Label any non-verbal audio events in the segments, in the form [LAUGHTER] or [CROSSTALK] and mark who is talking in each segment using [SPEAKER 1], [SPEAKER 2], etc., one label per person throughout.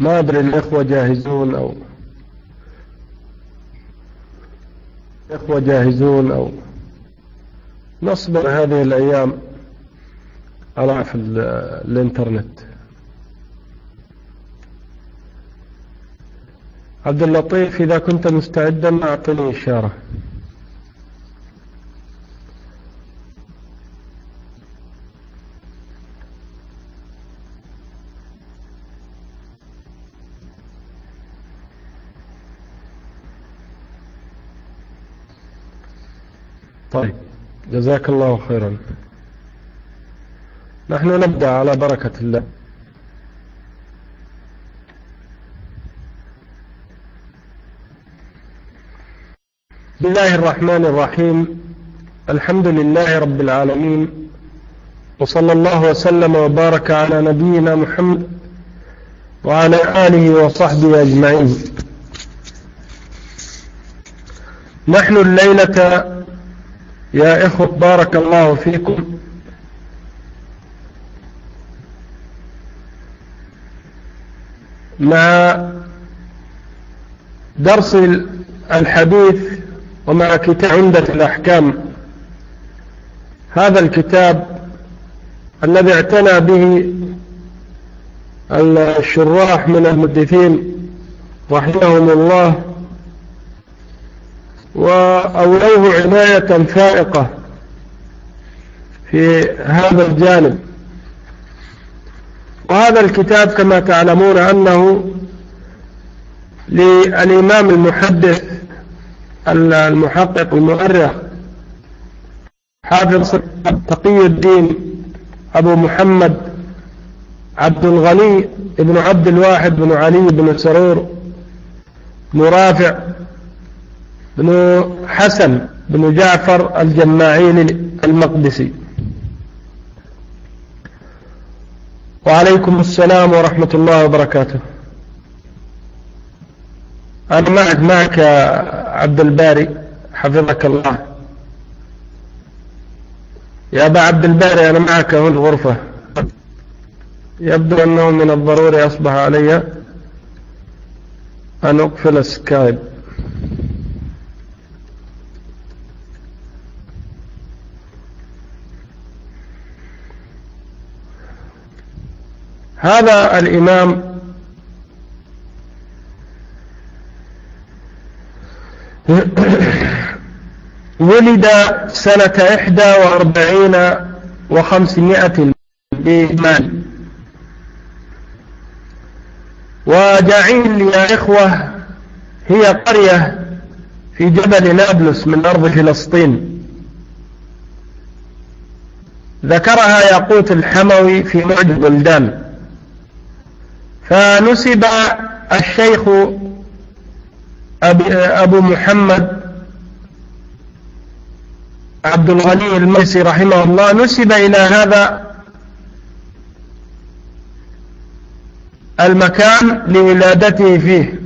[SPEAKER 1] ما أدري الإخوة جاهزون أو الإخوة جاهزون أو نصبر هذه الأيام على في الإنترنت. عبد اللطيف إذا كنت مستعدا أعطني إشارة. طيب. جزاك الله خيرا. نحن نبدأ على بركة الله. بسم الله الرحمن الرحيم. الحمد لله رب العالمين. وصلى الله وسلم وبارك على نبينا محمد وعلى آله وصحبه أجمعين. نحن الليلة يا إخوة بارك الله فيكم. مع درس الحديث ومع كتاب عمدة الأحكام هذا الكتاب الذي اعتنى به الشراح من المدثين رحمهم الله وأولوه عناية فائقة في هذا الجانب. وهذا الكتاب كما تعلمون أنه للإمام المحدث المحقق المؤرخ حافظ تقي الدين أبو محمد عبد الغني بن عبد الواحد بن علي بن سرور بن رافع بن حسن بن جعفر الجماعيل المقدسي. وعليكم السلام ورحمة الله وبركاته. أنا معك معك عبد الباري حفظك الله. يا أبا عبد الباري أنا معك في الغرفة يبدو أنه من الضروري أصبح علي أن أقفل السكايب. هذا الإمام ولد سنة إحدى وأربعين وخمسمائة بإيمان وجعيل يا إخوة هي قرية في جبل نابلس من أرض فلسطين. ذكرها ياقوت الحموي في معجم بلدان فنسب الشيخ أبو محمد عبد الغني الميسي رحمه الله. نسب إلى هذا المكان لولادته فيه.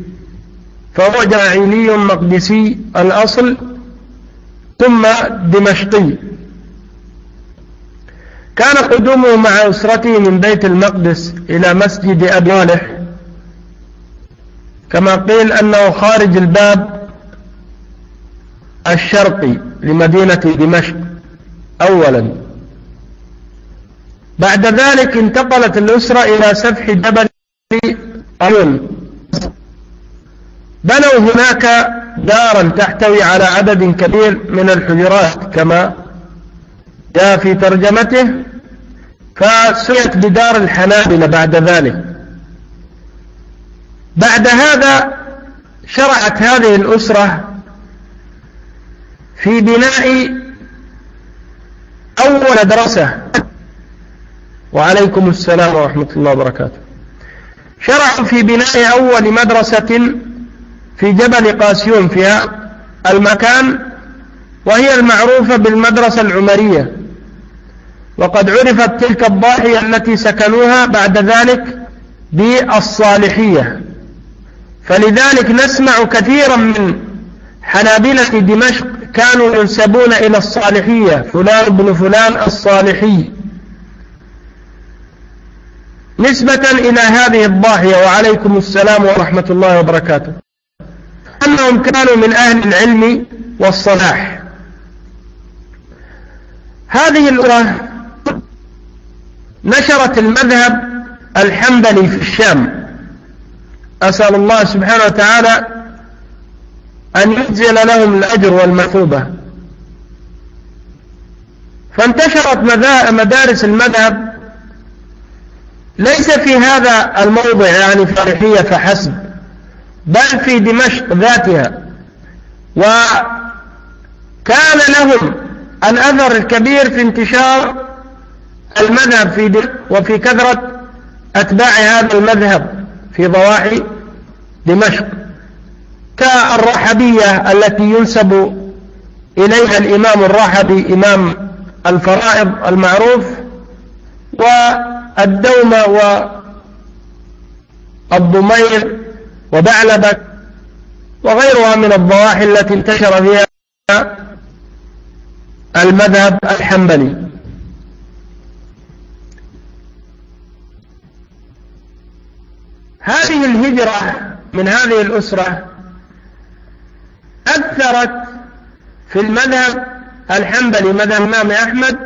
[SPEAKER 1] فهو جاعلي مقدسي الأصل ثم دمشقي. كان قدومه مع أسرته من بيت المقدس إلى مسجد أبي صالح. كما قيل أنه خارج الباب الشرقي لمدينة دمشق أولا. بعد ذلك انتقلت الأسرة إلى سفح جبل عيون بنوا هناك دارا تحتوي على عدد كبير من الحجرات كما جاء في ترجمته فسميت بدار الحنابلة بعد ذلك. بعد هذا شرعت هذه الأسرة في بناء أول مدرسة وعليكم السلام ورحمة الله وبركاته. شرعوا في بناء أول مدرسة في جبل قاسيون في المكان وهي المعروفة بالمدرسة العمرية. وقد عرفت تلك الضاحية التي سكنوها بعد ذلك بالصالحية. فلذلك نسمع كثيرا من حنابلة دمشق كانوا ينسبون إلى الصالحية فلان بن فلان الصالحي. نسبة إلى هذه الضاحية وعليكم السلام ورحمة الله وبركاته. أنهم كانوا من أهل العلم والصلاح. هذه الأمة نشرت المذهب الحنبلي في الشام. أسأل الله سبحانه وتعالى أن يجزل لهم الأجر والمثوبة فانتشرت مدارس المذهب ليس في هذا الموضع يعني فرحية فحسب بل في دمشق ذاتها. وكان لهم الأثر الكبير في انتشار المذهب في دمشق وفي كثرة أتباع هذا المذهب في ضواحي دمشق. كالرحبية التي ينسب إليها الإمام الرحبي إمام الفرائض المعروف والدومة والضمير وبعلبك وغيرها من الضواحي التي انتشر فيها المذهب الحنبلي. هذه الهجرة من هذه الأسرة أثرت في المذهب الحنبلي مذهب الإمام أحمد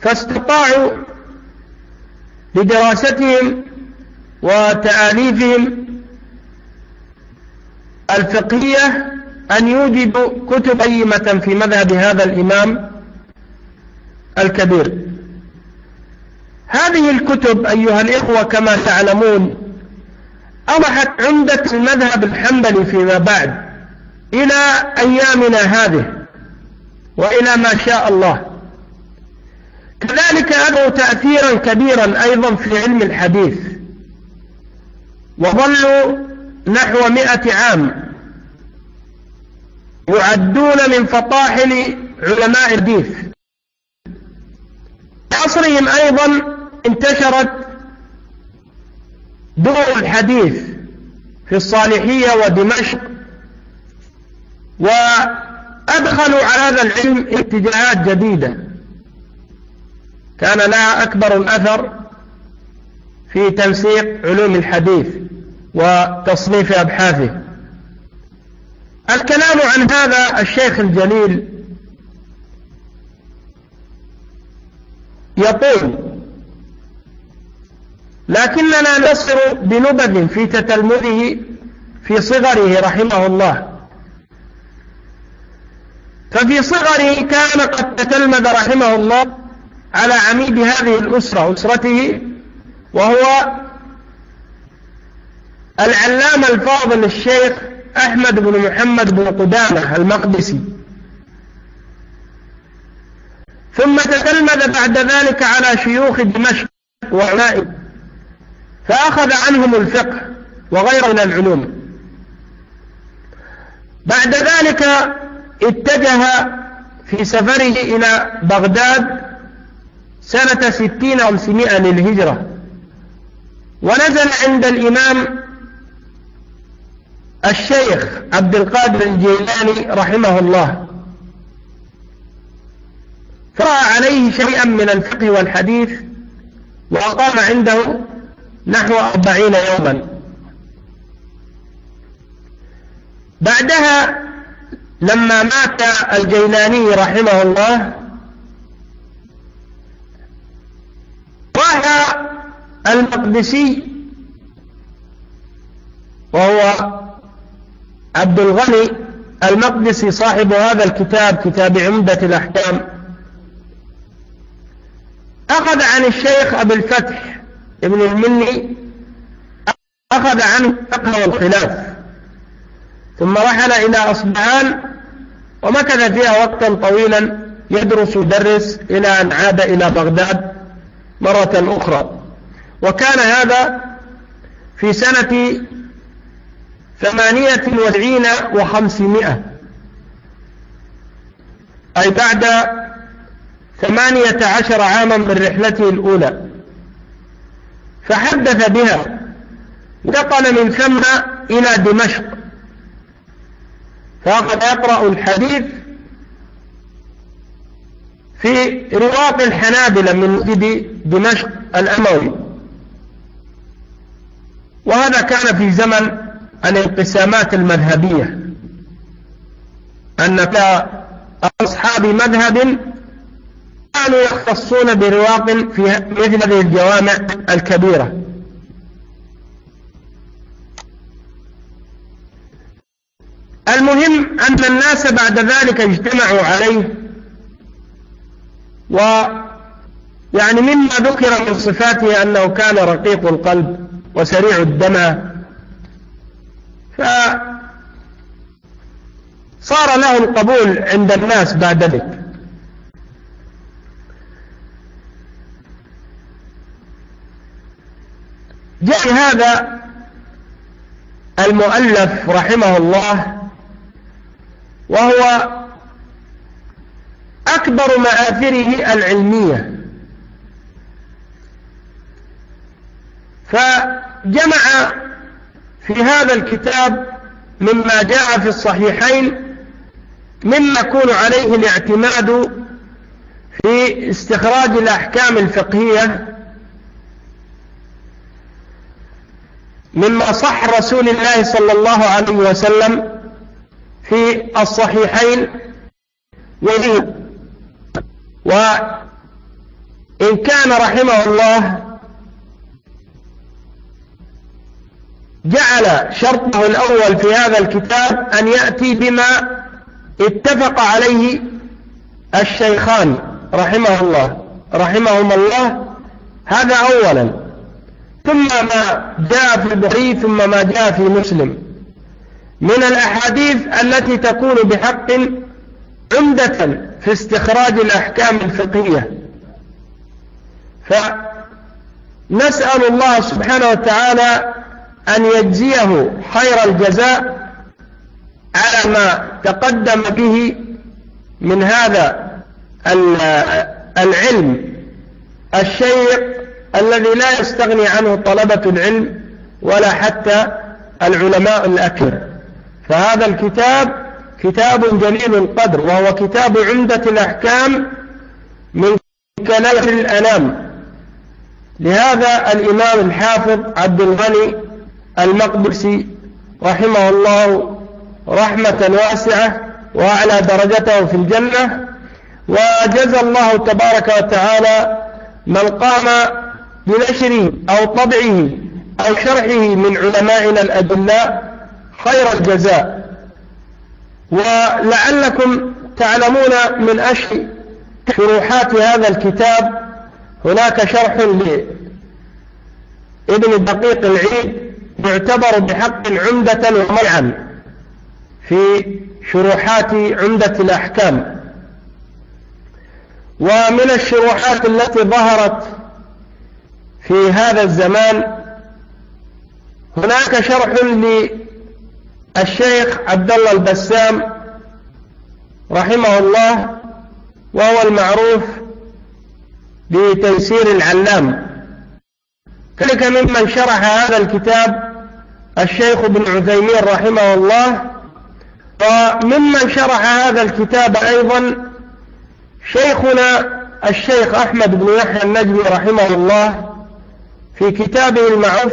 [SPEAKER 1] فاستطاعوا بدراستهم وتآليفهم الفقهية أن يوجدوا كتب قيمة في مذهب هذا الإمام الكبير. هذه الكتب أيها الإخوة كما تعلمون أضحت عمدة المذهب الحنبلي فيما بعد إلى أيامنا هذه وإلى ما شاء الله. كذلك أدعو تأثيرا كبيرا أيضا في علم الحديث. وظلوا نحو مئة عام يعدون من فطاحل علماء الحديث. عصرهم أيضا انتشرت دور الحديث في الصالحية ودمشق وأدخلوا على هذا العلم اتجاهات جديدة. كان لها أكبر الأثر في تنسيق علوم الحديث وتصنيف أبحاثه. الكلام عن هذا الشيخ الجليل يقول لكننا نصر بنبذ في تتلمذه في صغره رحمه الله. ففي صغره كان قد تتلمذ رحمه الله على عميد هذه الأسرة أسرته وهو العلامة الفاضل الشيخ أحمد بن محمد بن قدامة المقدسي. ثم تتلمذ بعد ذلك على شيوخ دمشق وعنائب فأخذ عنهم الفقه وغير من العلوم. بعد ذلك اتجه في سفره إلى بغداد سنة ستين وخمسمائة للهجرة. ونزل عند الإمام الشيخ عبد القادر الجيلاني رحمه الله. فرأى عليه شيئا من الفقه والحديث وأقام عنده نحو أربعين يوما. بعدها لما مات الجيلاني رحمه الله راح المقدسي وهو عبد الغني المقدسي صاحب هذا الكتاب كتاب عمدة الأحكام. أخذ عن الشيخ أبي الفتح ابن المني أخذ عنه فقه والخلاف ثم رحل إلى أصبهان ومكث فيها وقتا طويلا يدرس ويدرس إلى أن عاد إلى بغداد مرة أخرى. وكان هذا في سنة ثمانية وتسعين وخمسمائة. أي بعد ثمانية عشر عاما من رحلته الأولى. فحدث بها. نقل من ثم إلى دمشق. فأخذ يقرأ الحديث في رواق الحنابلة من مسجد دمشق الأموي. وهذا كان في زمن الانقسامات المذهبية. أن أصحاب مذهب كانوا يختصون برواق في مثل هذه الجوامع الكبيرة. المهم أن الناس بعد ذلك اجتمعوا عليه و يعني مما ذكر من صفاته أنه كان رقيق القلب وسريع الدمى فصار له القبول عند الناس بعد ذلك. جاء هذا المؤلف رحمه الله وهو أكبر مآثره العلمية. فجمع في هذا الكتاب مما جاء في الصحيحين مما يكون عليه الاعتماد في استخراج الأحكام الفقهية مما صح رسول الله صلى الله عليه وسلم في الصحيحين وإن وإن كان رحمه الله جعل شرطه الأول في هذا الكتاب أن يأتي بما اتفق عليه الشيخان رحمه الله. رحمهما الله. هذا أولا. ثم ما جاء في البخاري ثم ما جاء في مسلم. من الأحاديث التي تكون بحق عمدة في استخراج الأحكام الفقهية. فنسأل الله سبحانه وتعالى أن يجزيه خير الجزاء على ما تقدم به من هذا العلم. الشيق الذي لا يستغني عنه طلبة العلم ولا حتى العلماء الأكبر. فهذا الكتاب كتاب جليل القدر وهو كتاب عمدة الأحكام من كلام الأنام. لهذا الإمام الحافظ عبد الغني المقدسي رحمه الله رحمة واسعة وأعلى درجته في الجنة وجزى الله تبارك وتعالى من قام بنشره أو طبعه أو شرحه من علمائنا الأدلاء خير الجزاء. ولعلكم تعلمون من أشهر شروحات هذا الكتاب هناك شرح لابن دقيق العيد يعتبر بحق عمدة ومنعا في شروحات عمدة الأحكام. ومن الشروحات التي ظهرت في هذا الزمان هناك شرح للشيخ عبد الله البسام رحمه الله وهو المعروف بتيسير العلام. كذلك ممن شرح هذا الكتاب الشيخ ابن عثيمين رحمه الله وممن شرح هذا الكتاب أيضا شيخنا الشيخ أحمد بن يحيى النجمي رحمه الله في كتابه المعروف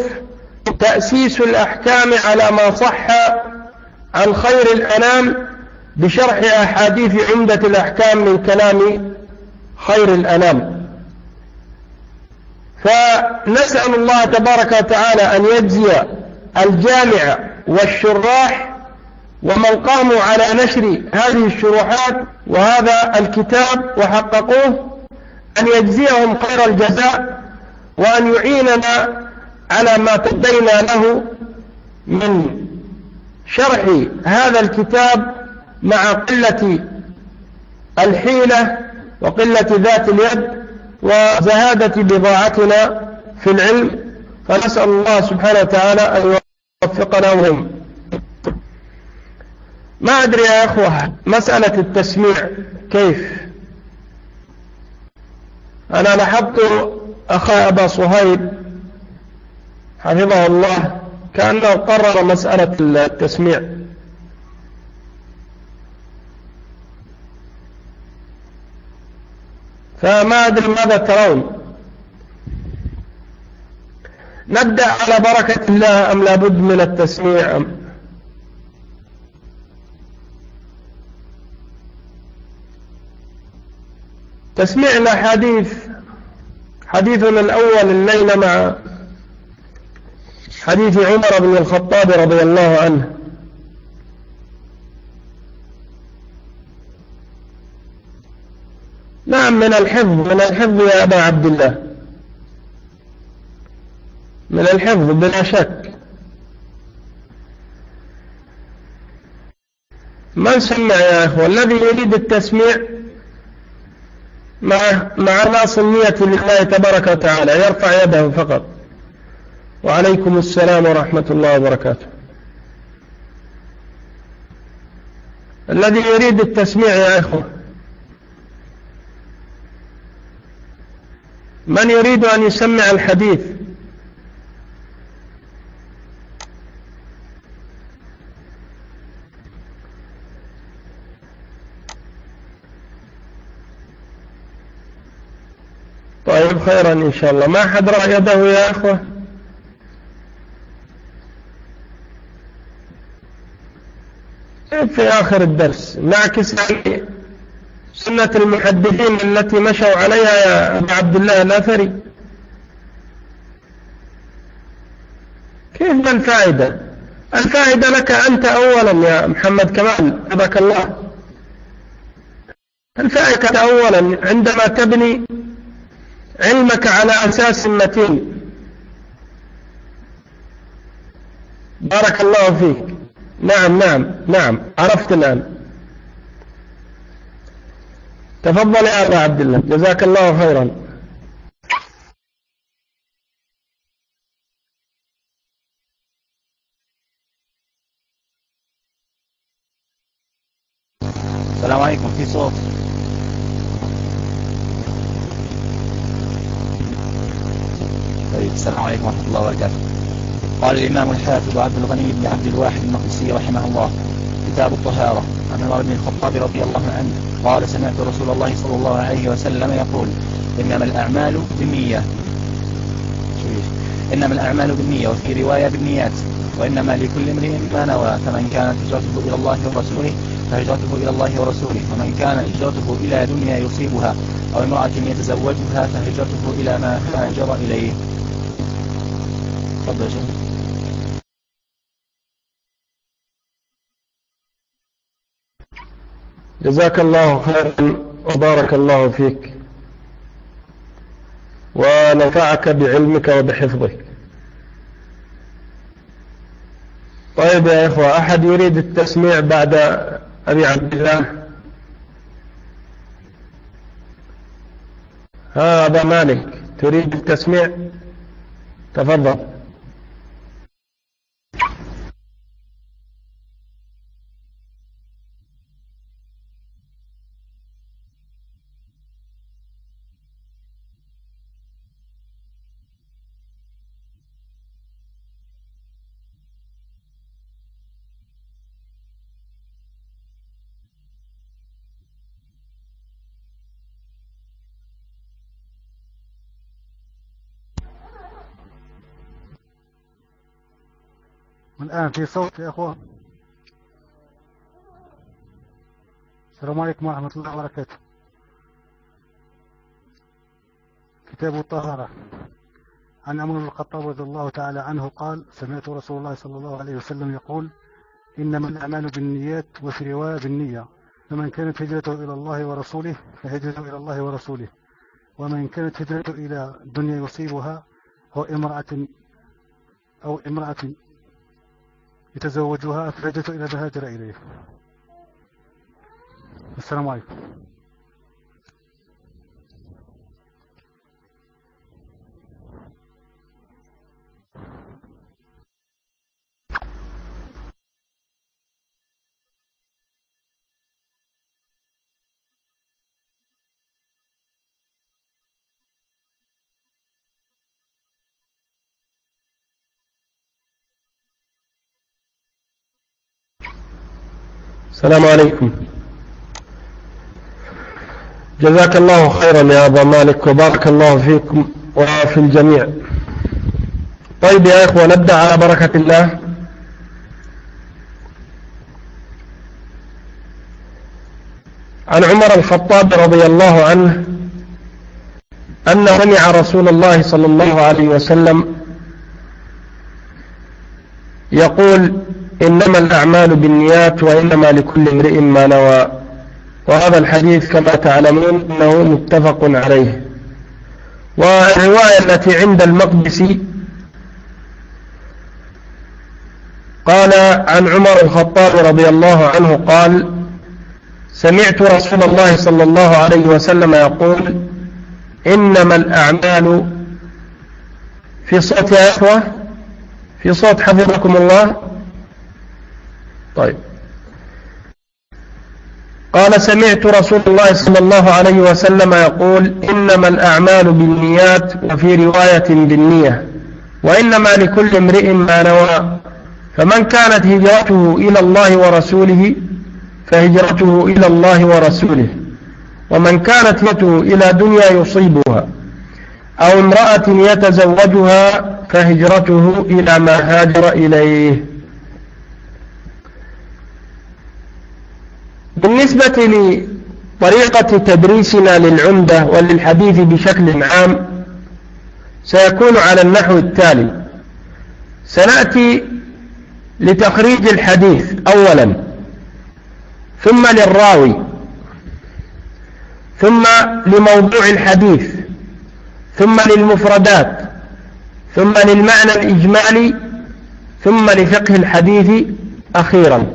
[SPEAKER 1] تأسيس الأحكام على ما صح عن خير الأنام بشرح أحاديث عمدة الأحكام من كلام خير الأنام. فنسأل الله تبارك وتعالى أن يجزي الجامع والشراح ومن قاموا على نشر هذه الشروحات وهذا الكتاب وحققوه أن يجزيهم خير الجزاء وأن يعيننا على ما تدينا له من شرح هذا الكتاب مع قلة الحيلة وقلة ذات اليد وزهادة بضاعتنا في العلم. فنسأل الله سبحانه وتعالى أن وفقنا وهم. ما أدري يا أخوة مسألة التسميع كيف؟ أنا لاحظت أخا أبا صهيب حفظه الله كأنه قرر مسألة التسميع. فما أدري ماذا ترون. نبدأ على بركة الله أم لابد من التسميع أم؟ تسميع الأحاديث حديثنا الأول الليلة مع حديث عمر بن الخطاب رضي الله عنه. نعم من الحفظ من الحفظ يا أبا عبد الله. من الحفظ بلا شك. من سمع يا أخوة الذي يريد التسميع مع مع ناص النية لله تبارك وتعالى يرفع يده فقط. وعليكم السلام ورحمة الله وبركاته. الذي يريد التسميع يا إخوة. من يريد أن يسمع الحديث طيب خيرا إن شاء الله. ما حد رأى يده يا أخوة؟ في آخر الدرس. نعكس سنة المحدثين التي مشوا عليها يا أبا عبد الله الأثري. كيف ما الفائدة؟ الفائدة لك أنت أولا يا محمد كمال حفظك الله. الفائدة أولا عندما تبني علمك على أساس متين بارك الله فيك. نعم نعم نعم. عرفت الآن. تفضل يا أبا عبد الله. جزاك الله خيرا.
[SPEAKER 2] السلام عليكم. في صوت. طيب السلام عليكم ورحمة الله وبركاته. قال الإمام الحافظ عبد الغني بن عبد الواحد المقدسي رحمه الله كتاب الطهارة عن عمر بن الخطاب رضي الله عنه قال سمعت رسول الله صلى الله عليه وسلم يقول إنما الأعمال بالنية. إنما الأعمال بالنية وفي رواية بالنيات وإنما لكل امرئ ما نوى فمن كانت هجرته إلى الله ورسوله فهجرته إلى الله ورسوله ومن كان هجرته إلى دنيا يصيبها أو امرأة يتزوجها فهجرته إلى ما هاجر إليه.
[SPEAKER 1] جزاك الله خيرا وبارك الله فيك. ونفعك بعلمك وبحفظك. طيب يا إخوة أحد يريد التسميع بعد أبي عبد الله؟ أبا مالك تريد التسميع؟ تفضل.
[SPEAKER 3] الآن في صوت يا أخوان. السلام عليكم ورحمة الله وبركاته. كتاب الطهارة. عن عمر بن الخطاب رضي الله تعالى عنه قال سمعت رسول الله صلى الله عليه وسلم يقول إنما الأعمال بالنيات وفي رواية بالنية. فمن كانت هجرته إلى الله ورسوله فهجرته إلى الله ورسوله. ومن كانت هجرته إلى دنيا يصيبها أو امرأة أو امرأة يتزوجها فهجرته إلى ذهاجر إليه. السلام عليكم.
[SPEAKER 1] السلام عليكم. جزاك الله خيرا يا أبا مالك وبارك الله فيكم وفي الجميع. طيب يا إخوة نبدأ على بركة الله. عن عمر الخطاب رضي الله عنه أن سمع رسول الله صلى الله عليه وسلم يقول إنما الأعمال بالنيات وإنما لكل امرئ ما نوى. وهذا الحديث كما تعلمون أنه متفق عليه. والرواية التي عند المقدسي قال عن عمر الخطاب رضي الله عنه قال سمعت رسول الله صلى الله عليه وسلم يقول إنما الأعمال في صوت يا إخوة في صوت حفظكم الله طيب. قال سمعت رسول الله صلى الله عليه وسلم يقول إنما الأعمال بالنيات وفي رواية بالنية وإنما لكل امرئ ما نوى. فمن كانت هجرته إلى الله ورسوله فهجرته إلى الله ورسوله ومن كانت هجرته إلى دنيا يصيبها أو امرأة يتزوجها فهجرته إلى ما هاجر إليه. بالنسبة لطريقة تدريسنا للعمدة وللحديث بشكل عام سيكون على النحو التالي. سنأتي لتخريج الحديث أولا ثم للراوي ثم لموضوع الحديث ثم للمفردات ثم للمعنى الإجمالي ثم لفقه الحديث أخيرا.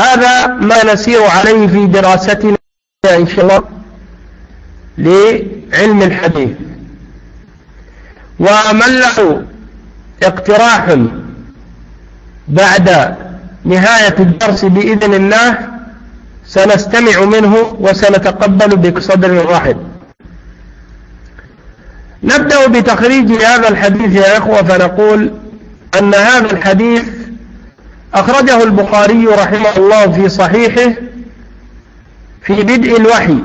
[SPEAKER 1] هذا ما نسير عليه في دراستنا إن شاء الله لعلم الحديث. ومن له اقتراح بعد نهاية الدرس بإذن الله سنستمع منه وسنتقبل بصدر رحب نبدأ بتخريج هذا الحديث يا إخوة فنقول أن هذا الحديث أخرجه البخاري رحمه الله في صحيحه في بدء الوحي.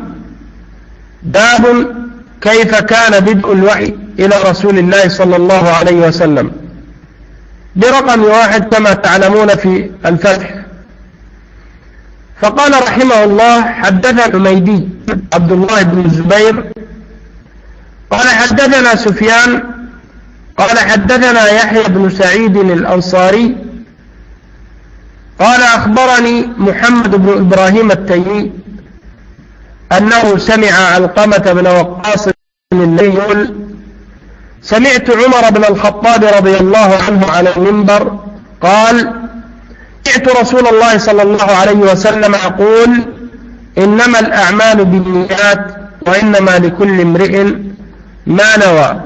[SPEAKER 1] باب كيف كان بدء الوحي إلى رسول الله صلى الله عليه وسلم. برقم واحد كما تعلمون في الفتح. فقال رحمه الله حدثنا حميدي عبد الله بن الزبير. قال حدثنا سفيان. قال حدثنا يحيى بن سعيد الأنصاري. قال أخبرني محمد بن إبراهيم التيمي أنه سمع علقمة بن وقاص الذي يقول سمعت عمر بن الخطاب رضي الله عنه على المنبر قال سمعت رسول الله صلى الله عليه وسلم يقول إنما الأعمال بالنيات وإنما لكل امرئ ما نوى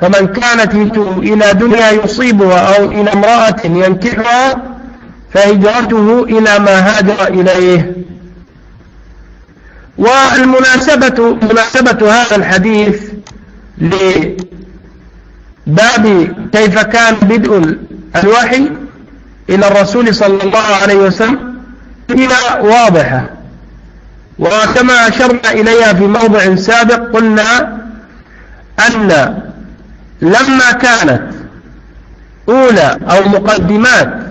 [SPEAKER 1] فمن كانت إلى دنيا يصيبها أو إلى امرأة ينكحها فهجرته إلى ما هاجر إليه. والمناسبة مناسبة هذا الحديث باب كيف كان بدء الوحي إلى الرسول صلى الله عليه وسلم هي واضحة. وكما أشرنا إليها في موضع سابق قلنا أن لما كانت أولى أو مقدمات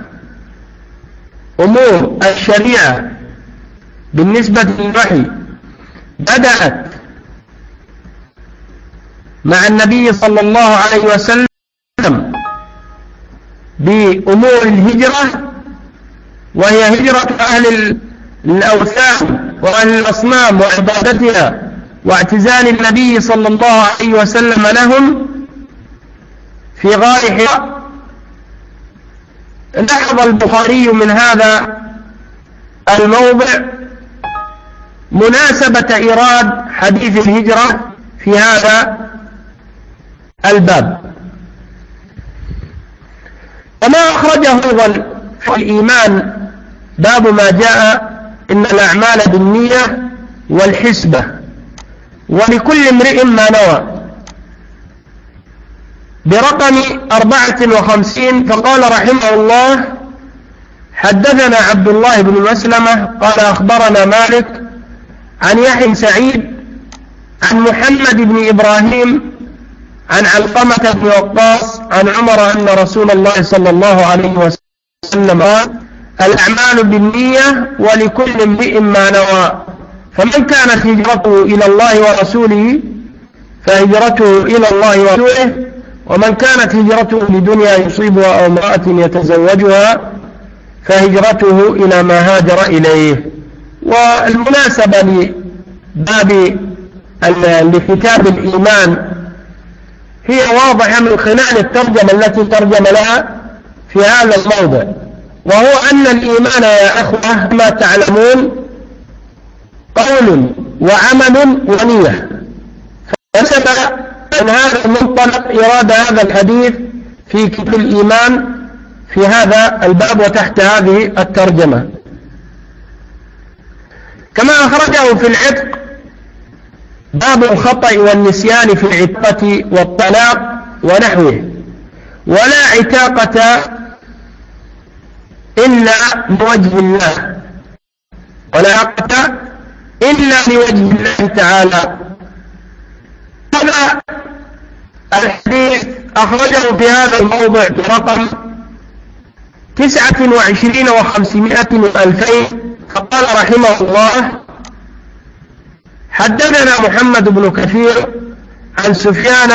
[SPEAKER 1] أمور الشريعة بالنسبة للوحي بدأت مع النبي صلى الله عليه وسلم بأمور الهجرة وهي هجرة أهل الأوثان وأهل الأصنام وعبادتها واعتزال النبي صلى الله عليه وسلم لهم في غار حراء لاحظ البخاري من هذا الموضع مناسبة إيراد حديث الهجرة في هذا الباب. وما أخرجه أيضا في الإيمان باب ما جاء إن الأعمال بالنية والحسبة ولكل امرئ ما نوى. برقم أربعة وخمسين فقال رحمه الله حدثنا عبد الله بن مسلمة قال أخبرنا مالك عن يحيى سعيد عن محمد بن إبراهيم عن علقمة بن وقاص عن عمر أن رسول الله صلى الله عليه وسلم قال الأعمال بالنية ولكل امرئ ما نوى فمن كانت هجرته إلى الله ورسوله فهجرته إلى الله ورسوله ومن كانت هجرته لدنيا يصيبها أو امرأة يتزوجها فهجرته إلى ما هاجر إليه. والمناسبة لباب لكتاب الإيمان هي واضحة من خلال الترجمة التي ترجم لها في هذا الموضع. وهو أن الإيمان يا أخوة ما تعلمون قول وعمل ونية. فنسب من هذا المنطلق إراد هذا الحديث في كتاب الإيمان في هذا الباب وتحت هذه الترجمة. كما أخرجه في العتق باب الخطأ والنسيان في العتقة والطلاق ونحوه. ولا عتاقة إلا لوجه الله. ولا عقة إلا لوجه الله تعالى. هذا الحديث أخرجه في هذا الموضع برقم تسعة وعشرين وخمسمائة وألفين فقال رحمه الله حدثنا محمد بن كثير عن سفيان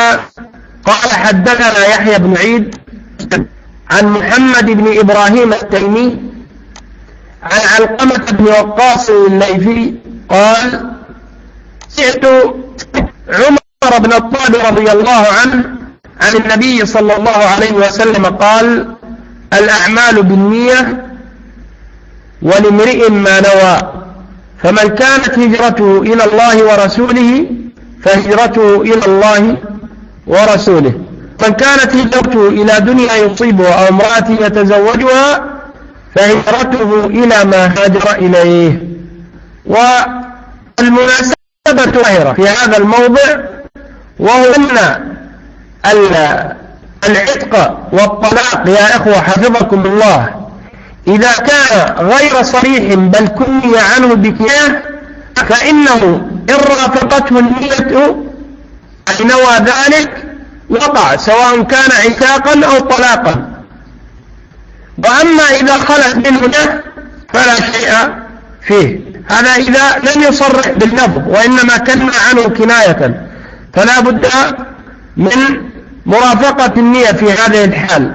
[SPEAKER 1] قال حدثنا يحيى بن عيد عن محمد بن إبراهيم التيمي عن علقمة بن وقاص الليثي قال سمعت عمر بن الطالب رضي الله عنه عن النبي صلى الله عليه وسلم قال الأعمال بالنية ولامرئ ما نوى فمن كانت هجرته إلى الله ورسوله فهجرته إلى الله ورسوله. من كانت هجرته إلى دنيا يصيبها أو امرأة يتزوجها فهجرته إلى ما هاجر إليه. والمناسبة في هذا الموضع وهو أن العتق والطلاق يا إخوة حفظكم الله إذا كان غير صريح بل كني عنه بكياه فإنه إن رافقته النية أي نوى ذلك وقع سواء كان عتاقا أو طلاقا. وأما إذا خلت منه ده فلا شيء فيه. هذا إذا لم يصرح باللفظ وإنما كان عنه كناية. فلا بد من مرافقة النية في هذه الحال.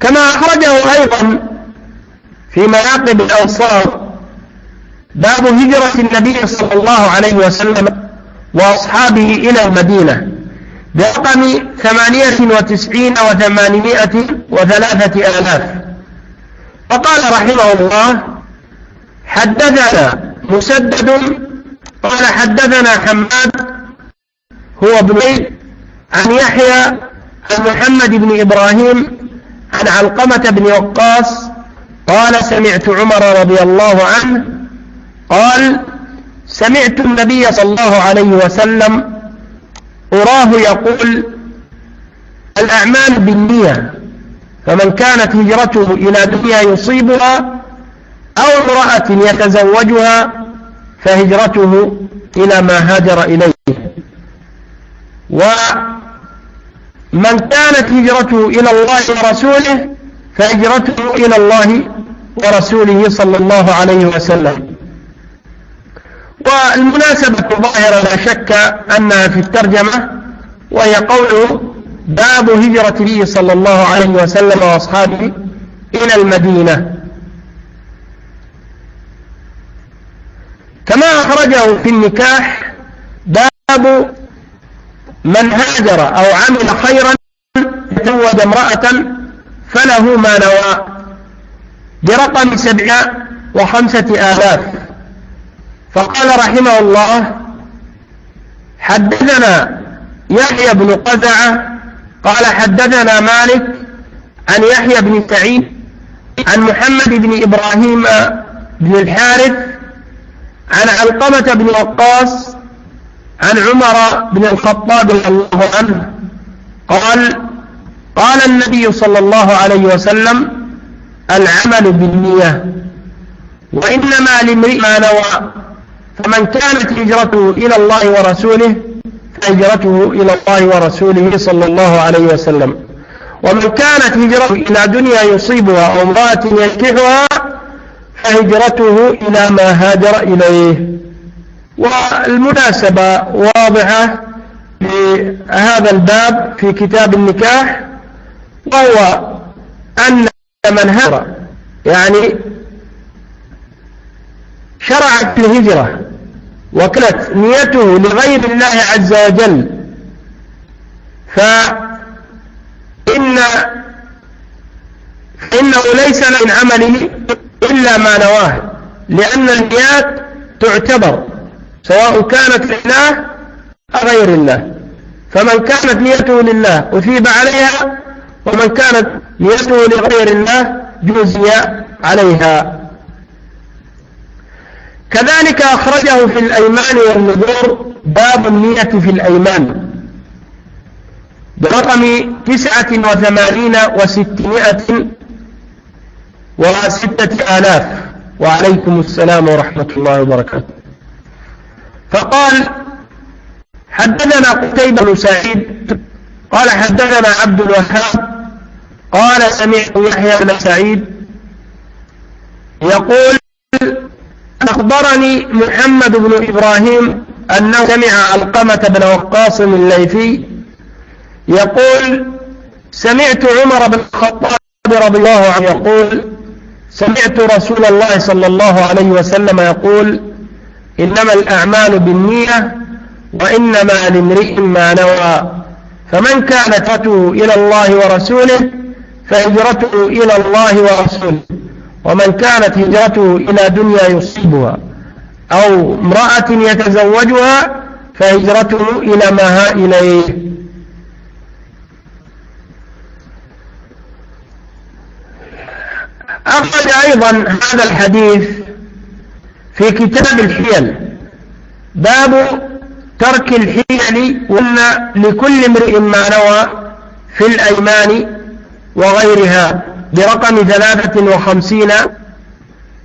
[SPEAKER 1] كما أخرجه أيضا في مناقب الأنصار باب هجرة النبي صلى الله عليه وسلم وأصحابه إلى المدينة برقم ثمانية وتسعين وثمانمائة وثلاثة آلاف. فقال رحمه الله حدثنا مسدد قال حدثنا حماد هو ابن عن يحيى عن محمد بن إبراهيم عن علقمة بن وقاص قال سمعت عمر رضي الله عنه قال سمعت النبي صلى الله عليه وسلم أراه يقول الأعمال بالنية فمن كانت هجرته إلى دنيا يصيبها أو امرأة يتزوجها فهجرته إلى ما هاجر إليه. ومن كانت هجرته إلى الله ورسوله فهجرته إلى الله ورسوله صلى الله عليه وسلم. والمناسبة ظاهرة لا شك أنها في الترجمة وهي قوله باب هجرة النبي صلى الله عليه وسلم وأصحابه إلى المدينة كما أخرجه في النكاح باب من هاجر أو عمل خيرا تزوج امرأة فله ما نوى. برقم سبع وخمسة آلاف. فقال رحمه الله حدثنا يحيى بن قزعة قال حدثنا مالك عن يحيى بن سعيد عن محمد بن إبراهيم بن الحارث عن علقمة بن وقاص عن عمر بن الخطاب رضي الله عنه قال قال النبي صلى الله عليه وسلم العمل بالنية وإنما لامرئ ما نوى فمن كانت هجرته إلى الله ورسوله هجرته إلى الله ورسوله صلى الله عليه وسلم. ومن كانت هجرته إلى دنيا يصيبها أو امرأة ينكحها فهجرته إلى ما هاجر إليه. والمناسبة واضحة لهذا الباب في كتاب النكاح وهو أن من هاجر يعني شرعت الهجرة وكانت نيته لغير الله عز وجل. فإن إنه ليس من عمله إلا ما نواه لأن النيات تعتبر سواء كانت لله أو غير الله. فمن كانت نيته لله أثيب عليها ومن كانت نيته لغير الله جزي عليها. كذلك أخرجه في الأيمان والنذور باب النية في الأيمان. برقم تسعة وثمانين وستمائة وستة آلاف وعليكم السلام ورحمة الله وبركاته. فقال حدثنا قتيبة بن سعيد قال حدثنا عبد الوهاب قال سمعت يحيى بن سعيد يقول أخبرني محمد بن إبراهيم أنه سمع القمة بن وقاص الليثي يقول سمعت عمر بن الخطاب رضي الله عنه يقول سمعت رسول الله صلى الله عليه وسلم يقول إنما الأعمال بالنية وإنما لامرئ ما نوى. فمن كانت هجرته إلى الله ورسوله فهجرته إلى الله ورسوله ومن كانت هجرته إلى دنيا يصيبها أو امرأة يتزوجها فهجرته إلى ما ها إليه. أخرج أيضا هذا الحديث في كتاب الحيل. باب ترك الحيل وأن لكل امرئ ما نوى في الأيمان وغيرها برقم ثلاثة وخمسين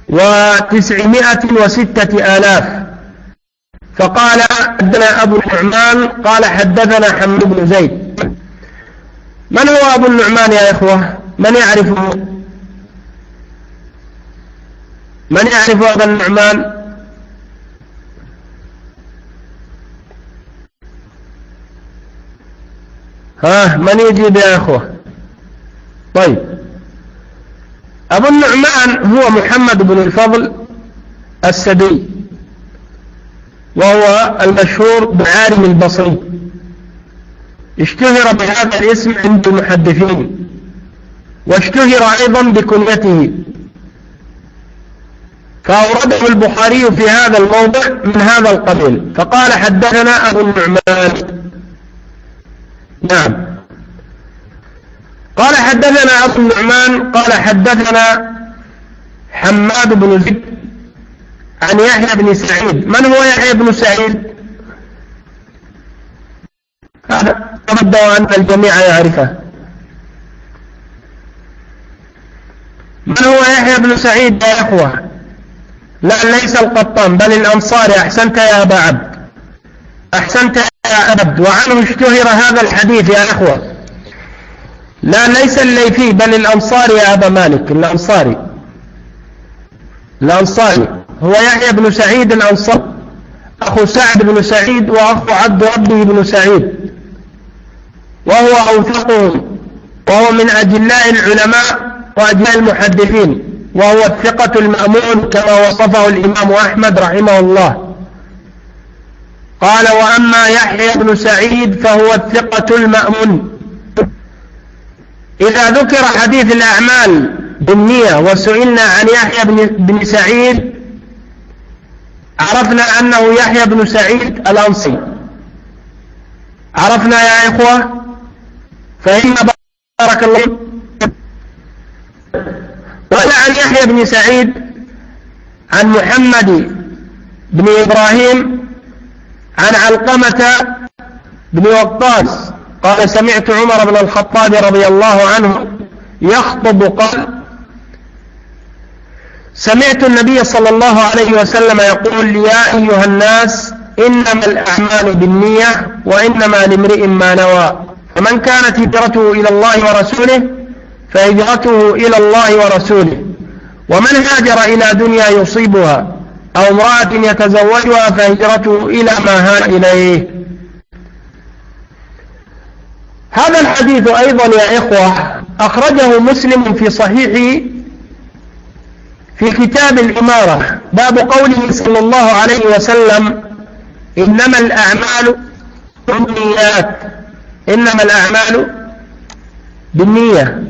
[SPEAKER 1] وتسعمائة وستة آلاف. فقال حدثنا أبو النعمان قال حدثنا حمد بن زيد. من هو أبو النعمان يا إخوة؟ من يعرفه من يعرف أبا النعمان؟ ها من يجيب يا أخوة؟ طيب. أبو النعمان هو محمد بن الفضل السدي وهو المشهور بعالم البصري. اشتهر بهذا الاسم عند المحدثين واشتهر أيضا بكنيته فأورده البخاري في هذا الموضع من هذا القبيل. فقال حدثنا أبو النعمان. نعم. قال حدثنا أبو النعمان قال حدثنا حماد بن زيد عن يحيى بن سعيد. من هو يحيى بن سعيد؟ هذا تبدو أن الجميع يعرفه. من هو يحيى بن سعيد يا أخوة؟ لا ليس القطان بل الأنصاري أحسنت يا أبا عبد. أحسنت يا عبد. وعنه اشتهر هذا الحديث يا أخوة. لا ليس الليثي بل الأنصاري يا أبا مالك. الأنصاري الأنصاري هو يحيى بن سعيد الأنصاري أخو سعد بن سعيد وأخو عبد ربه بن سعيد. وهو أوثقهم وهو من أجلاء العلماء وأجلاء المحدثين. وهو الثقة المأمون كما وصفه الإمام أحمد رحمه الله. قال وأما يحيى بن سعيد فهو الثقة المأمون. إذا ذكر حديث الأعمال بالنية وسئلنا عن يحيى بن سعيد عرفنا أنه يحيى بن سعيد الأنصي. عرفنا يا إخوة فإن بارك الله وقال عن يحيى بن سعيد عن محمد بن إبراهيم عن علقمة بن وقاص قال سمعت عمر بن الخطاب رضي الله عنه يخطب قال سمعت النبي صلى الله عليه وسلم يقول يا أيها الناس إنما الأعمال بالنية وإنما لامرئ ما نوى. فمن كانت هجرته إلى الله ورسوله فهجرته إلى الله ورسوله. ومن هاجر إلى دنيا يصيبها أو امرأة يتزوجها فهجرته إلى ما ها إليه. هذا الحديث أيضا يا إخوة أخرجه مسلم في صحيحه في كتاب الإمارة. باب قوله صلى الله عليه وسلم إنما الأعمال بالنيات. إنما الأعمال بالنية.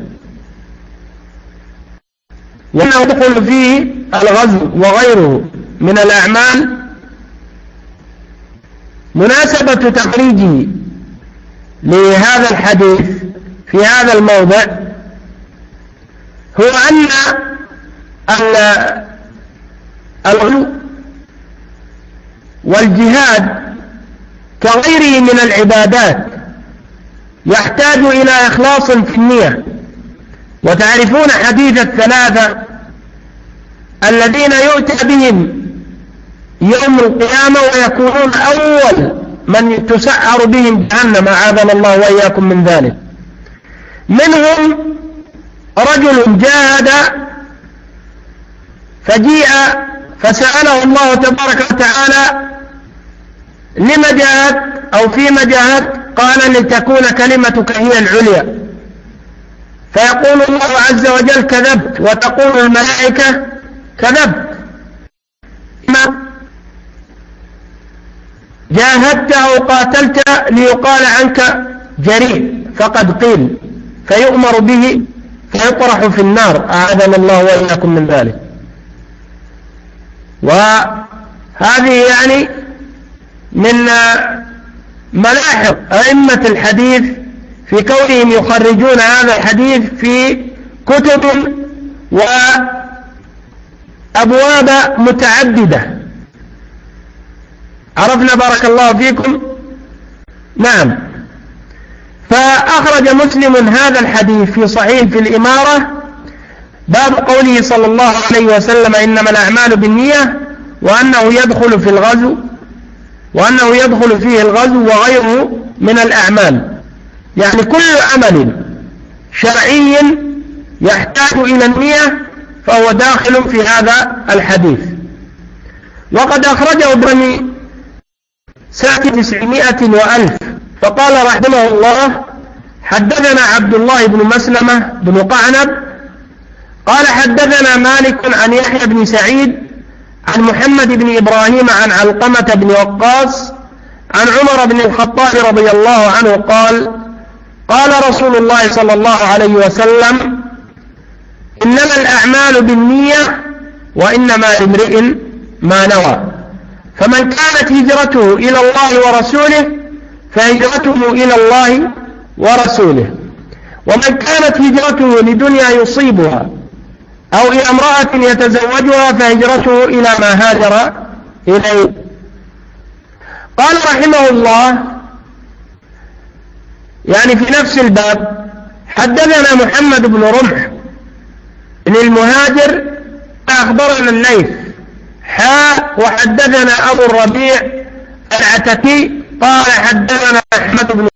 [SPEAKER 1] وأنه يدخل فيه الغزو وغيره من الأعمال. مناسبة تخريجه لهذا الحديث في هذا الموضع هو أن الغلو والجهاد كغيره من العبادات يحتاج إلى إخلاص في النية. وتعرفون حديث الثلاثة الذين يؤتى بهم يوم القيامة ويكونون أول من تسعر بهم جهنم أعاذنا الله وإياكم من ذلك. منهم رجل جاهد فجيء فسأله الله تبارك وتعالى لما جاهدت أو فيما جاهدت قال لتكون كلمتك هي العليا. فيقول الله عز وجل كذبت وتقول الملائكة كذبت جاهدت أو قاتلت ليقال عنك جريء فقد قيل فيؤمر به فيطرح في النار. أعاذنا الله وإياكم من ذلك. وهذه يعني من ملاحظ أئمة الحديث في كونهم يخرجون هذا الحديث في كتب وأبواب متعددة. عرفنا بارك الله فيكم؟ نعم. فأخرج مسلم هذا الحديث في صحيح في الإمارة. باب قوله صلى الله عليه وسلم إنما الأعمال بالنية وأنه يدخل في الغزو وأنه يدخل فيه الغزو وغيره من الأعمال. يعني كل عمل شرعي يحتاج إلى النية فهو داخل في هذا الحديث. وقد أخرجه ابن سنة تسعمائة وألف فقال رحمه الله حدثنا عبد الله بن مسلمة بن قعنب قال حدثنا مالك عن يحيى بن سعيد عن محمد بن إبراهيم عن علقمة بن وقاص عن عمر بن الخطاب رضي الله عنه قال قال رسول الله صلى الله عليه وسلم إنما الأعمال بالنية وإنما لامرئ ما نوى. فمن كانت هجرته إلى الله ورسوله فهجرته إلى الله ورسوله. ومن كانت هجرته لدنيا يصيبها أو إلى امرأة يتزوجها فهجرته إلى ما هاجر إليه. قال رحمه الله يعني في نفس الباب حدثنا محمد بن رمح بن المهاجر أخبرنا الليث حاء وحدثنا أبو الربيع العتكي قال حدثنا أحمد بن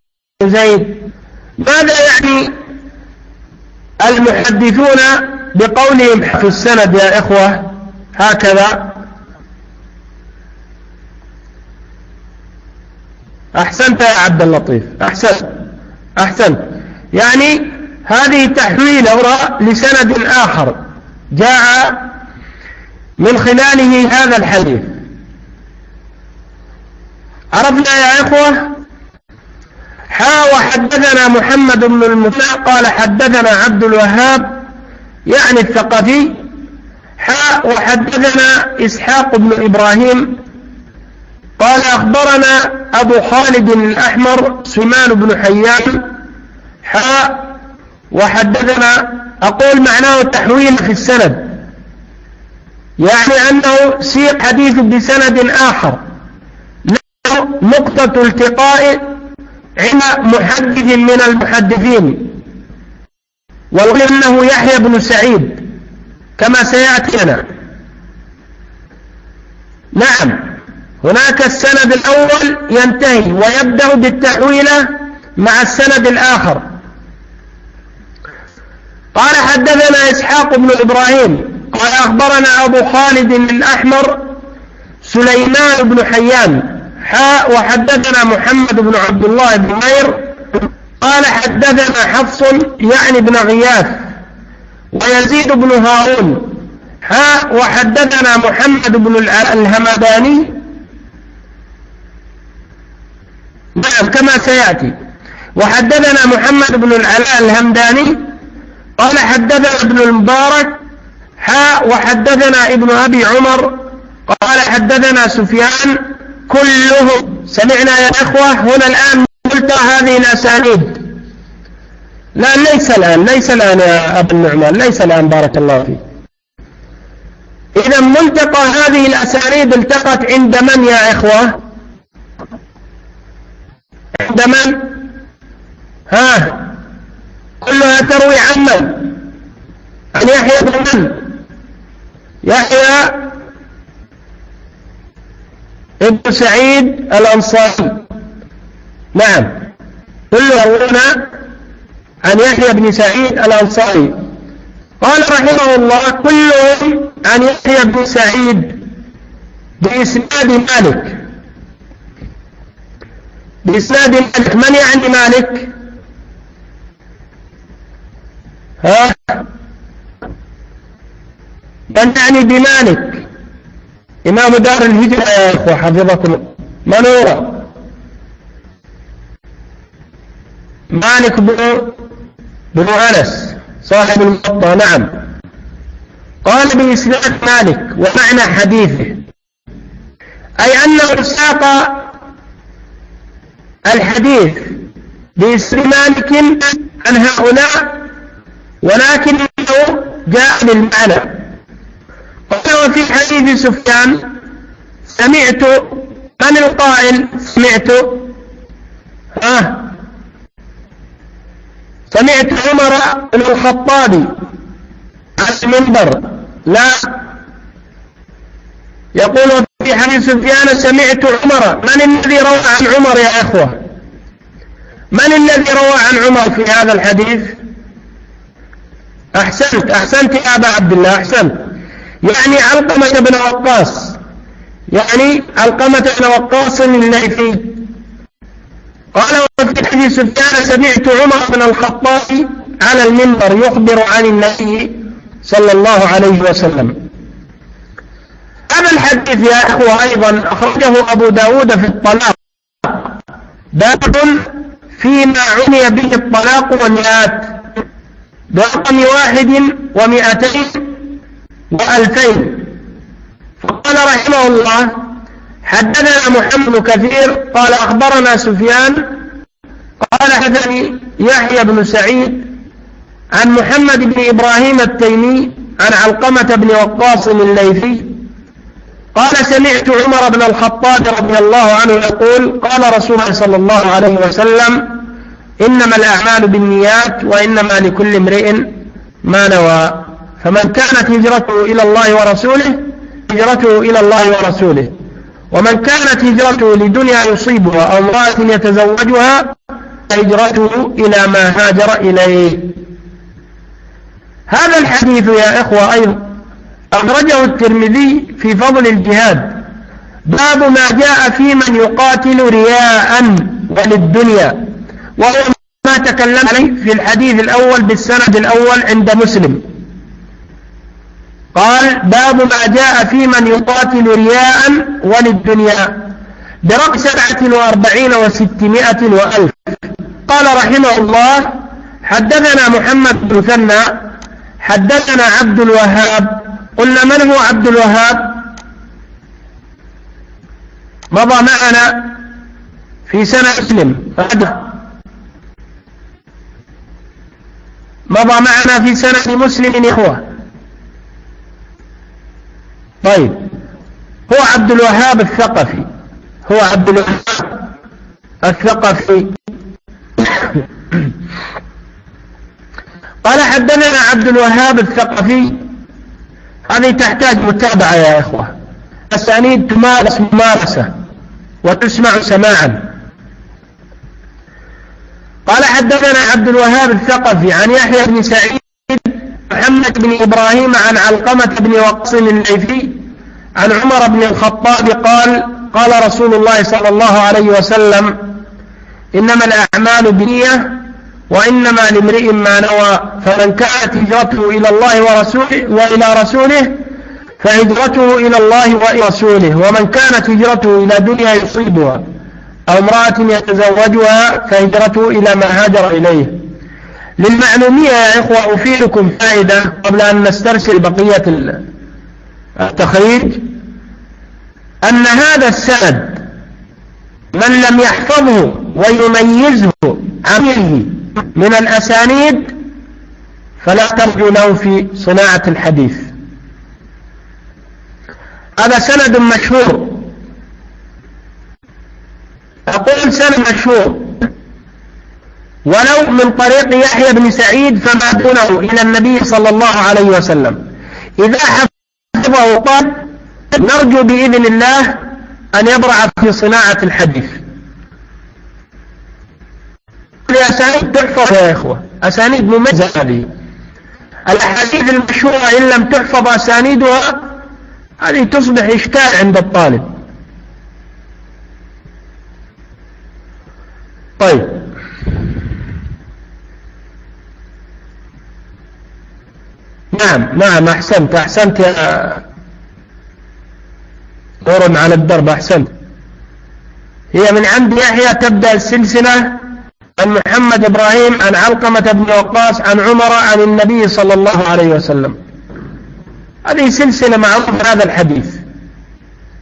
[SPEAKER 1] زيد ماذا يعني المحدثون بقولهم في السند يا إخوة هكذا؟ أحسنت يا عبد اللطيف أحسنت. أحسنت. يعني هذه تحويل لسند آخر جاء من خلاله هذا الحديث. عرفنا يا إخوة؟ حا وحدثنا محمد بن المثنى قال حدثنا عبد الوهاب يعني الثقفي. حا وحدثنا إسحاق بن إبراهيم قال أخبرنا أبو خالد الأحمر سمان بن حيان حاء وحدثنا أقول معناه التحويل في السند. يعني أنه سيق حديث بسند آخر. نقطة التقاء عند محدث من المحدثين. والغل أنه يحيى بن هناك السند الأول ينتهي ويبدأ بالتحويلة مع السند الآخر. قال حدثنا إسحاق بن إبراهيم قال أخبرنا أبو خالد الأحمر سليمان بن حيان حاء وحدثنا محمد بن عبد الله بن مير قال حدثنا حفص يعني بن غياث ويزيد بن هارون حاء وحدثنا محمد بن الهمداني نعم كما سيأتي. وحدثنا محمد بن العلاء الهمداني قال حدثنا ابن المبارك حاء وحدثنا ابن أبي عمر قال حدثنا سفيان كلهم سمعنا يا إخوة هنا الآن ملتقى هذه الأسانيد. لا ليس الآن ليس الآن يا أبا النعمان ليس الآن بارك الله فيك. إذا ملتقى هذه الأسانيد التقت عند من يا إخوة؟ عند من ها. كلها تروي عن من؟ عن يحيى بن من؟ يحيى ابن سعيد الأنصاري. نعم. كلها يروون عن يحيى بن سعيد الأنصاري. قال رحمه الله كلهم عن يحيى بن سعيد بإسناد مالك. بإسناد مالك. من يعني مالك؟ ها؟ من يعني بمالك؟ إمام دار الهجرة يا إخوة حفظكم. من هو؟ مالك بن بن أنس صاحب الموطأ نعم. قال بإسناد مالك ومعنى حديثه. أي أنه ساق الحديث باسم مالك عن هؤلاء ولكنه جاء بالمعنى. قال وفي حديث سفيان سمعت من القائل سمعت؟ آه. سمعت عمر بن الخطاب على المنبر. لا. يقول حديث سفيان سمعت عمر. من الذي روى عن عمر يا أخوة؟ من الذي روى عن عمر في هذا الحديث؟ أحسنت أحسنت يا أبا عبد الله أحسنت. يعني علقمة بن وقاص. يعني علقمة بن وقاص الليثي. قال وفي حديث سفيان سمعت عمر بن الخطاب على المنبر يخبر عن النبي صلى الله عليه وسلم. هذا الحديث يا أخوة أيضا أخرجه أبو داود في الطلاق. باب فيما عني به الطلاق والمئات برقم واحد ومئتين وألفين. فقال رحمه الله حدثنا محمد كثير قال أخبرنا سفيان قال حدثني يحيى بن سعيد عن محمد بن إبراهيم التيمي عن علقمة بن وقاص الليثي قال سمعت عمر بن الخطاب رضي الله عنه يقول قال رسول الله صلى الله عليه وسلم إنما الأعمال بالنيات وإنما لكل امرئ ما نوى فمن كانت هجرته إلى الله ورسوله هجرته إلى الله ورسوله ومن كانت هجرته لدنيا يصيبها أو امرأة يتزوجها هجرته إلى ما هاجر إليه. هذا الحديث يا إخوة أيضا أخرجه الترمذي في فضل الجهاد. باب ما جاء في من يقاتل رياء وللدنيا وهو ما تكلم عليه في الحديث الأول بالسند الأول عند مسلم. قال باب ما جاء في من يقاتل رياء وللدنيا برقم سبعة وأربعين وستمائة وألف. قال رحمه الله حدثنا محمد بن ثنى حدثنا عبد الوهاب قلنا من هو عبد الوهاب؟ مضى معنا في سنة مسلم مضى معنا في سنة مسلم إخوة. طيب هو عبد الوهاب الثقفي. هو عبد الوهاب الثقفي. قال حدثنا عبد الوهاب الثقفي هذه تحتاج متابعة يا إخوة. الأسانيد تمارس ممارسة وتسمع سماعا. قال حدثنا عبد الوهاب الثقفي عن يحيى بن سعيد محمد بن إبراهيم عن علقمة بن وقص الليثي عن عمر بن الخطاب قال قال رسول الله صلى الله عليه وسلم إنما الأعمال بنية وإنما لامرئ ما نوى فمن كانت هجرته إلى الله ورسوله وإلى رسوله فهجرته إلى الله ورسوله ومن كانت هجرته إلى دنيا يصيبها أو امرأة يتزوجها فهجرته إلى ما هاجر إليه. للمعلومية يا إخوة أفيدكم فائدة قبل أن نسترسل بقية التخريج. أن هذا السند من لم يحفظه ويميزه عمله من الأسانيد فلا ترجو له في صناعة الحديث. هذا سند مشهور. أقول سند مشهور. ولو من طريق يحيى بن سعيد فما دونه إلى النبي صلى الله عليه وسلم. إذا حفظه قال نرجو بإذن الله أن يبرع في صناعة الحديث. الأسانيد تحفظ يا إخوة. أسانيد مميزة هذه. الأحاديث المشهورة إن لم تحفظ أسانيدها هذه تصبح إشكال عند الطالب. طيب. نعم نعم أحسنت أحسنت يا دور على الدرب أحسنت. هي من عند يحيى تبدأ السلسلة. عن محمد إبراهيم عن علقمة بن وقاص عن عمر عن النبي صلى الله عليه وسلم. هذه سلسلة معروفة هذا الحديث.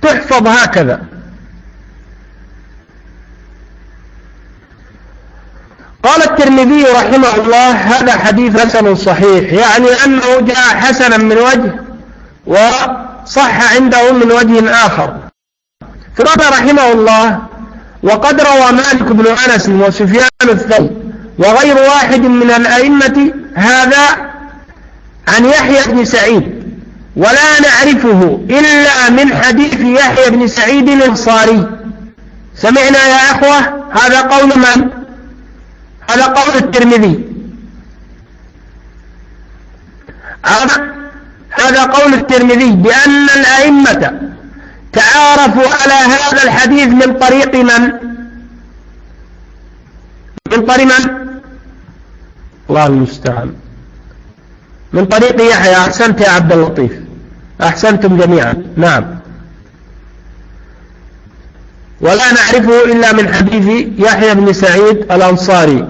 [SPEAKER 1] تحفظ هكذا. قال الترمذي رحمه الله هذا حديث حسن صحيح يعني أنه جاء حسنا من وجه وصح عنده من وجه آخر. ثم رحمه الله وقد روى مالك بن أنس وسفيان الثوري وغير واحد من الأئمة هذا عن يحيى بن سعيد ولا نعرفه إلا من حديث يحيى بن سعيد الأنصاري. سمعنا يا أخوة هذا قول من؟ هذا قول الترمذي. هذا قول الترمذي بأن الأئمة تعارفوا على هذا الحديث من طريق من؟ من طريق من؟ الله المستعان. من طريق يحيى. أحسنت يا عبد اللطيف. أحسنتم جميعا. نعم. ولا نعرفه إلا من حديث يحيى بن سعيد الأنصاري.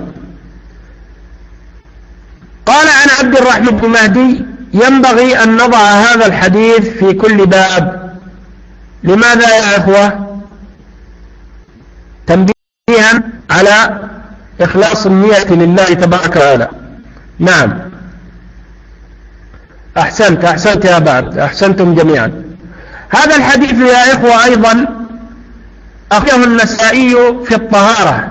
[SPEAKER 1] قال عن عبد الرحمن بن مهدي ينبغي أن نضع هذا الحديث في كل باب. لماذا يا أخوة؟ تنبيها على إخلاص النية لله تبارك وتعالى. نعم. أحسنت أحسنت يا بعد أحسنتم جميعا. هذا الحديث يا إخوة أيضا أخيه النسائي في الطهارة.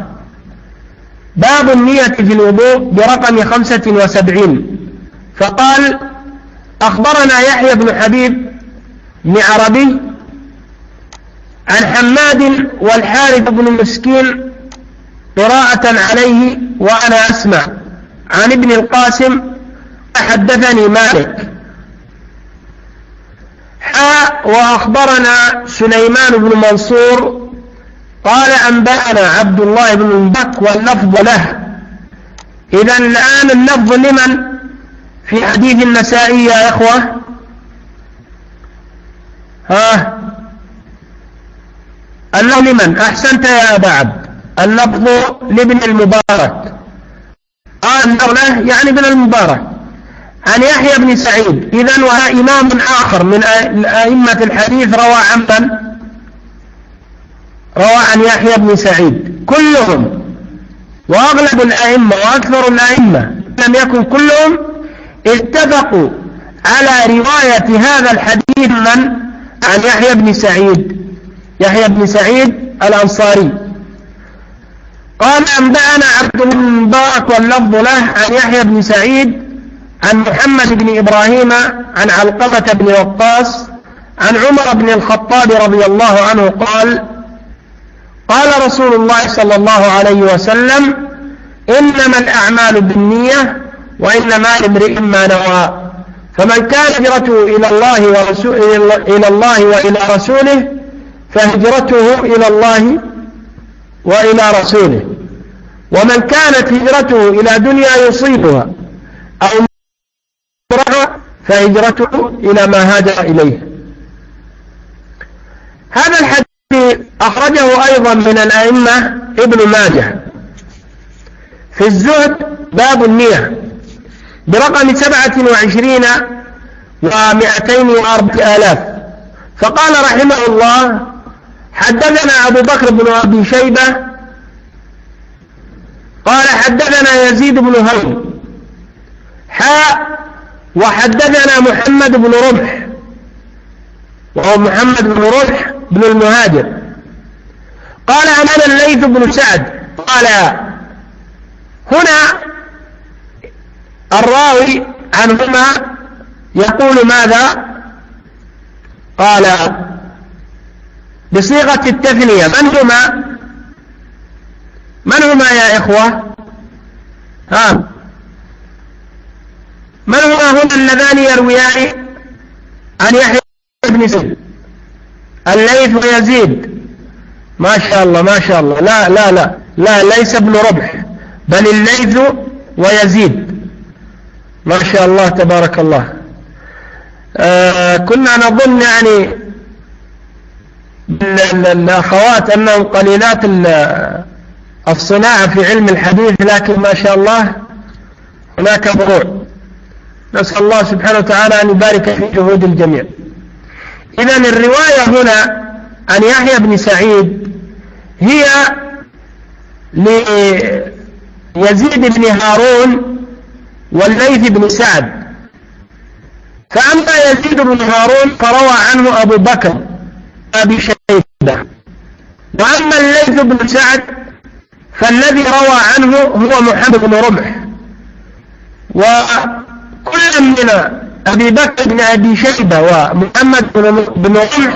[SPEAKER 1] باب النية في الوضوء برقم خمسة وسبعين. فقال أخبرنا يحيى بن حبيب بن عربي عن حماد والحارث بن مسكين قراءة عليه وأنا أسمع. عن ابن القاسم حدثني مالك. حاء وأخبرنا سليمان بن منصور قال أنبأنا عبد الله بن المبك واللفظ له. إذا الآن اللفظ لمن؟ في حديث النسائي يا إخوة. ها؟ اللفظ لمن؟ أحسنت يا أبا عبد. اللفظ لابن المبارك. آه له يعني ابن المبارك. عن يحيى بن سعيد. إذا وها إمام آخر من أئمة الحديث روى عن من؟ روى عن يحيى بن سعيد. كلهم. وأغلب الأئمة وأكثر الأئمة لم يكن كلهم اتفقوا على رواية هذا الحديث من؟ عن يحيى بن سعيد. يحيى بن سعيد الأنصاري. قال أنبأنا عبد المبارك واللفظ له عن يحيى بن سعيد عن محمد بن إبراهيم عن علقمة بن وقاص عن عمر بن الخطاب رضي الله عنه قال قال رسول الله صلى الله عليه وسلم إنما الأعمال بالنية وإنما لامرئ ما نوى. فمن كان هجرته إلى الله ورسوله إلى الله وإلى رسوله فهجرته إلى الله وإلى رسوله. ومن كانت هجرته إلى دنيا يصيبها أو فهجرته إلى ما هاجر إليه. هذا الحديث أخرجه أيضا من الأئمة ابن ماجه. في الزهد باب النية برقم سبعة وعشرين ومائتين وأربع آلاف. فقال رحمه الله حدثنا أبو بكر بن أبي شيبة قال حدثنا يزيد بن هرم حاء وحدثنا محمد بن رمح. وهو محمد بن رمح بن المهاجر. قال أنا الليث بن سعد. قال هنا الراوي عنهما يقول ماذا؟ قال بصيغة التثنية من هما؟ من هما يا إخوة؟ ها؟ من هما هما اللذان يرويان عن يحيى بن سعد الليث ويزيد. ما شاء الله ما شاء الله. لا لا لا لا ليس ابن ربح بل الليث ويزيد. ما شاء الله تبارك الله. آه كنا نظن يعني الأخوات أنهم قليلات الصناعة في علم الحديث لكن ما شاء الله هناك فروع. نسأل الله سبحانه وتعالى أن يبارك في جهود الجميع. إذا الرواية هنا عن يحيى بن سعيد هي ليزيد بن هارون والليث بن سعد. فأما يزيد بن هارون فروى عنه أبو بكر. أبي شيبة. وأما الليث بن سعد فالذي روى عنه هو محمد بن رمح وكل من أبي بكر بن أبي شيبة ومحمد بن رمح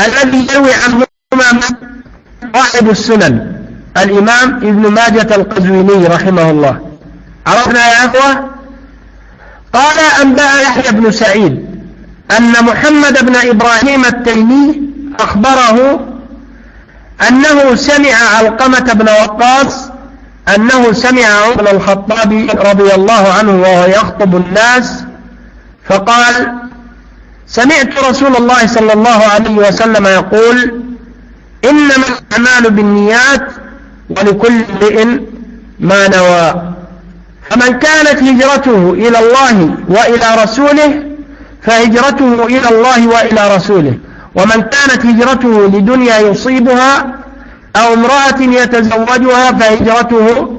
[SPEAKER 1] الذي يروي عنهما صاحب السنن. الإمام ابن ماجة القزويني رحمه الله. عرفنا يا أخوة؟ قال أنبأ يحيى بن سعيد. أن محمد بن إبراهيم التيمي أخبره أنه سمع علقمة بن وقاص أنه سمع عمر الخطاب رضي الله عنه وهو يخطب الناس فقال سمعت رسول الله صلى الله عليه وسلم يقول إنما الأعمال بالنيات ولكل امرئ ما نوى. فمن كانت هجرته إلى الله وإلى رسوله فهجرته إلى الله وإلى رسوله. ومن كانت هجرته لدنيا يصيبها أو امرأة يتزوجها فهجرته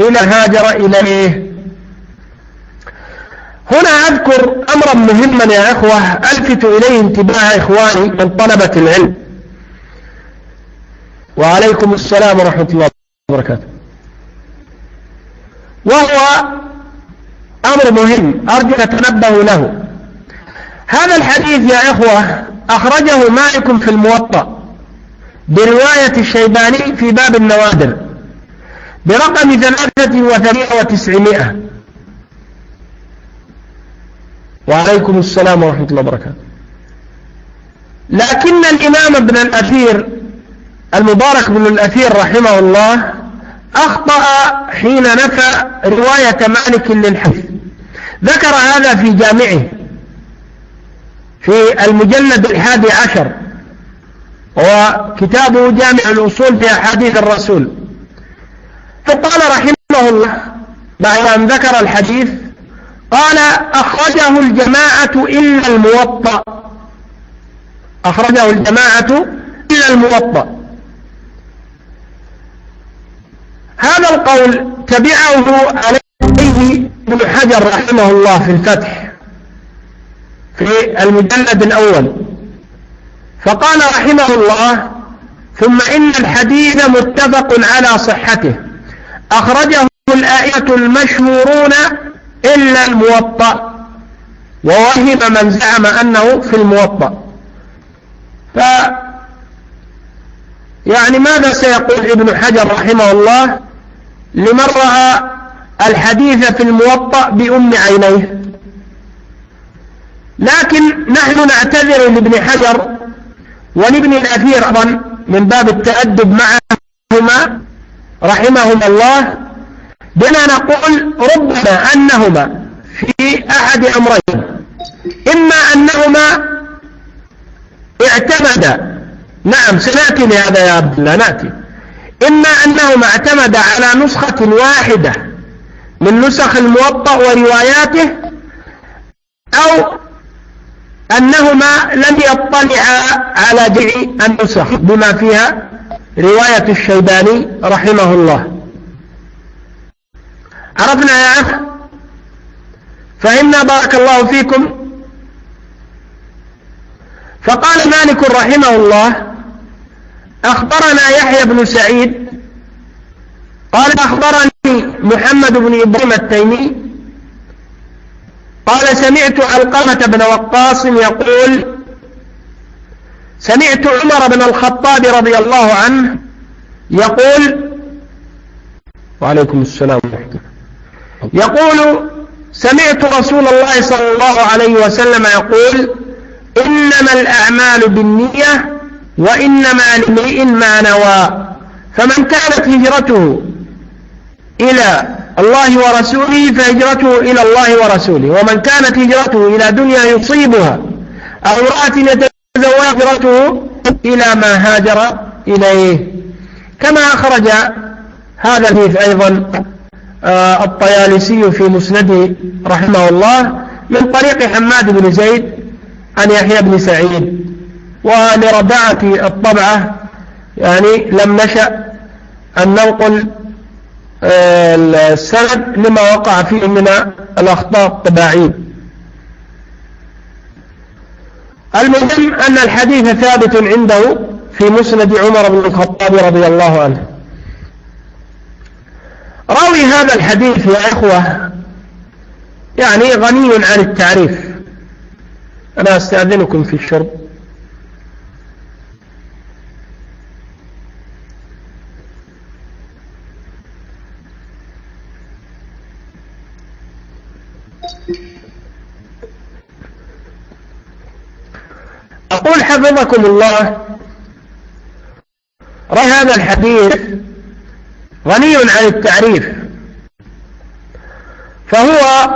[SPEAKER 1] إلى هاجر إليه. هنا أذكر أمرا مهما يا أخوة ألفت إليه انتباه إخواني من طلبة العلم. وعليكم السلام ورحمة الله وبركاته. وهو أمر مهم أرجو تتنبهوا له. هذا الحديث يا إخوة أخرجه مالك في الموطأ برواية الشيباني في باب النوادر برقم ثلاثة وثلاثة وتسعمائة. وعليكم السلام ورحمة الله وبركاته. لكن الإمام ابن الأثير المبارك بن الأثير رحمه الله أخطأ حين نفى رواية مالك للحفظ ذكر هذا في جامعه. في المجلد الحادي عشر وكتابه جامع الأصول في أحاديث الرسول. فقال رحمه الله بعد أن ذكر الحديث قال أخرجه الجماعة إلا الموطأ. أخرجه الجماعة إلا الموطأ. هذا القول تبعه عليه ابن حجر رحمه الله في الفتح. في المجلد الأول. فقال رحمه الله ثم إن الحديث متفق على صحته. أخرجه الآية المشهورون إلا الموطأ. ووهم من زعم أنه في الموطأ. ف يعني ماذا سيقول ابن حجر رحمه الله؟ لمن رأى الحديث في الموطأ بأم عينيه. لكن نحن نعتذر لابن حجر ولابن الأثير أيضا من باب التأدب معهما رحمهما الله بنا نقول ربما أنهما في أحد أمرين. إما أنهما اعتمدا نعم سنأتي لهذا يا عبد الله نأتي. إما أنهما اعتمد على نسخة واحدة من نسخ الموطأ ورواياته أو أنهما لم يطلعا على جميع النسخ بما فيها رواية الشيباني رحمه الله. عرفنا يا أخ فهمنا بارك الله فيكم. فقال مالك رحمه الله أخبرنا يحيى بن سعيد قال أخبرني محمد بن إبراهيم التيمي قال سمعت علقمة بن وقاص يقول سمعت عمر بن الخطاب رضي الله عنه يقول وعليكم السلام ورحمة يقول سمعت رسول الله صلى الله عليه وسلم يقول إنما الأعمال بالنية وإنما لامرئ ما نوى فمن كانت هجرته إلى الله ورسوله فهجرته إلى الله ورسوله. ومن كانت هجرته إلى دنيا يصيبها. أو امرأة يتزوج إلى ما هاجر إليه. كما أخرج هذا الحديث أيضا آه، الطيالسي في مسنده رحمه الله من طريق حماد بن زيد عن يحيى بن سعيد. ولردعة الطبعة يعني لم نشأ أن ننقل السند لما وقع فيه من الأخطاء الطباعية المهم أن الحديث ثابت عنده في مسند عمر بن الخطاب رضي الله عنه. راوي هذا الحديث يا إخوة يعني غني عن التعريف. أنا أستأذنكم في الشرب. حفظكم الله رأي هذا الحديث غني عن التعريف. فهو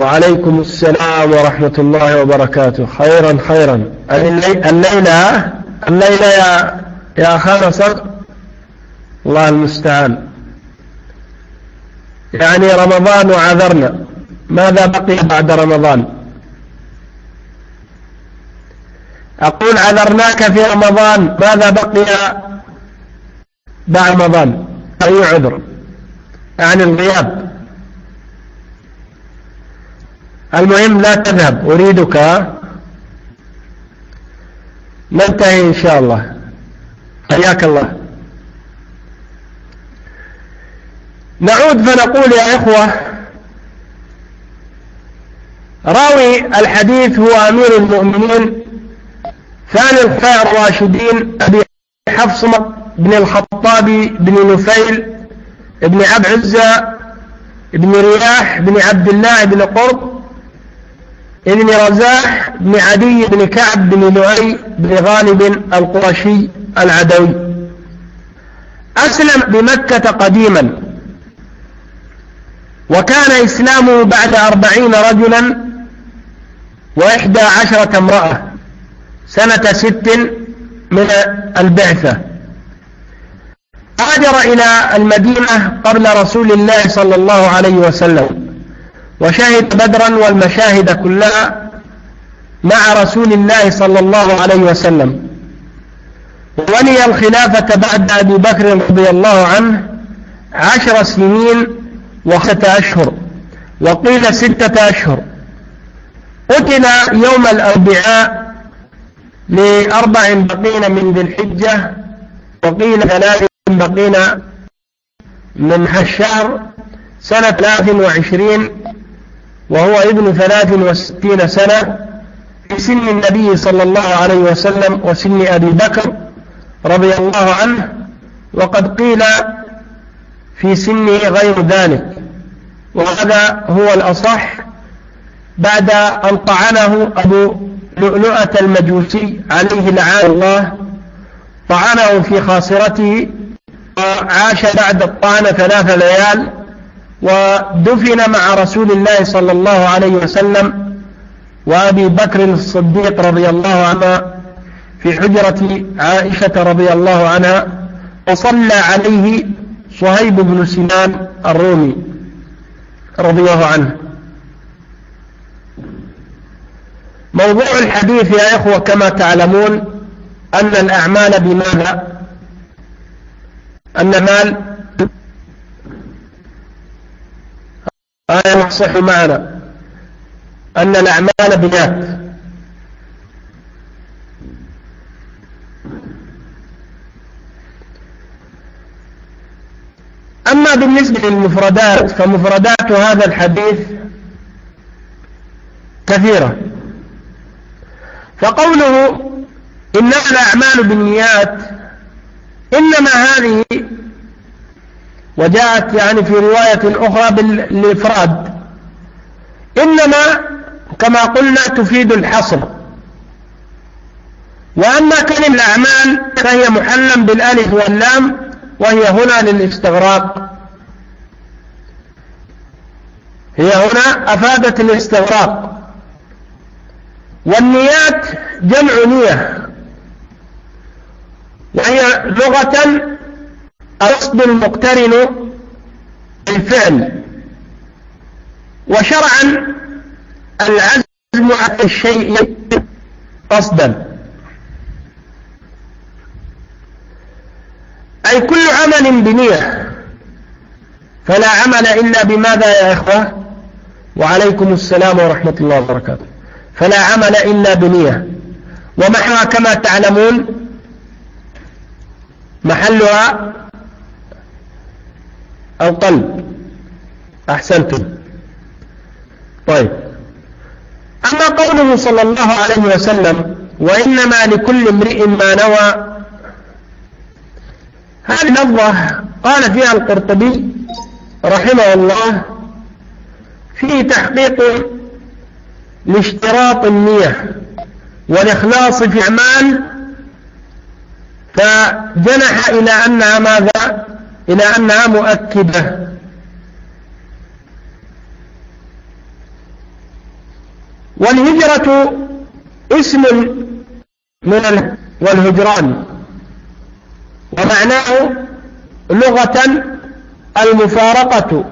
[SPEAKER 1] وعليكم السلام ورحمة الله وبركاته. خيرا خيرا. الليلة الليلة يا يا صدق الله المستعان. يعني رمضان وعذرنا ماذا بقي بعد رمضان؟ أقول عذرناك في رمضان ماذا بقي بعد رمضان؟ أي عذر؟ عن الغياب. المهم لا تذهب أريدك. ننتهي إن شاء الله. حياك الله. نعود فنقول يا إخوة راوي الحديث هو أمير المؤمنين ثاني الخلفاء الراشدين أبي حفص بن الخطاب بن نفيل بن عبد عزة بن رياح بن عبد الله بن قرب بن رزاح بن عدي بن كعب بن لؤي بن غالب القرشي العدوي. أسلم بمكة قديما. وكان إسلامه بعد أربعين رجلا وإحدى عشرة امرأة سنة ست من البعثة. هاجر إلى المدينة قبل رسول الله صلى الله عليه وسلم وشهد بدرا والمشاهد كلها مع رسول الله صلى الله عليه وسلم. ولي الخلافة بعد أبي بكر رضي الله عنه عشر سنين وستة أشهر وقيل ستة أشهر. قتل يوم الأربعاء لأربع بقين من ذي الحجة وقيل ثلاث بقين من الشهر سنة ثلاث وعشرين وهو ابن ثلاث وستين سنة في سن النبي صلى الله عليه وسلم وسن أبي بكر رضي الله عنه وقد قيل في سنه غير ذلك وهذا هو الأصح بعد أن طعنه أبو لؤلؤة المجوسي عليه لعان الله طعنه في خاصرته وعاش بعد الطعن ثلاث ليال ودفن مع رسول الله صلى الله عليه وسلم وأبي بكر الصديق رضي الله عنه في حجرة عائشة رضي الله عنها وصلى عليه صهيب بن سنان الرومي رضي الله عنه. موضوع الحديث يا إخوة كما تعلمون أن الأعمال بماذا؟ أن مال آية يصح معنا. أن الأعمال بنات أما بالنسبة للمفردات فمفردات هذا الحديث كثيرة. فقوله إنما الأعمال بالنيات إنما هذه وجاءت يعني في رواية أخرى بالإفراد إنما كما قلنا تفيد الحصر وأما كلمة الأعمال فهي محلا بالألف واللام وهي هنا للاستغراق هي هنا أفادت الاستغراق والنيات جمع نية. وهي لغة القصد المقترن بالفعل. وشرعا العزم على الشيء قصدا. أي كل عمل بنية. فلا عمل إلا بماذا يا إخوة؟ وعليكم السلام ورحمة الله وبركاته. فلا عمل إلا بنية. ومحوها كما تعلمون محلها القلب أحسنتم. طيب. أما قوله صلى الله عليه وسلم وإنما لكل امرئ ما نوى. هذه لفظة قال فيها القرطبي رحمه الله في تحقيق لاشتراط النية والإخلاص في أعمال فجنح إلى أنها ماذا؟ إلى أنها مؤكدة. والهجرة اسم من والهجران. ومعناه لغة المفارقة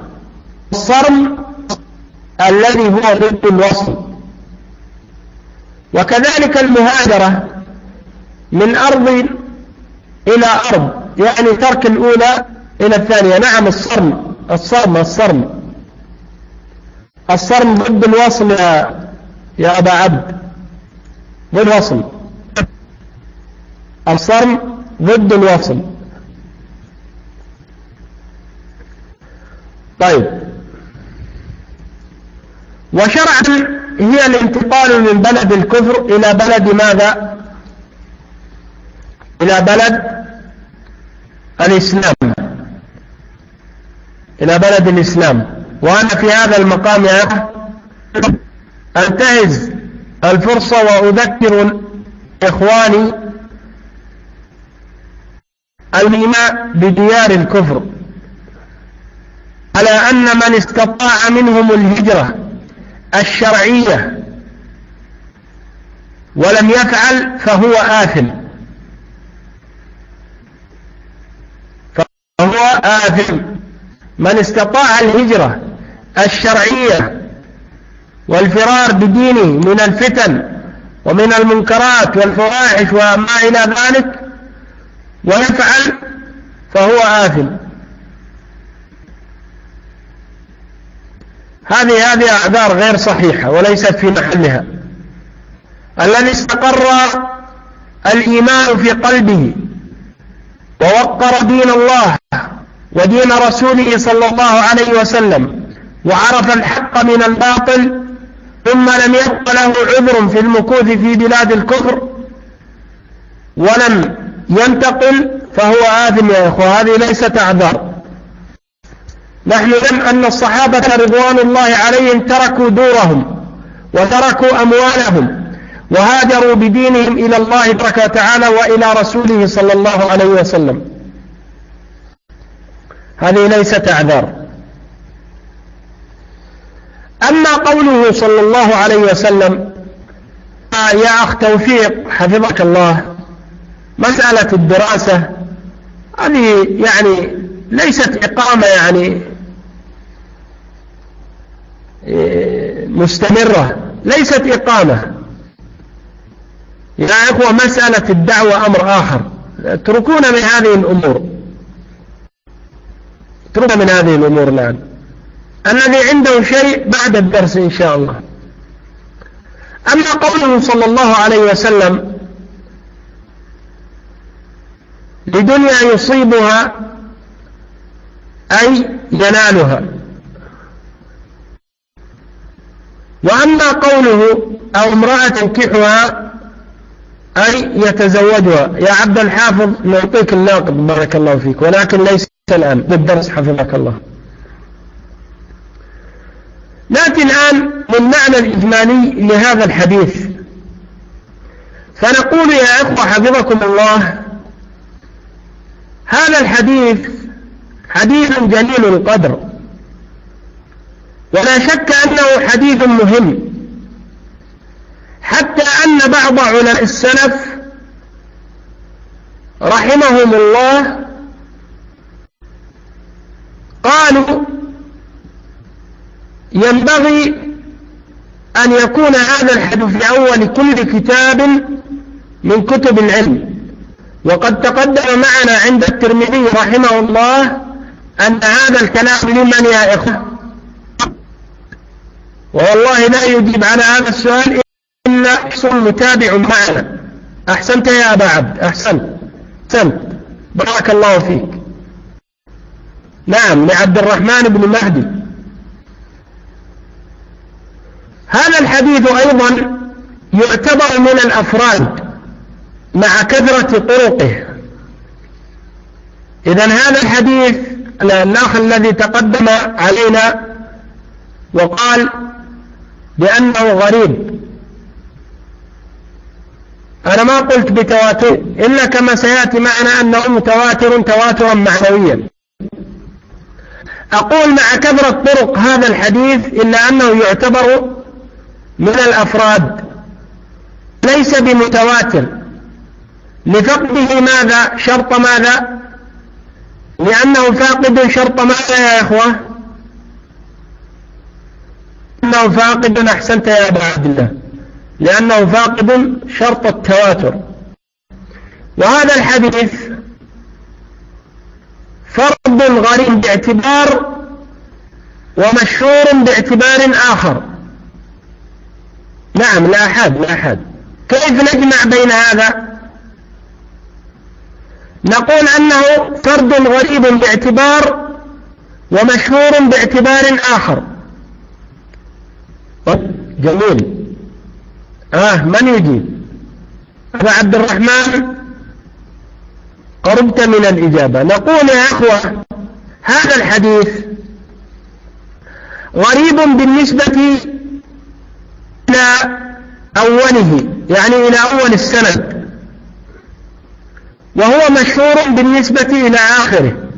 [SPEAKER 1] الصرم الذي هو ضد الوصل وكذلك المهاجرة من أرض إلى أرض يعني ترك الأولى إلى الثانية. نعم الصرم الصرم الصرم. الصرم ضد الوصل يا, يا أبا عبد. ضد الوصل. الصرم ضد الوصل. طيب. وشرعا هي الانتقال من بلد الكفر إلى بلد ماذا؟ إلى بلد الإسلام. إلى بلد الإسلام. وأنا في هذا المقام أنتهز الفرصة وأذكر إخواني الميماء بديار الكفر على أن من استطاع منهم الهجرة. الشرعية ولم يفعل فهو آثم. فهو آثم. من استطاع الهجرة الشرعية والفرار بدينه من الفتن ومن المنكرات والفواحش وما إلى ذلك ويفعل فهو آثم. هذه هذه أعذار غير صحيحة وليست في محلها. الذي استقر الإيمان في قلبه ووقر دين الله ودين رسوله صلى الله عليه وسلم وعرف الحق من الباطل ثم لم يبق له عذر في المكوث في بلاد الكفر ولم ينتقل فهو آثم يا إخوة هذه ليست أعذار. نحن نعلم أن الصحابة رضوان الله عليهم تركوا دورهم وتركوا أموالهم وهاجروا بدينهم إلى الله تبارك وتعالى وإلى رسوله صلى الله عليه وسلم. هذه ليست أعذار. أما قوله صلى الله عليه وسلم يا أخ توفيق حفظك الله مسألة الدراسة هذه يعني ليست إقامة يعني مستمرة ليست إقامة. يا إخوة مسألة الدعوة أمر آخر. اتركونا من هذه الأمور. اتركونا من هذه الأمور الآن. الذي عنده شيء بعد الدرس إن شاء الله. أما قوله صلى الله عليه وسلم لدنيا يصيبها أي ينالها. وأما قوله أو امرأة تنكحها أي يتزوجها. يا عبد الحافظ نعطيك الناقد بارك الله فيك ولكن ليس الآن بالدرس حفظك الله. نأتي الآن للمعنى الإجمالي لهذا الحديث. فنقول يا أخوة حفظكم الله هذا الحديث حديث جليل القدر. ولا شك أنه حديث مهم. حتى أن بعض علماء السلف رحمهم الله قالوا ينبغي أن يكون هذا الحديث في أول كل كتاب من كتب العلم. وقد تقدم معنا عند الترمذي رحمه الله أن هذا الكلام لمن يا إخوة؟ والله لا يجيب على هذا السؤال إلا أحسن متابع معنا. أحسنت يا أبا عبد. أحسنت أحسنت بارك الله فيك. نعم لعبد الرحمن بن مهدي. هذا الحديث أيضا يعتبر من الأفراد مع كثرة طرقه. إذا هذا الحديث الأخ الذي تقدم علينا وقال بأنه غريب. أنا ما قلت بتواتر. إلا كما سيأتي معنا أنه متواتر تواترا معنويا. أقول مع كثرة طرق هذا الحديث إلا أنه يعتبر من الأفراد. ليس بمتواتر. لفقده ماذا؟ شرط ماذا؟ لأنه فاقد شرط ماذا يا إخوة؟ لأنه فاقد أحسنت يا أبا عبد الله. لأنه فاقد شرط التواتر. وهذا الحديث فرد غريب باعتبار ومشهور باعتبار آخر. نعم لا أحد لا أحد. كيف نجمع بين هذا؟ نقول أنه فرد غريب باعتبار ومشهور باعتبار آخر. جميل. آه من يجيب أبا عبد الرحمن؟ قربت من الإجابة. نقول يا أخوة هذا الحديث غريب بالنسبة إلى أوله يعني إلى أول السند وهو مشهور بالنسبة إلى آخره.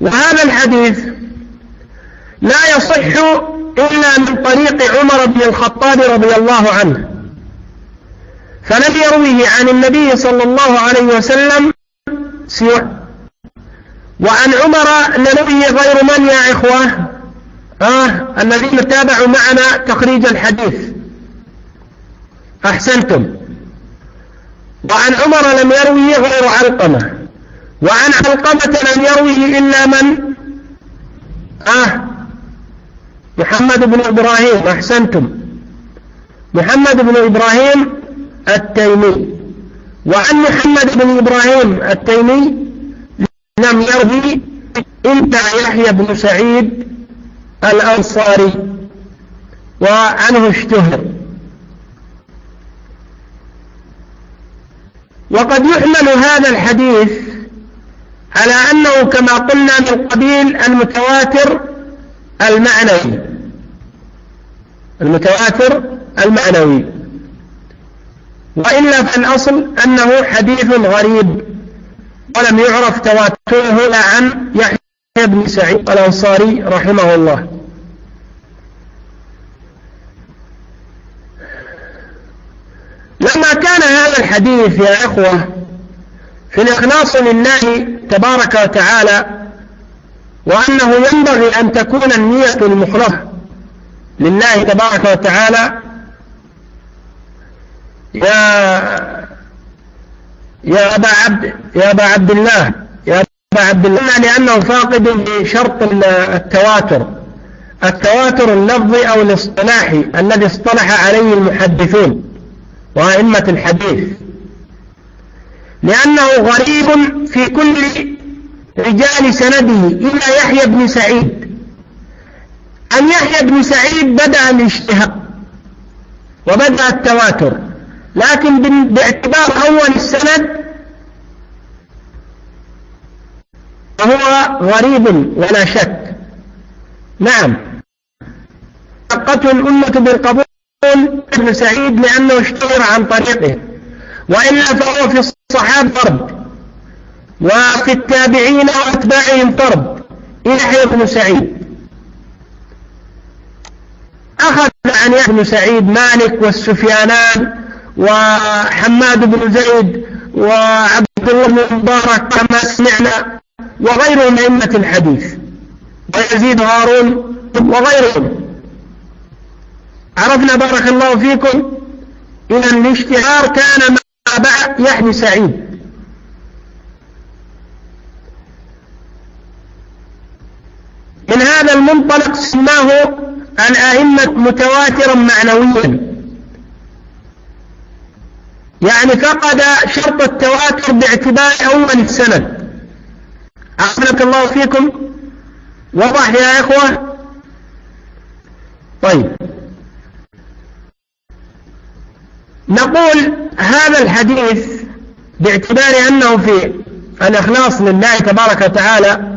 [SPEAKER 1] وهذا الحديث لا يصح إلا من طريق عمر بن الخطاب رضي الله عنه. فلم يرويه عن النبي صلى الله عليه وسلم سوى وعن عمر لنروي غير من يا إخوة؟ آه الذين تابعوا معنا تخريج الحديث. أحسنتم. وعن عمر لم يروي غير علقمة. وعن علقمة لم يروي إلا من؟ آه محمد بن إبراهيم أحسنتم. محمد بن إبراهيم التيمي. وعن محمد بن إبراهيم التيمي لم يروي إلا يحيى بن سعيد الأنصاري وعنه اشتهر. وقد يحمل هذا الحديث على أنه كما قلنا من قبيل المتواتر المعنوي. المتواتر المعنوي. وإلا فالأصل أنه حديث غريب ولم يعرف تواتره إلا عن يحيى بن سعيد الأنصاري رحمه الله. لما كان هذا الحديث يا إخوة في الإخلاص لله تبارك وتعالى وأنه ينبغي أن تكون النية المخلصة لله تبارك وتعالى. يا يا أبا عبد يا أبا عبد الله يا أبا عبد الله لأنه فاقد لشرط التواتر. التواتر اللفظي أو الاصطلاحي الذي اصطلح عليه المحدثون وأئمة الحديث. لأنه غريب في كل رجال سنده إلى يحيى بن سعيد. عن يحيى بن سعيد بدأ الاشتهاء وبدأ التواتر لكن باعتبار أول السند فهو غريب ولا شك. نعم. حقته الأمة بالقبول ابن سعيد لأنه اشتهر عن طريقه وإلا فهو في الصحابة فرد وفي التابعين وأتباعهم فرد يحيى بن سعيد. أخذ عن يحيى بن سعيد مالك والسفيانان وحماد بن زيد وعبد الله بن مبارك كما سمعنا وغيرهم أئمة الحديث. ويزيد هارون وغيرهم. عرفنا بارك الله فيكم إذا الاشتهار كان بعد يحيى سعيد. من هذا المنطلق سماه الأئمة متواترا معنويا. يعني فقد شرط التواتر باعتبار أول السند أعطنك الله فيكم. وضح يا إخوة؟ طيب. نقول هذا الحديث باعتبار أنه في الإخلاص لله تبارك وتعالى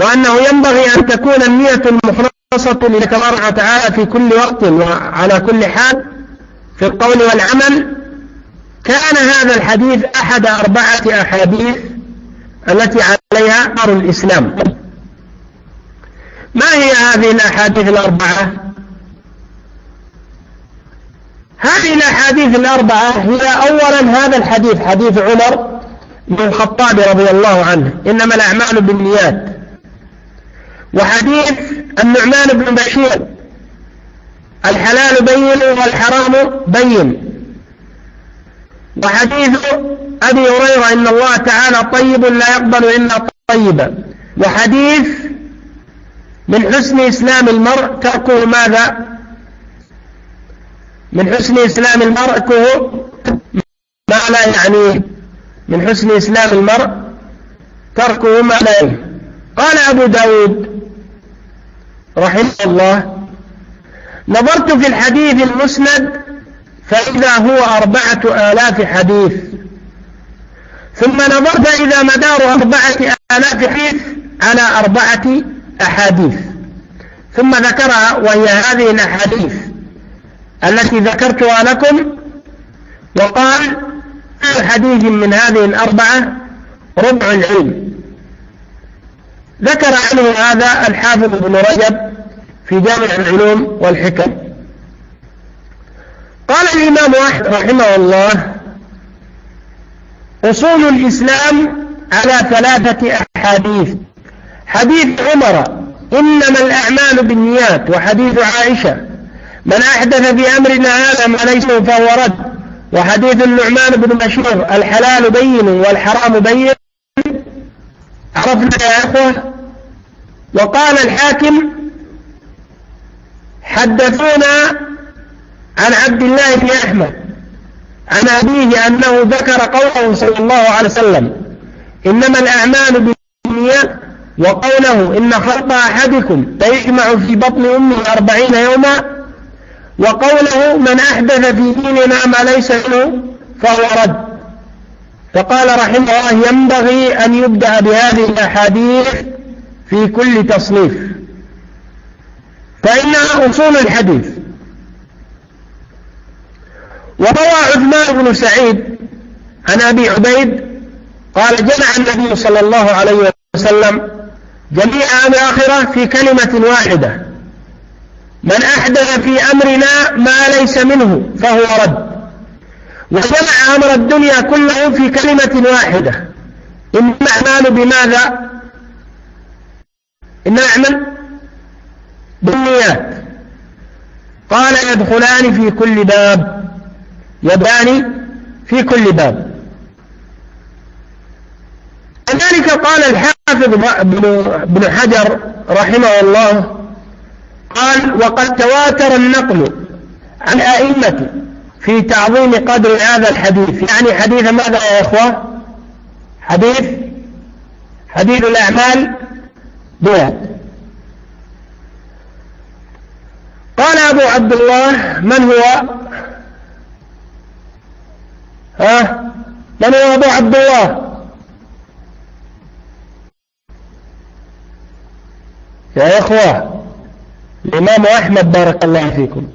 [SPEAKER 1] وأنه ينبغي أن تكون النية المخلصة لله تبارك وتعالى في كل وقت وعلى كل حال في القول والعمل. كان هذا الحديث أحد أربعة أحاديث التي عليها أمر الإسلام. ما هي هذه الأحاديث الأربعة؟ هذه الأحاديث الأربعة هي أولا هذا الحديث حديث عمر بن الخطاب رضي الله عنه. إنما الأعمال بالنيات. وحديث النعمان بن بشير الحلال بين والحرام بين. وحديث أبي هريرة إن الله تعالى طيب لا يقبل إلا طيبا وحديث من حسن إسلام المرء تركه ماذا؟ من حسن إسلام المرء ما لا يعنيه. من حسن إسلام المرء تركه ما لا يعنيه. قال أبو داود رحمه الله. نظرت في الحديث المسند فإذا هو أربعة آلاف حديث. ثم نظرت إذا مدار أربعة آلاف حديث على أربعة أحاديث. ثم ذكرها وهي هذه الأحاديث التي ذكرتها لكم. وقال حديث من هذه الأربعة ربع العلم. ذكر عنه هذا الحافظ ابن رجب في جامع العلوم والحكم. قال الإمام أحمد رحمه الله أصول الإسلام على ثلاثة أحاديث. حديث عمر إنما الأعمال بالنيات وحديث عائشة من أحدث في أمرنا هذا ما ليس فهو رد. وحديث النعمان بن بشير الحلال بين والحرام بين. عرفنا يا أخوة؟ وقال الحاكم حدثونا عن عبد الله بن أحمد عن أبيه أنه ذكر قوله صلى الله عليه وسلم إنما الأعمال بالنيات وقوله إن خلق أحدكم ليجمع في بطن أمه أربعين يوما وقوله من أحدث في ديننا ما ليس منه فهو رد. فقال رحمه الله ينبغي أن يبدأ بهذه الأحاديث في كل تصنيف. فإنها أصول الحديث. وروى عثمان بن سعيد عن أبي عبيد قال جمع النبي صلى الله عليه وسلم جميع الآخرة في كلمة واحدة. من أحدث في أمرنا ما ليس منه فهو رد. وجمع أمر الدنيا كله في كلمة واحدة. إن الأعمال بماذا؟ إن الأعمال بالنيات. قال يدخلان في كل باب. يدان في كل باب. كذلك قال الحافظ بن حجر رحمه الله قال وقد تواتر النقل عن أئمة في تعظيم قدر هذا الحديث. يعني حديث ماذا يا إخوة؟ حديث حديث الأعمال بها قال أبو عبد الله من هو؟ ها؟ من هو أبو عبد الله؟ يا إخوة الإمام أحمد بارك الله فيكم.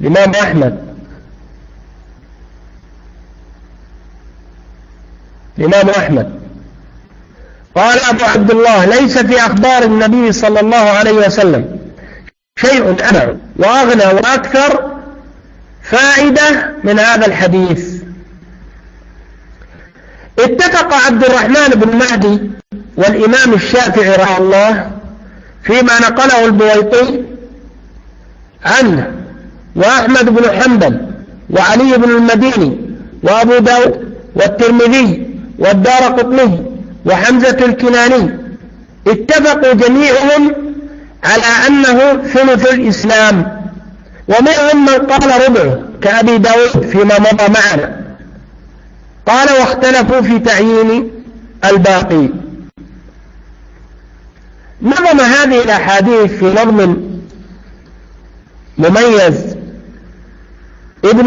[SPEAKER 1] الإمام أحمد. الإمام أحمد. قال أبو عبد الله ليس في أخبار النبي صلى الله عليه وسلم. شيء أبع وأغنى وأكثر فائدة من هذا الحديث. اتفق عبد الرحمن بن مهدي والإمام الشافعي رحمه الله فيما نقله البويطي عنه وأحمد بن حنبل وعلي بن المديني وأبو داود والترمذي والدار قطني وحمزة الكناني. اتفقوا جميعهم على أنه ثلث الإسلام. ومنهم من قال ربعه كأبي داود فيما مضى معنا. قال واختلفوا في تعيين الباقي. نظم هذه الأحاديث في نظم مميز. ابن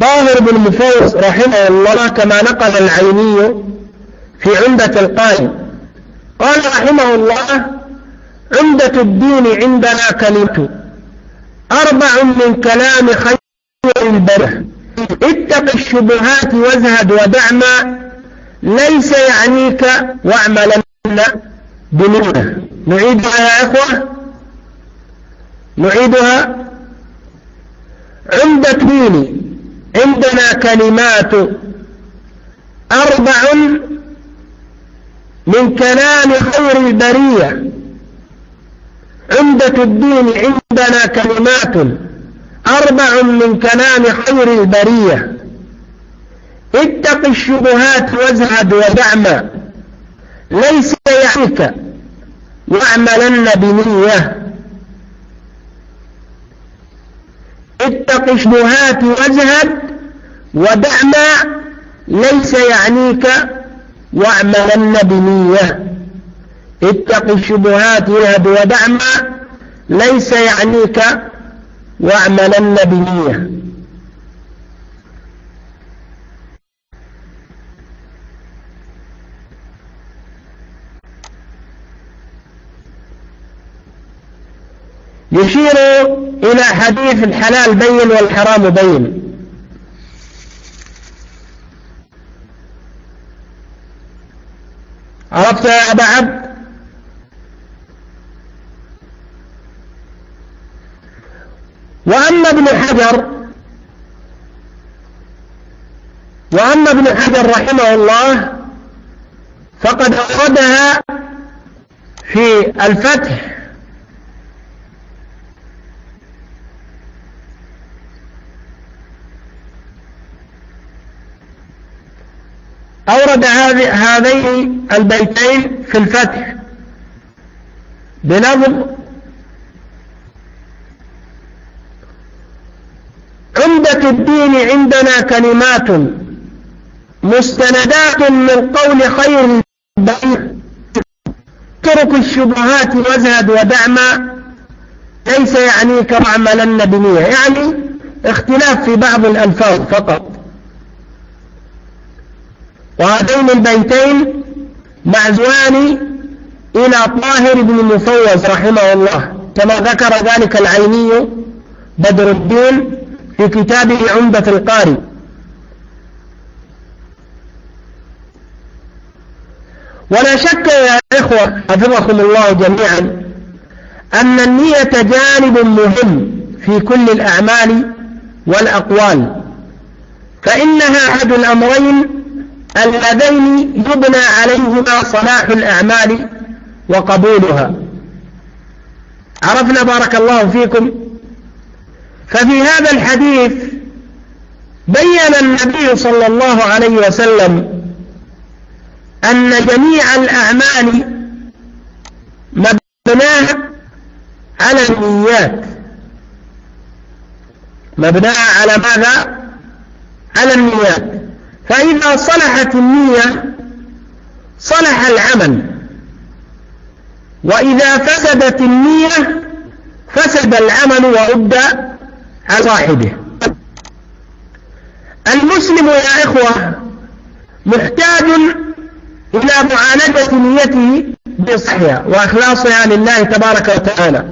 [SPEAKER 1] طاهر بن مفوز رحمه الله كما نقل العيني في عمدة القائم قال رحمه الله عمدة الدين عندنا كلمة. أربع من كلام خير البره اتق الشبهات وازهد ودع ما ليس يعنيك واعملن بنية نعيدها يا إخوة. نعيدها. عند الدين عندنا كلمات. أربع من كلام خير البرية. عمدة الدين عندنا كلمات أربع من كلام خير البرية. اتق الشبهات وازهد ودعما ليس يعنيك واعملن بنية. اتق الشبهات وازهد ودعما ليس يعنيك واعملن بنية. اتق الشبهات واذهب ودعما ليس يعنيك واعملن بنية. يشير إلى حديث الحلال بين والحرام بين. عرفت يا أبا عبد وأما ابن حجر وأما ابن حجر رحمه الله فقد أوردها في الفتح. أورد هذين البيتين في الفتح بلفظ عمدة الدين عندنا كلمات مستندات من قول خير اترك الشبهات وازهد ودع ما ليس يعنيك واعملن بنية يعني اختلاف في بعض الألفاظ فقط. وهذين البيتين معزوان إلى طاهر بن مفوز رحمه الله كما ذكر ذلك العيني بدر الدين في كتابه عمدة القاري ولا شك يا إخوة حفظكم الله جميعا أن النية جانب مهم في كل الأعمال والأقوال فإنها أحد الأمرين اللذين يبنى عليهما صلاح الأعمال وقبولها. عرفنا بارك الله فيكم ففي هذا الحديث بين النبي صلى الله عليه وسلم أن جميع الأعمال مبناها على النيات. مبناها على ماذا؟ على النيات. فإذا صلحت النية صلح العمل. وإذا فسدت النية فسد العمل ورد على صاحبه المسلم يا إخوة محتاج إلى معالجة نيته بصحيها وإخلاصها لله تبارك وتعالى.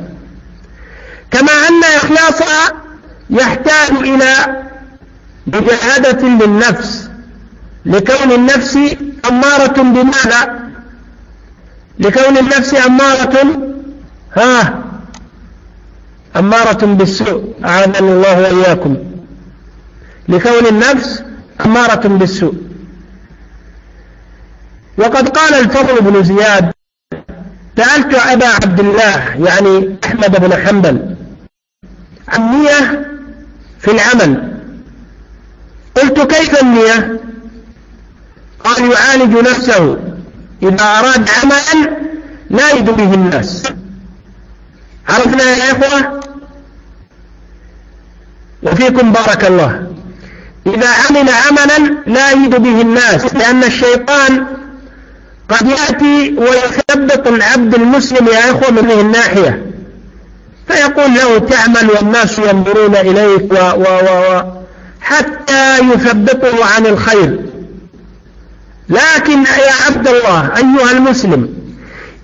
[SPEAKER 1] كما أن إخلاصها يحتاج إلى مجاهدة للنفس لكون النفس أمارة بماذا؟ لكون النفس أمارة ها؟ أمارة بالسوء أعاذني الله وإياكم. لكون النفس أمارة بالسوء. وقد قال الفضل بن زياد سألت أبا عبد الله يعني أحمد بن حنبل عن في العمل. قلت كيف النية قال يعالج نفسه. إذا أراد عملا لا يد به الناس. عرفنا يا إخوة وفيكم بارك الله. إذا عمل عملا لا يد به الناس لأن الشيطان قد يأتي ويثبط العبد المسلم يا إخوة من هذه الناحية. فيقول له تعمل والناس ينظرون إليك و و و حتى يثبطه عن الخير. لكن يا عبد الله أيها المسلم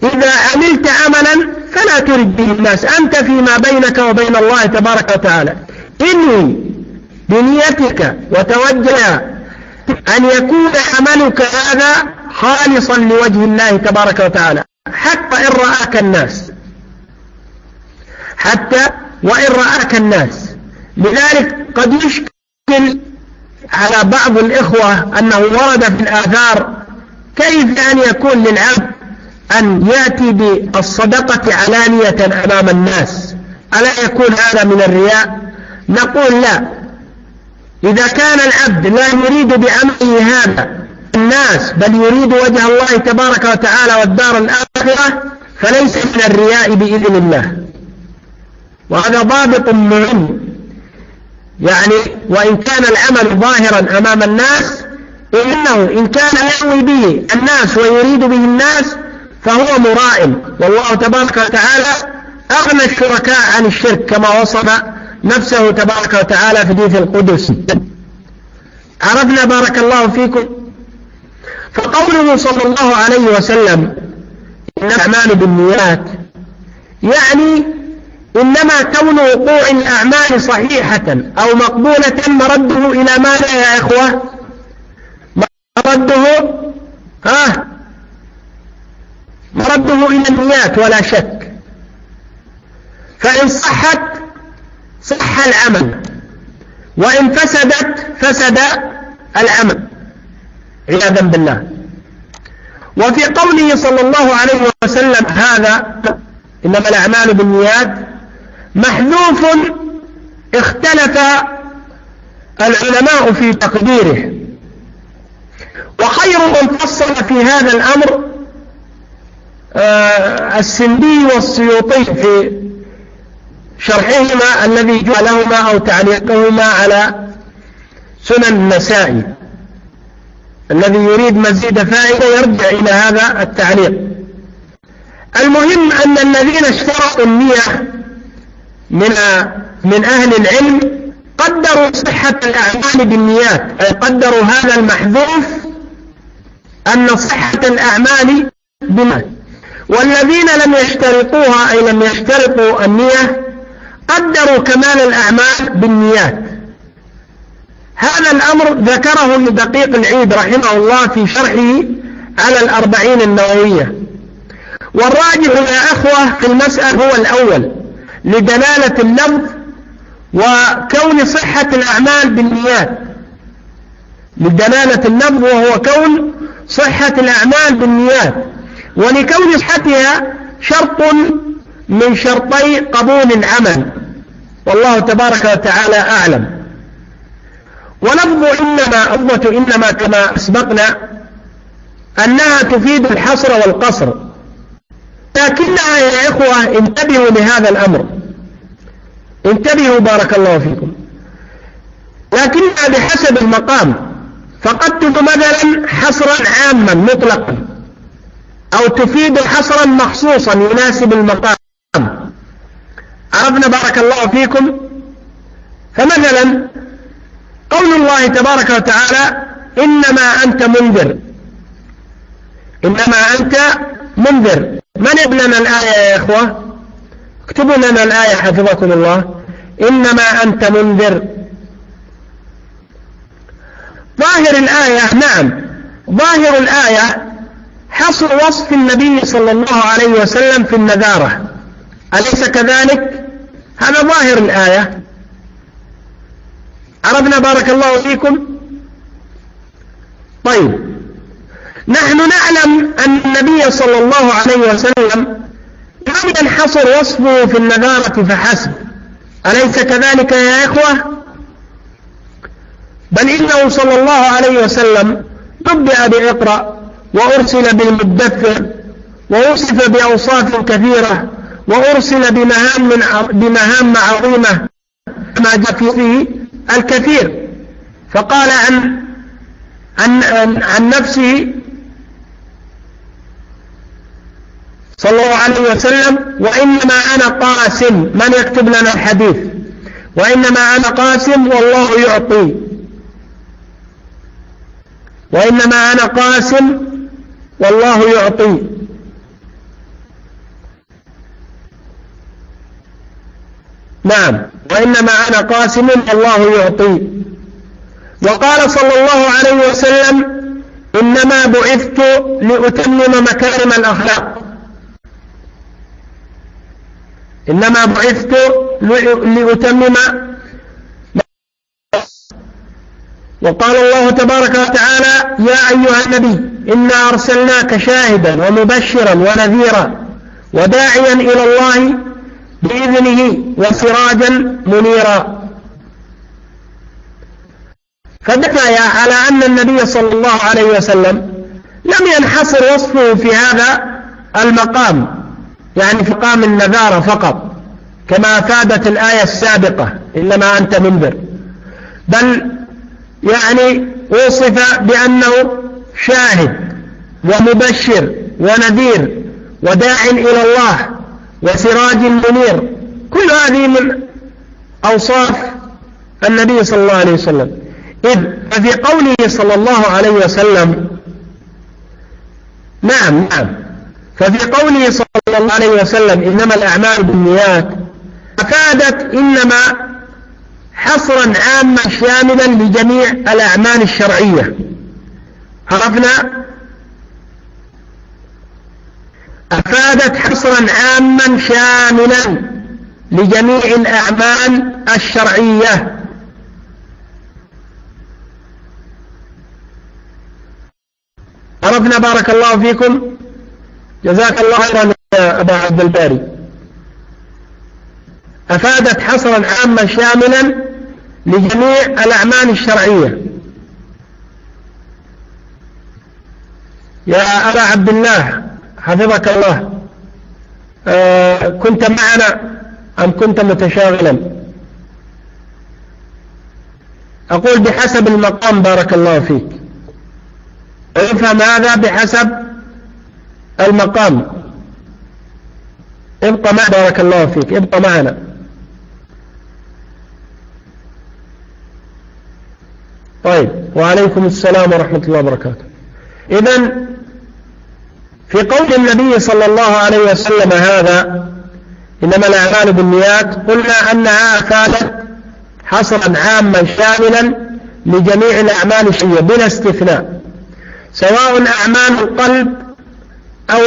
[SPEAKER 1] إذا عملت عملا فلا ترد به الناس. أنت فيما بينك وبين الله تبارك وتعالى. إني بنيتك وتوجه أن يكون عملك هذا خالصا لوجه الله تبارك وتعالى. حتى إن رآك الناس. حتى وإن رآك الناس. لذلك قد يشكل على بعض الإخوة أنه ورد في الآثار كيف أن يكون للعبد أن يأتي بالصدقة علانية أمام الناس. ألا يكون هذا من الرياء؟ نقول لا. إذا كان العبد لا يريد بعمله هذا الناس بل يريد وجه الله تبارك وتعالى والدار الآخرة فليس من الرياء بإذن الله. وهذا ضابط مهم. يعني وإن كان العمل ظاهرا أمام الناس إنه إن كان يأوي به الناس ويريد به الناس فهو مراء والله تبارك وتعالى أغنى الشركاء عن الشرك كما وصف نفسه تبارك وتعالى في حديث القدس. عرفنا بارك الله فيكم. فقوله صلى الله عليه وسلم إن الأعمال بالنيات يعني إنما كون وقوع الأعمال صحيحة أو مقبولة مرده إلى ماذا يا إخوة؟ مرده ها؟ مرده إلى النيات ولا شك. فإن صحت صح العمل وإن فسدت فسد العمل عياذا بالله. وفي قوله صلى الله عليه وسلم هذا إنما الأعمال بالنيات محذوف اختلف العلماء في تقديره. وخير من فصل في هذا الأمر آه، السندي والسيوطي في شرحهما الذي جعلهما أو تعليقهما على سنن النسائي. الذي يريد مزيد فائدة يرجع إلى هذا التعليق. المهم أن الذين اشترطوا النية من من أهل العلم قدروا صحة الأعمال بالنيات أي قدروا هذا المحذوف أن صحة الأعمال بالنيات والذين لم يشترطوها أي لم يشترطوا النية قدروا كمال الأعمال بالنيات. هذا الأمر ذكره لدقيق العيد رحمه الله في شرحه على الأربعين النووية. والراجح يا أخوة في المسألة هو الأول لدلالة اللفظ وكون صحة الأعمال بالنيات. لدلالة اللفظ وهو كون صحة الأعمال بالنيات. ولكون صحتها شرط من شرطي قبول العمل. والله تبارك وتعالى أعلم. ولفظ إنما أفضة إنما كما أسبقنا أنها تفيد الحصر والقصر. لكنها يا إخوة انتبهوا لهذا الأمر. انتبهوا بارك الله فيكم. لكنها بحسب المقام. فقد تكون مثلا حصرا عاما مطلقا. أو تفيد حصرا مخصوصا يناسب المقام. عرفنا بارك الله فيكم. فمثلا قول الله تبارك وتعالى إنما أنت منذر. إنما أنت منذر. من يبنى لنا الآية يا إخوة؟ اكتبوا لنا الآية حفظكم الله. إنما أنت منذر. ظاهر الآية نعم. ظاهر الآية حصر وصف النبي صلى الله عليه وسلم في النذارة. أليس كذلك؟ هذا ظاهر الآية. عرفنا بارك الله فيكم؟ طيب. نحن نعلم أن النبي صلى الله عليه وسلم لم ينحصر وصفه في النذارة فحسب. أليس كذلك يا إخوة؟ بل إنه صلى الله عليه وسلم نبئ بإقرأ وأرسل بالمدثر ووصف بأوصاف كثيرة. وأرسل بمهام, بمهام عظيمة ما جاء فيه الكثير. فقال عن عن عن نفسه صلى الله عليه وسلم وإنما أنا قاسم من يكتب لنا الحديث؟ وإنما أنا قاسم والله يعطي. وإنما أنا قاسم والله يعطي. نعم. وإنما أنا قاسم والله يعطي. وقال صلى الله عليه وسلم إنما بعثت لأتمم مكارم الأخلاق. إنما بعثت لأتمم وقال الله تبارك وتعالى يا أيها النبي إنا أرسلناك شاهدا ومبشرا ونذيرا وداعيا إلى الله بإذنه وسراجا منيرا. فدفع على أن النبي صلى الله عليه وسلم لم ينحصر وصفه في هذا المقام يعني في قام النذارة فقط كما أفادت الآية السابقة إنما أنت منذر. بل يعني وصف بأنه شاهد ومبشر ونذير وداع إلى الله. وسراج منير. كل هذه من أوصاف النبي صلى الله عليه وسلم. إذ ففي قوله صلى الله عليه وسلم نعم نعم. ففي قوله صلى الله عليه وسلم إنما الأعمال بالنيات أفادت إنما حصرا عاما شاملا لجميع الأعمال الشرعية. عرفنا؟ أفادت حصرا عاما شاملا لجميع الأعمال الشرعية. عرفنا بارك الله فيكم. جزاك الله خيرا يا أبا عبد الباري. أفادت حصرا عاما شاملا لجميع الأعمال الشرعية. يا أبا عبد الله حفظك الله. آه كنت معنا أم كنت متشاغلا؟ أقول بحسب المقام بارك الله فيك. افهم هذا بحسب المقام. ابقى معنا. بارك الله فيك. ابقى معنا. طيب. وعليكم السلام ورحمة الله وبركاته. إذا في قول النبي صلى الله عليه وسلم هذا إنما الأعمال بالنيات قلنا أنها أفادت حصرا عاما شاملا لجميع الأعمال الشيئة بلا استثناء سواء أعمال القلب أو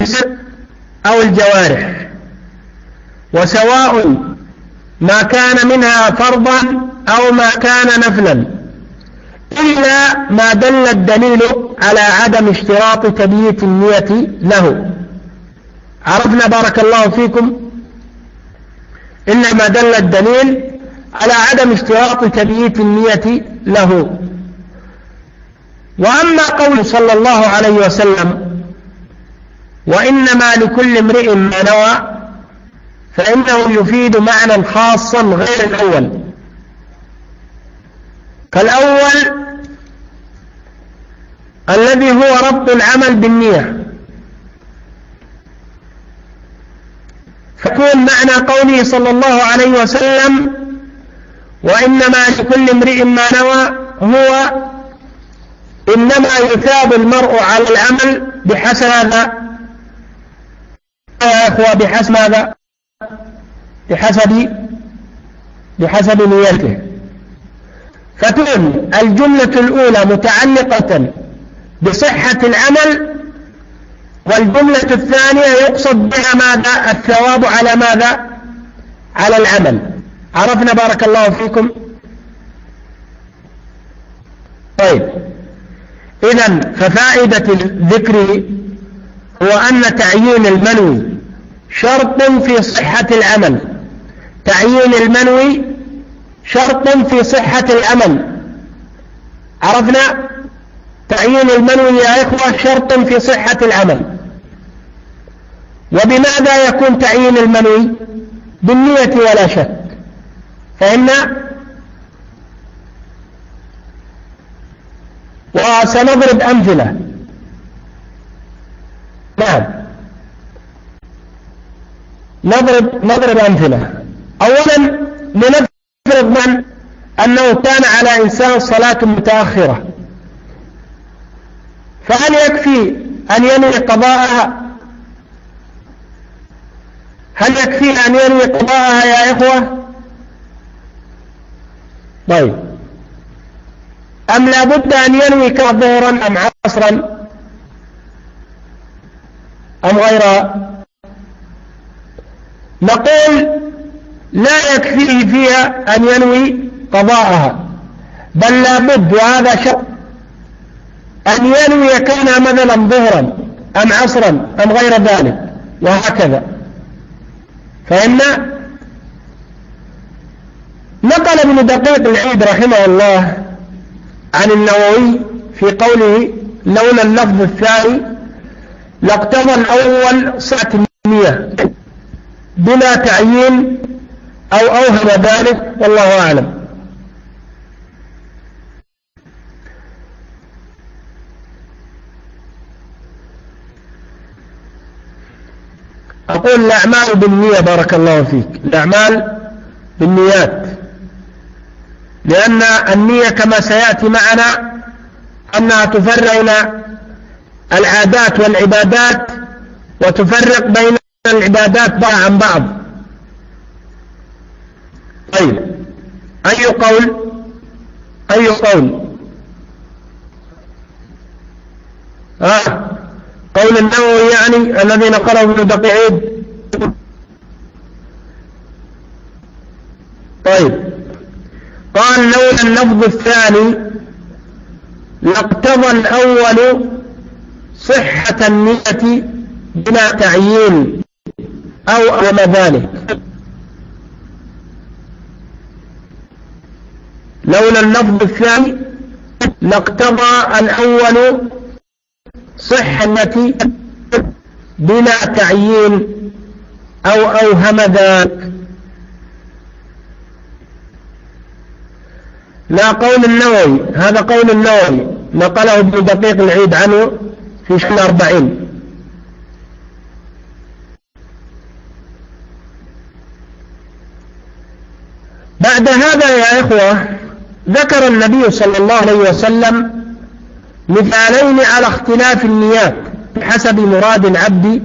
[SPEAKER 1] اللسان أو الجوارح وسواء ما كان منها فرضا أو ما كان نفلا. إلا ما دل الدليل على عدم اشتراط تبييت النية له. عرفنا بارك الله فيكم. إنما دل الدليل على عدم اشتراط تبييت النية له. وأما قول صلى الله عليه وسلم وإنما لكل امرئ ما نوى فإنه يفيد معنى خاصا غير الأول. فالأول الذي هو ربط العمل بالنية. فكون معنى قوله صلى الله عليه وسلم وإنما لكل امرئ ما نوى هو إنما يثاب المرء على العمل بحسب هذا يا إخوة بحسب ماذا بحسب بحسب نيته. فتكون الجملة الأولى متعلقة بصحة العمل والجملة الثانية يقصد بها ماذا؟ الثواب على ماذا؟ على العمل. عرفنا بارك الله فيكم؟ طيب. إذا ففائدة الذكر هو أن تعيين المنوي شرط في صحة العمل. تعيين المنوي شرط في صحة العمل عرفنا؟ تعيين المنوي يا إخوة شرط في صحة العمل وبماذا يكون تعيين المنوي؟ بالنية ولا شك. فهمنا وسنضرب أمثلة. نعم. نضرب نضرب أمثلة. أولا لنفرض من أنه كان على إنسان صلاة متأخرة. فهل يكفي أن ينوي قضاءها؟ هل يكفي أن ينوي قضاءها يا إخوة؟ طيب. أم لا بد أن ينوي كظهرا أم عصرا؟ أم غيرها نقول لا يكفيه فيها أن ينوي قضاءها. بل لا بد وهذا شرط. أن ينوي كان مثلا ظهرا أم عصرا أم غير ذلك وهكذا. فإن نقل ابن دقيق العيد رحمه الله عن النووي في قوله لولا اللفظ الثاني لاقتضى الأول سعة النية بلا تعيين أو أوهم ذلك والله أعلم. أقول الأعمال بالنية بارك الله فيك. الأعمال بالنيات. لأن النية كما سيأتي معنا أنها تفرق بين العادات والعبادات وتفرق بين العبادات بعض عن بعض. طيب أي قول؟ أي قول؟ آه. قول النووي يعني الذي نقله ابن دقيق. طيب. قال لولا اللفظ الثاني لاقتضى الأول صحة النية بلا تعيين أو أم ذلك. لولا اللفظ الثاني لاقتضى الأول صحة بلا تعيين أو أوهم ذلك لا قول النووي هذا قول النووي نقله ابن دقيق العيد عنه في شهر أربعين. بعد هذا يا إخوة ذكر النبي صلى الله عليه وسلم مثالين على اختلاف النيات بحسب مراد العبد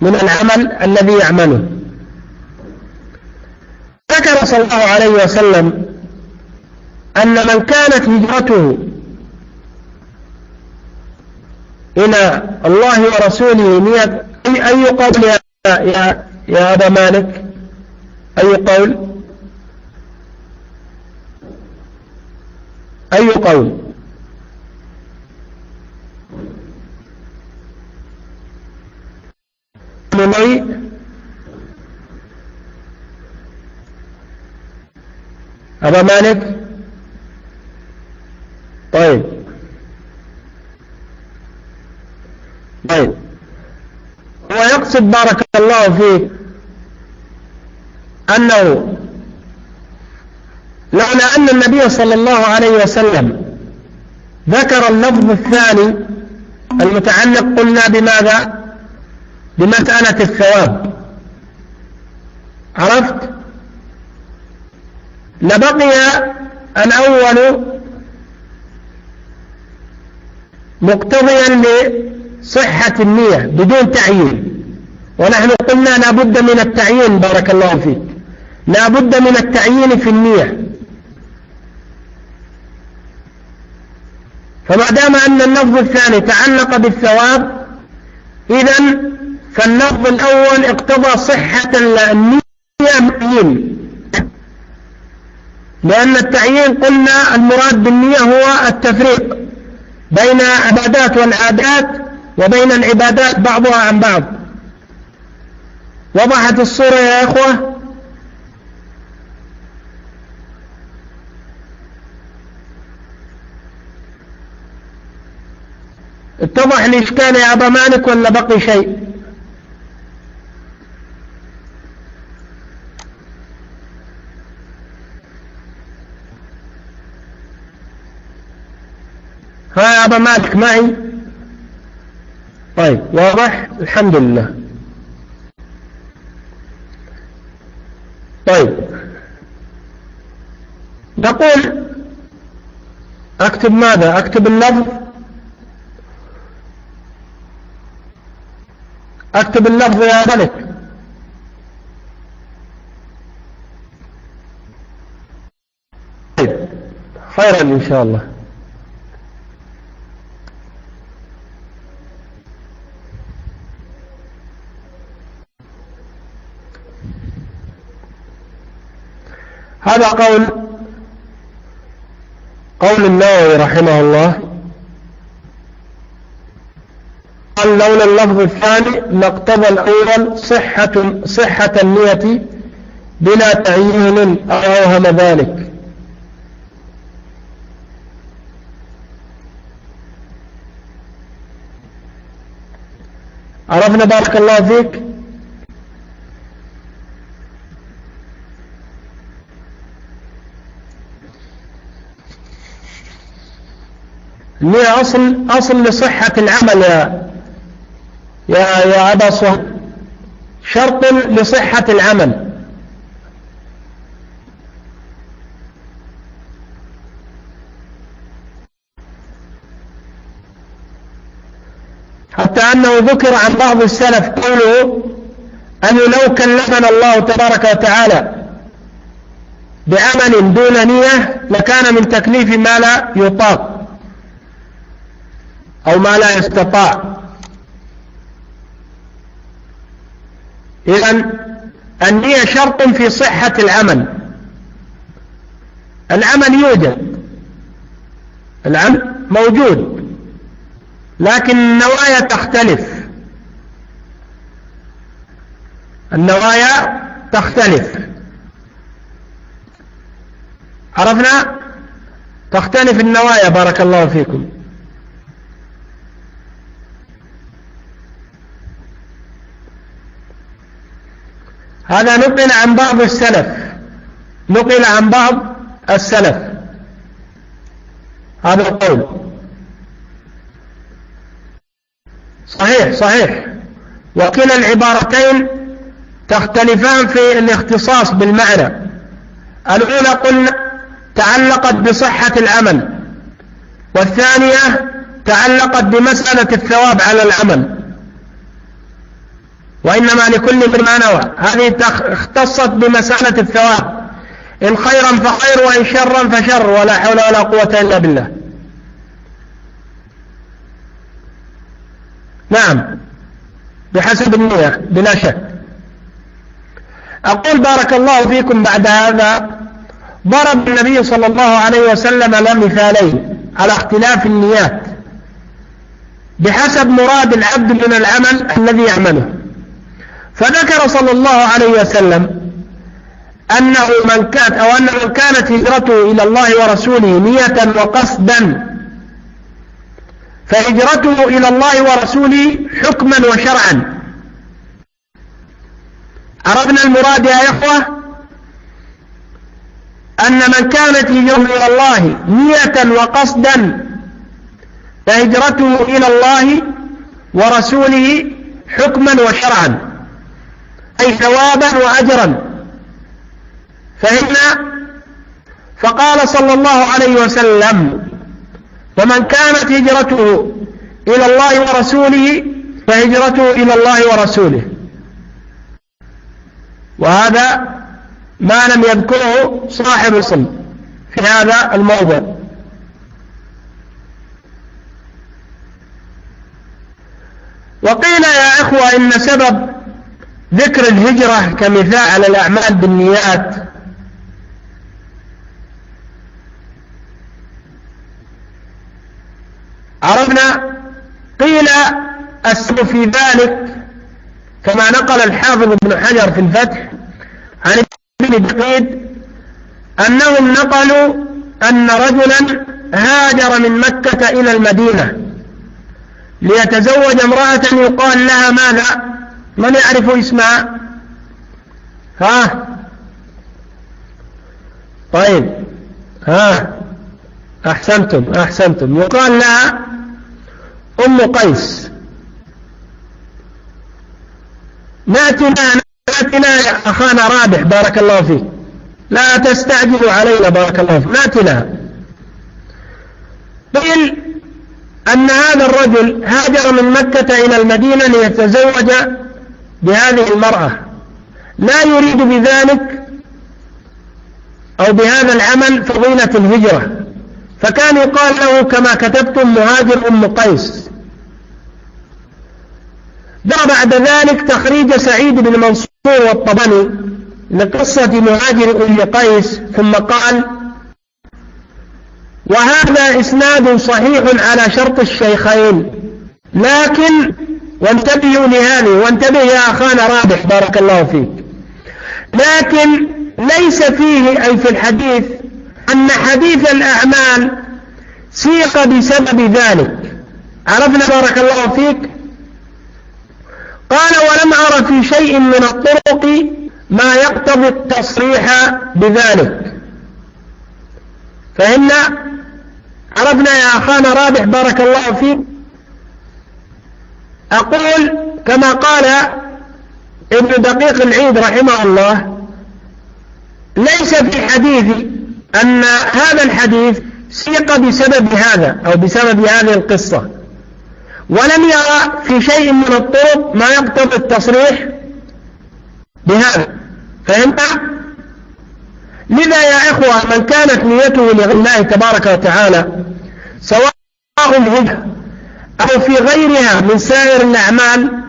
[SPEAKER 1] من العمل الذي يعمله. ذكر صلى الله عليه وسلم أن من كانت هجرته إلى الله ورسوله نية أي قول يا, يا, يا أبا مالك؟ أي قول؟ أي قول؟ مني أبا مالك؟ طيب. طيب. هو يقصد بارك الله فيك أنه لولا أن النبي صلى الله عليه وسلم ذكر اللفظ الثاني المتعلق قلنا بماذا؟ بمسألة الثواب. عرفت؟ لبقي الأول مقتضيا لصحة النية بدون تعيين. ونحن قلنا لا بد من التعيين بارك الله فيك. لا بد من التعيين في النية. فما دام أن اللفظ الثاني تعلق بالثواب إذا فاللفظ الأول اقتضى صحة النية معين. لأن التعيين قلنا المراد بالنية هو التفريق بين العبادات والعادات وبين العبادات بعضها عن بعض. وضحت الصورة يا إخوة اتضح الإشكال يا أبا مالك ولا بقي شيء؟ ها يا أبا مالك معي؟ طيب واضح؟ الحمد لله. طيب. نقول أكتب ماذا؟ أكتب اللفظ. اكتب اللفظ يا ملك. طيب خيرا إن شاء الله. هذا قول قول النووي رحمه الله. قال لولا اللفظ الثاني لاقتضى الأول صحة, صحة النية بلا تعيين أو أوهم ذلك. عرفنا بارك الله فيك؟ هي أصل أصل لصحة العمل يا يا يا أبا صهيب شرط لصحة العمل. حتى أنه ذكر عن بعض السلف قوله أنه لو كلفنا الله تبارك وتعالى بعمل دون نية لكان من تكليف ما لا يطاق أو ما لا يستطاع. إذا النية شرط في صحة العمل. العمل يوجد. العمل موجود. لكن النوايا تختلف. النوايا تختلف. عرفنا؟ تختلف النوايا بارك الله فيكم. هذا نقل عن بعض السلف. نقل عن بعض السلف. هذا القول. صحيح صحيح. وكلا العبارتين تختلفان في الاختصاص بالمعنى. الأولى قلنا تعلقت بصحة العمل والثانية تعلقت بمسألة الثواب على العمل. وإنما لكل ما نوى. هذه اختصت بمسألة الثواب. إن خيرا فخير وإن شرا فشر ولا حول ولا قوة إلا بالله. نعم. بحسب النية بلا شك. أقول بارك الله فيكم بعد هذا. ضرب النبي صلى الله عليه وسلم لنا مثالين على اختلاف النيات. بحسب مراد العبد من العمل الذي يعمله. فذكر صلى الله عليه وسلم أنه من كان أو أن من كانت هجرته إلى الله ورسوله نية وقصدا. فهجرته إلى الله ورسوله حكما وشرعا. عرفنا المراد يا إخوة؟ أن من كانت هجرته إلى الله نية وقصدا فهجرته إلى الله ورسوله حكما وشرعا. أي ثوابا وأجرا. فهمنا فقال صلى الله عليه وسلم ومن كانت هجرته إلى الله ورسوله فهجرته إلى الله ورسوله. وهذا ما لم يذكره صاحب الصم في هذا الموضع. وقيل يا إخوة إن سبب ذكر الهجرة كمثال على الأعمال بالنيات. عرفنا قيل السبب في ذلك كما نقل الحافظ ابن حجر في الفتح عن ابن دقيد أنهم نقلوا أن رجلا هاجر من مكة إلى المدينة ليتزوج امرأة يقال لها ماذا؟ من يعرف اسمها ها؟ طيب. ها؟ أحسنتم أحسنتم. يقال لها أم قيس. ناتنا ناتنا يا أخانا رابح بارك الله فيك. لا تستعجلوا علينا بارك الله فيك. ناتنا. قيل أن هذا الرجل هاجر من مكة إلى المدينة ليتزوج بهذه المرأة. لا يريد بذلك أو بهذا العمل فضيلة الهجرة. فكان يقال له كما كتبتم مهاجر أم قيس. جاء بعد ذلك تخريج سعيد بن منصور والطبني لقصة مهاجر أم قيس ثم قال وهذا إسناد صحيح على شرط الشيخين لكن وانتبهوا لهذه وانتبه يا أخانا رابح بارك الله فيك. لكن ليس فيه أي في الحديث أن حديث الأعمال سيق بسبب ذلك. عرفنا بارك الله فيك؟ قال ولم أرى في شيء من الطرق ما يقتضي التصريح بذلك. فهمنا؟ عرفنا يا أخانا رابح بارك الله فيك؟ أقول كما قال ابن دقيق العيد رحمه الله ليس في حديثي أن هذا الحديث سيق بسبب هذا أو بسبب هذه القصة ولم يرى في شيء من الطرق ما يقتضي التصريح بهذا فهمت؟ لذا يا إخوة من كانت نيته لله تبارك وتعالى سواء الهدى أو في غيرها من سائر الأعمال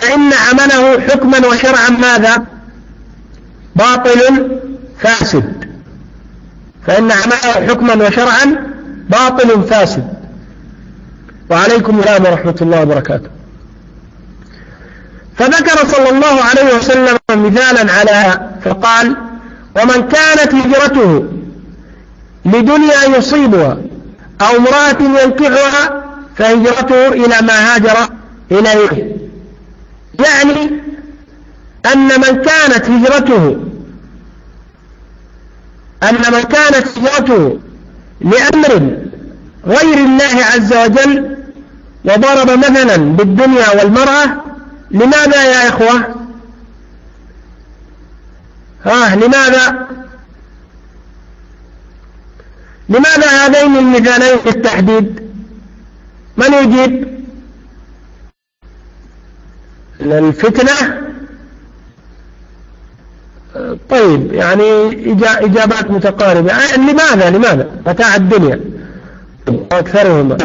[SPEAKER 1] فإن عمله حكما وشرعا ماذا؟ باطل فاسد. فإن عمله حكما وشرعا باطل فاسد. وعليكم السلام ورحمة الله وبركاته. فذكر صلى الله عليه وسلم مثالا على فقال ومن كانت هجرته لدنيا يصيبها أو امرأة ينكحها فهجرته إلى ما هاجر إليه. يعني أن من كانت هجرته أن من كانت هجرته لأمر غير الله عز وجل وضرب مثلا بالدنيا والمرأة لماذا يا إخوة؟ ها لماذا؟ لماذا هذين المثالين بالتحديد من يجيب؟ الفتنة. طيب يعني إجابات متقاربة. لماذا؟ لماذا؟ متاع الدنيا. أكثرهما.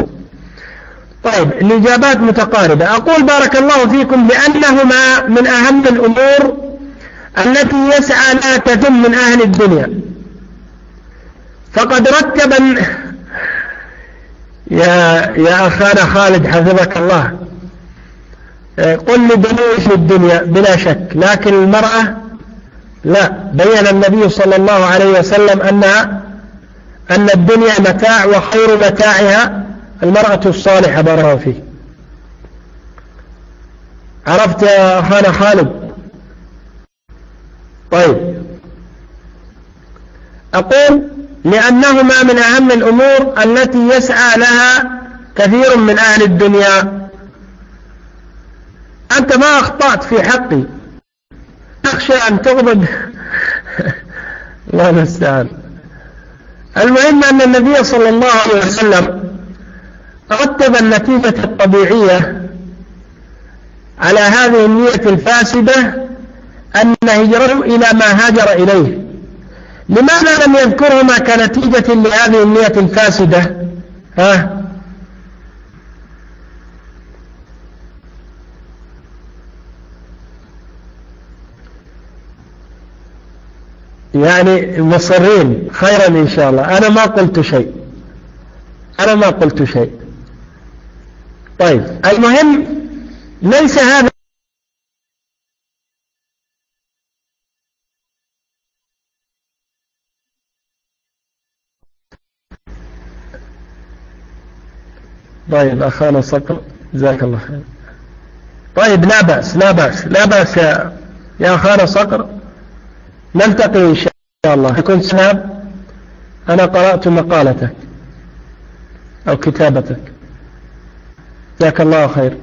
[SPEAKER 1] طيب الإجابات متقاربة. أقول بارك الله فيكم لأنهما من أهم الأمور التي يسعى لا تتم من أهل الدنيا. فقد رتب يا يا أخانا خالد حفظك الله. قل لدنيش الدنيا بلا شك لكن المرأة لا. بين النبي صلى الله عليه وسلم أنها أن الدنيا متاع وخير متاعها المرأة الصالحة بارك فيه. عرفت يا أخانا خالد؟ طيب. أقول لأنهما من أهم الأمور التي يسعى لها كثير من أهل الدنيا. أنت ما أخطأت في حقي. أخشى أن تغضب. [LAUGHS] الله المستعان. المهم أن النبي صلى الله عليه وسلم رتب النتيجة الطبيعية على هذه النية الفاسدة أن هجره إلى ما هاجر إليه. لماذا لم يذكرهما كنتيجة لهذه النية الفاسدة؟ ها؟ يعني مصرين خيرا إن شاء الله. أنا ما قلت شيء. أنا ما قلت شيء. طيب المهم ليس هذا طيب أخانا صقر جزاك الله خير. طيب لا بأس لا بأس لا بأس يا, يا أخانا صقر. نلتقي إن شاء الله. يكون سناب أنا قرأت مقالتك أو كتابتك. جزاك الله خير.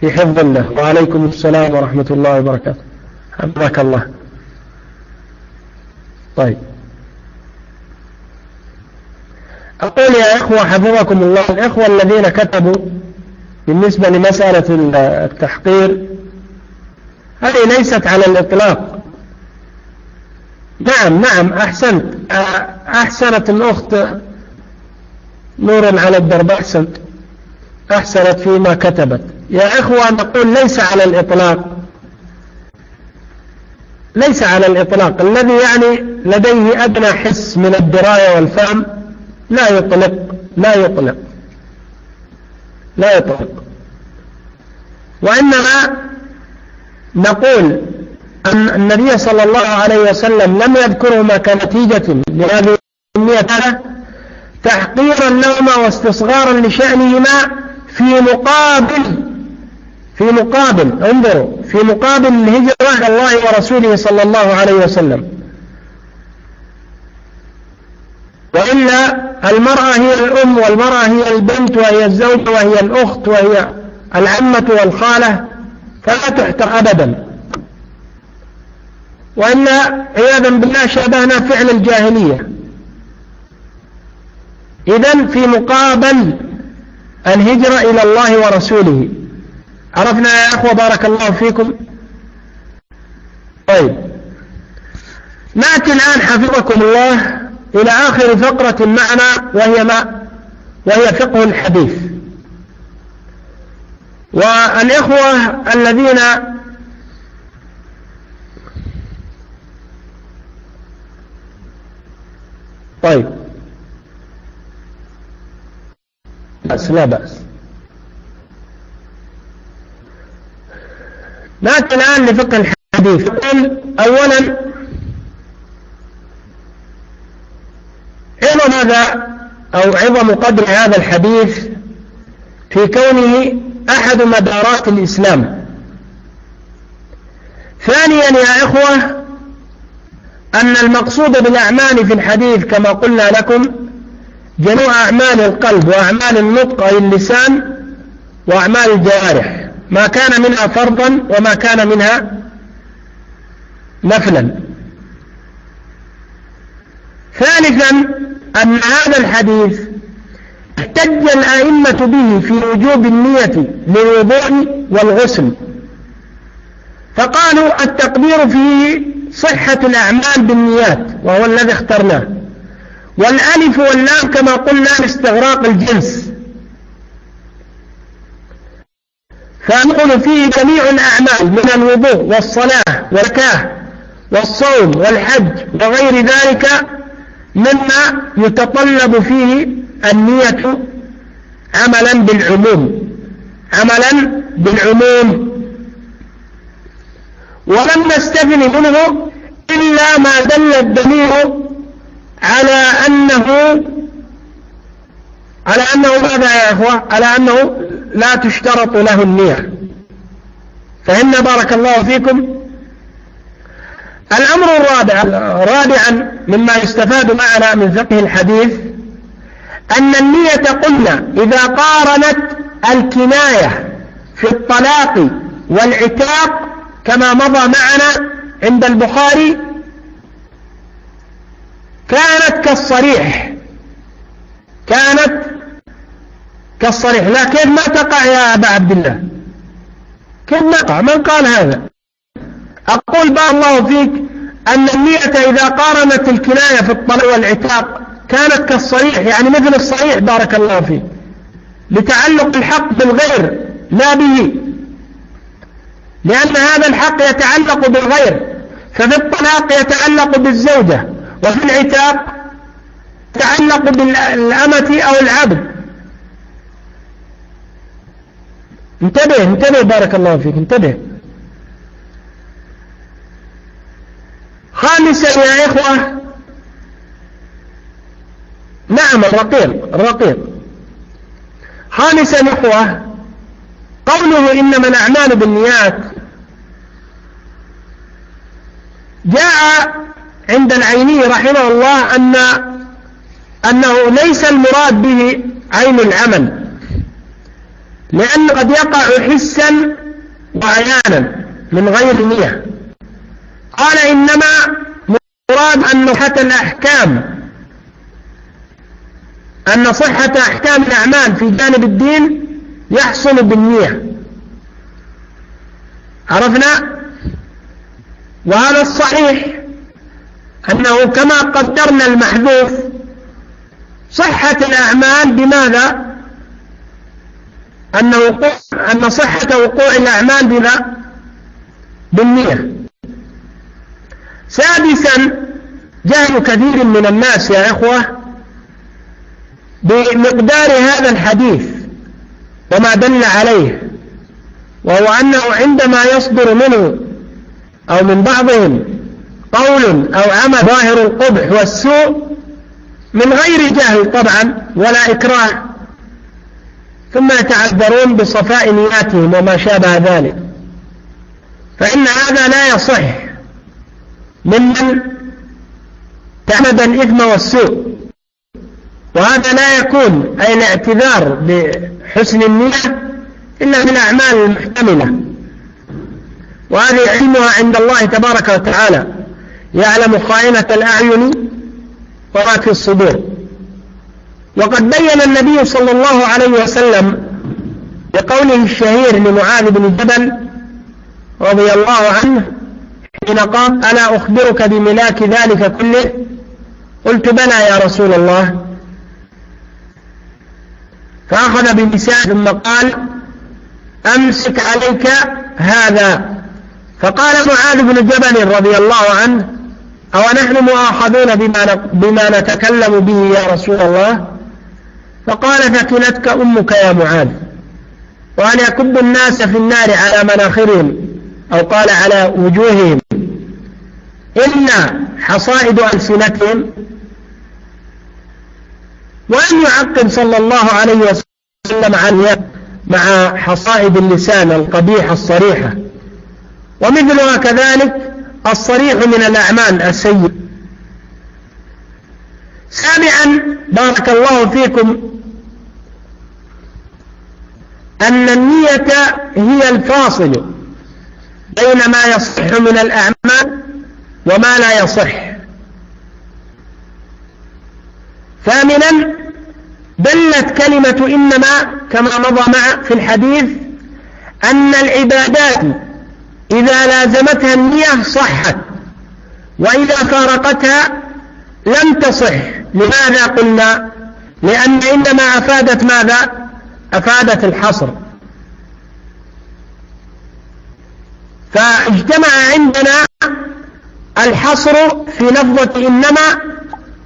[SPEAKER 1] في حفظ الله. وعليكم السلام ورحمة الله وبركاته. حفظك الله. طيب. أقول يا إخوة حفظكم الله الإخوة الذين كتبوا بالنسبة لمسألة التحقير هذه ليست على الإطلاق. نعم نعم أحسنت. أحسنت الأخت نورا على الدرب أحسنت. أحسنت فيما كتبت. يا إخوة نقول ليس على الإطلاق. ليس على الإطلاق. الذي يعني لديه أدنى حس من الدراية والفهم لا يطلق لا يطلق لا يطلق. وإنما نقول أن النبي صلى الله عليه وسلم لم يذكرهما كنتيجة لهذه النية. تحقيرا لهما واستصغارا لشأنهما في مقابل في مقابل انظروا في مقابل الهجرة إلى الله ورسوله صلى الله عليه وسلم. وإلا المرأة هي الأم والمرأة هي البنت وهي الزوجة وهي الأخت وهي العمة والخالة فلا تحتر أبدا. وإلا عياذا بالله شابهنا فعل الجاهلية. إذا في مقابل الهجرة إلى الله ورسوله. عرفنا يا أخوة بارك الله فيكم. طيب. نأتي الآن حفظكم الله. إلى آخر فقرة معنا وهي ما؟ وهي فقه الحديث. والإخوة الذين طيب. بأس لا بأس. نأتي الآن لفقه الحديث. أولا عظم هذا أو عظم قدر هذا الحديث في كونه أحد مدارات الإسلام. ثانيا يا إخوة أن المقصود بالأعمال في الحديث كما قلنا لكم جميع أعمال القلب وأعمال النطق أي اللسان وأعمال الجوارح ما كان منها فرضا وما كان منها نفلا. ثالثا أن هذا الحديث احتج الأئمة به في وجوب النية للوضوء والغسل. فقالوا التقدير فيه صحة الأعمال بالنيات وهو الذي اخترناه. والألف واللام كما قلنا لاستغراق الجنس. فنقول فيه جميع الأعمال من الوضوء والصلاة والكاه والصوم والحج وغير ذلك مما يتطلب فيه النية عملا بالعموم عملا بالعموم. ولم نستثن منه إلا ما دل الدليل على أنه على أنه ماذا يا إخوة؟ على أنه لا تشترط له النية. فهمنا بارك الله فيكم الأمر الرابع رابعا مما يستفاد معنا من فقه الحديث أن النية قلنا إذا قارنت الكناية في الطلاق والعتاق كما مضى معنا عند البخاري كانت كالصريح كانت كالصريح. لا كيف ما تقع يا أبا عبد الله؟ كيف ما تقع؟ من قال هذا؟ أقول بارك الله فيك أن النية إذا قارنت الكناية في الطلاق والعتاق كانت كالصريح يعني مثل الصريح بارك الله فيك لتعلق الحق بالغير لا به. لأن هذا الحق يتعلق بالغير ففي الطلاق يتعلق بالزوجة وفي العتاق يتعلق بالأمة أو العبد. انتبه انتبه بارك الله فيك انتبه. خامسا يا إخوة. نعم الرقيق الرقيق. خامسا إخوة قوله إنما الأعمال بالنيات. جاء عند العيني رحمه الله أن أنه ليس المراد به عين العمل لأن قد يقع حسا وعيانا من غير نية. قال إنما مراد أن صحة الأحكام أن صحة أحكام الأعمال في جانب الدين يحصل بالنية. عرفنا؟ وهذا الصحيح أنه كما قدرنا المحذوف صحة الأعمال بماذا؟ أن, وقوع أن صحة وقوع الأعمال بما بالنية. سادسا جهل كثير من الناس يا إخوة بمقدار هذا الحديث وما دل عليه وهو أنه عندما يصدر منه أو من بعضهم قول أو عمل ظاهر القبح والسوء من غير جهل طبعا ولا إكراه ثم يتعذرون بصفاء نياتهم وما شابه ذلك فإن هذا لا يصح. ممن تعمد الإثم والسوء. وهذا لا يكون أي الاعتذار بحسن النية إلا من الأعمال المحتملة. وهذه علمها عند الله تبارك وتعالى. يعلم خائنة الأعين وما في الصدور. وقد بين النبي صلى الله عليه وسلم بقوله الشهير لمعاذ بن جبل رضي الله عنه حين قال ألا أخبرك بملاك ذلك كله؟ قلت بلى يا رسول الله. فأخذ بلسانه ثم قال أمسك عليك هذا. فقال معاذ بن جبل رضي الله عنه أو نحن مؤاخذون بما, بما نتكلم به يا رسول الله؟ فقال ثكلتك أمك يا معاذ وأن يكب الناس في النار على مناخرهم. أو قال على وجوههم إن حصائد ألسنتهم ولم يعقب صلى الله عليه وسلم عن مع حصائد اللسان القبيحة الصريحة. ومثلها كذلك الصريح من الأعمال السيئة. سابعا بارك الله فيكم أن النية هي الفاصل. بين ما يصح من الأعمال وما لا يصح. ثامنا دلت كلمة إنما كما مضى مع في الحديث أن العبادات إذا لازمتها النية صحت وإذا فارقتها لم تصح. لماذا قلنا؟ لأن إنما أفادت ماذا؟ أفادت الحصر. فاجتمع عندنا الحصر في لفظة إنما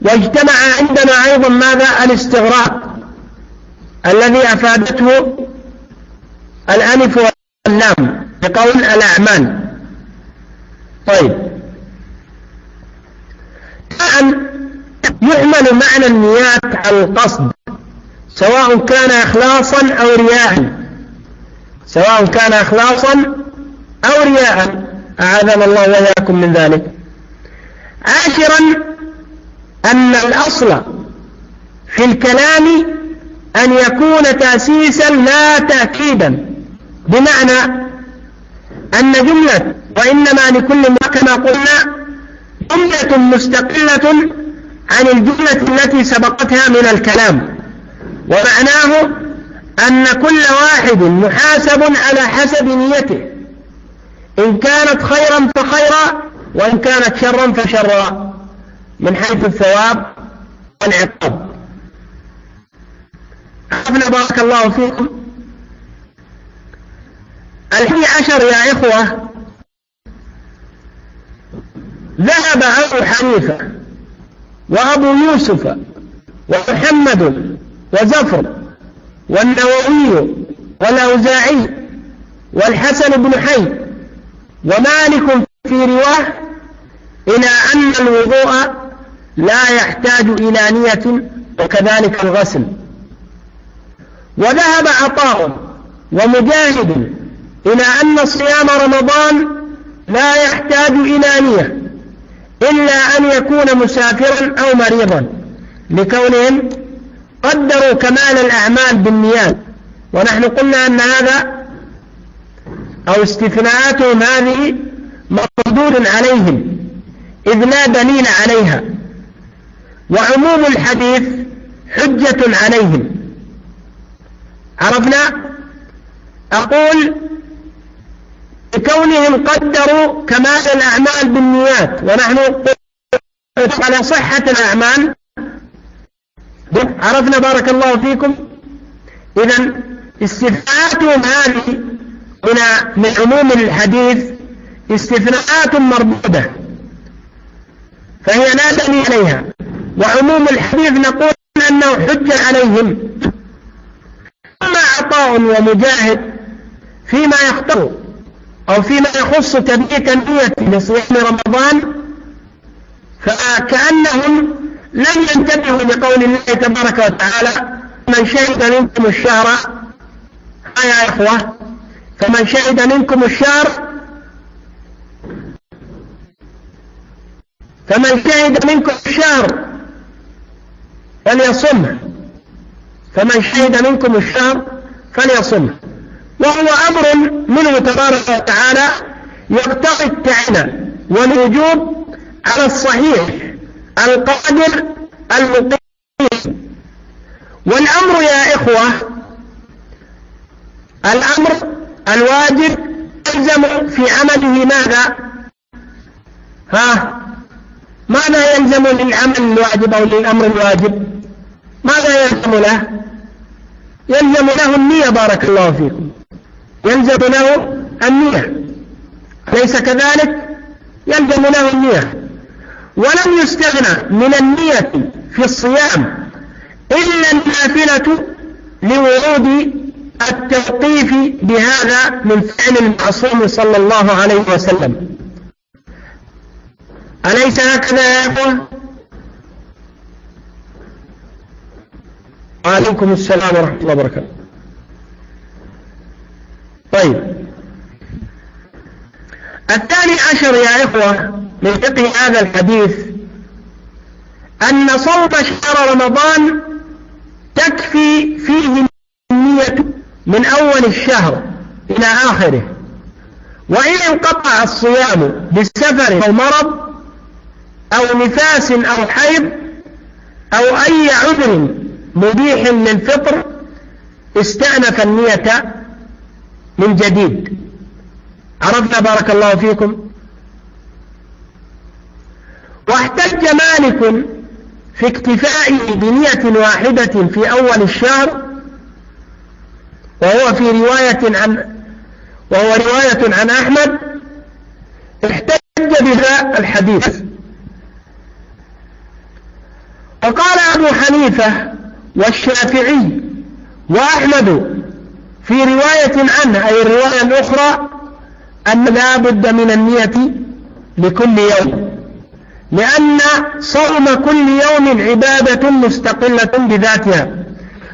[SPEAKER 1] واجتمع عندنا أيضا ماذا؟ الاستغراق الذي أفادته الألف واللام بقول الأعمال. طيب. الآن يعمل معنى النيات على القصد سواء كان إخلاصا أو رياء سواء كان إخلاصا أو رياء أعاذنا الله وإياكم من ذلك. عاشرا أن الأصل في الكلام أن يكون تأسيسا لا تأكيدا بمعنى أن جملة وإنما لكل ما كما قلنا جملة مستقلة عن الجملة التي سبقتها من الكلام ومعناه أن كل واحد محاسب على حسب نيته. إن كانت خيرا فخيرا وإن كانت شرا فشرا. من حيث الثواب والعقاب. عرفنا بارك الله فيكم. الحي عشر يا إخوة. ذهب أبو حنيفة وأبو يوسف ومحمد وزفر والنووي والأوزاعي والحسن بن حي ومالك في رواة إلى أن الوضوء لا يحتاج إلى نية وكذلك الغسل. وذهب عطاء ومجاهد إلى أن صيام رمضان لا يحتاج إلى نية إلا أن يكون مسافرا أو مريضا لكونهم قدروا كمال الأعمال بالنيات. ونحن قلنا أن هذا أو استثناءاتهم هذه مردود عليهم إذ لا دليل عليها. وعموم الحديث حجة عليهم. عرفنا؟ أقول بكونهم قدروا كمال الأعمال بالنيات ونحن على صحة الأعمال. عرفنا بارك الله فيكم؟ إذا استثناءاتهم هذه من من عموم الحديث استثناءات مردودة فهي لا دليل عليها. وعموم الحديث نقول أنه حجة عليهم. أما عطاء ومجاهد فيما يخطر أو فيما يخص تبييت النية لصيام رمضان فكأنهم لم ينتبهوا لقول الله تبارك وتعالى من شهد منكم الشهر يا إخوة. فمن شهد منكم الشهر فمن شهد منكم الشهر فليصمه. فمن شهد منكم الشهر فليصمه. وهو أمر منه تبارك وتعالى يقتضي التعنى والوجوب على الصحيح القادر المقيم. والأمر يا إخوة الأمر الواجب يلزم في عمله ماذا؟ ها؟ ماذا يلزم للعمل الواجب أو للأمر الواجب؟ ماذا يلزم له؟ يلزم له النية بارك الله فيكم. يلزم له النية. ليس كذلك؟ يلزم له النية. ولم يستغنى من النية في الصيام إلا النافلة لورود التوقيف بهذا من فعل المعصوم صلى الله عليه وسلم. أليس هكذا يا أخوة وعليكم السلام ورحمة الله وبركاته. طيب. الثاني عشر يا إخوة من فقه هذا الحديث أن صوم شهر رمضان تكفي فيه النية من أول الشهر إلى آخره. وإن انقطع الصيام بسفر أو مرض أو نفاس أو حيض أو أي عذر مبيح للفطر استأنف النية من جديد. عرفنا بارك الله فيكم؟ واحتج مالك في اكتفائه بنية واحدة في أول الشهر وهو في رواية عن وهو رواية عن أحمد احتج بها الحديث. وقال أبو حنيفة والشافعي وأحمد في رواية عنه أي الرواية الأخرى أن لا بد من النية لكل يوم لأن صوم كل يوم عبادة مستقلة بذاتها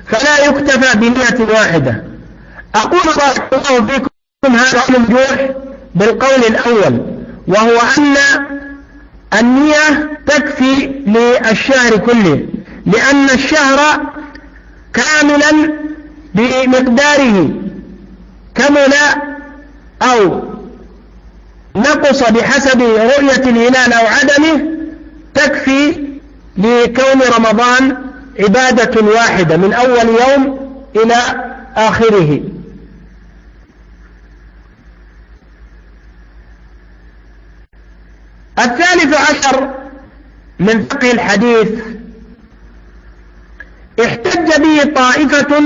[SPEAKER 1] فلا يكتفى بنية واحدة. أقول بارك الله فيكم هذا المجوح بالقول الأول وهو أن النية تكفي للشهر كله لأن الشهر كاملا بمقداره كمل أو نقص بحسب رؤية الهلال أو عدمه تكفي لكون رمضان عبادة واحدة من أول يوم إلى آخره. الثالث عشر من فقه الحديث. احتج به طائفة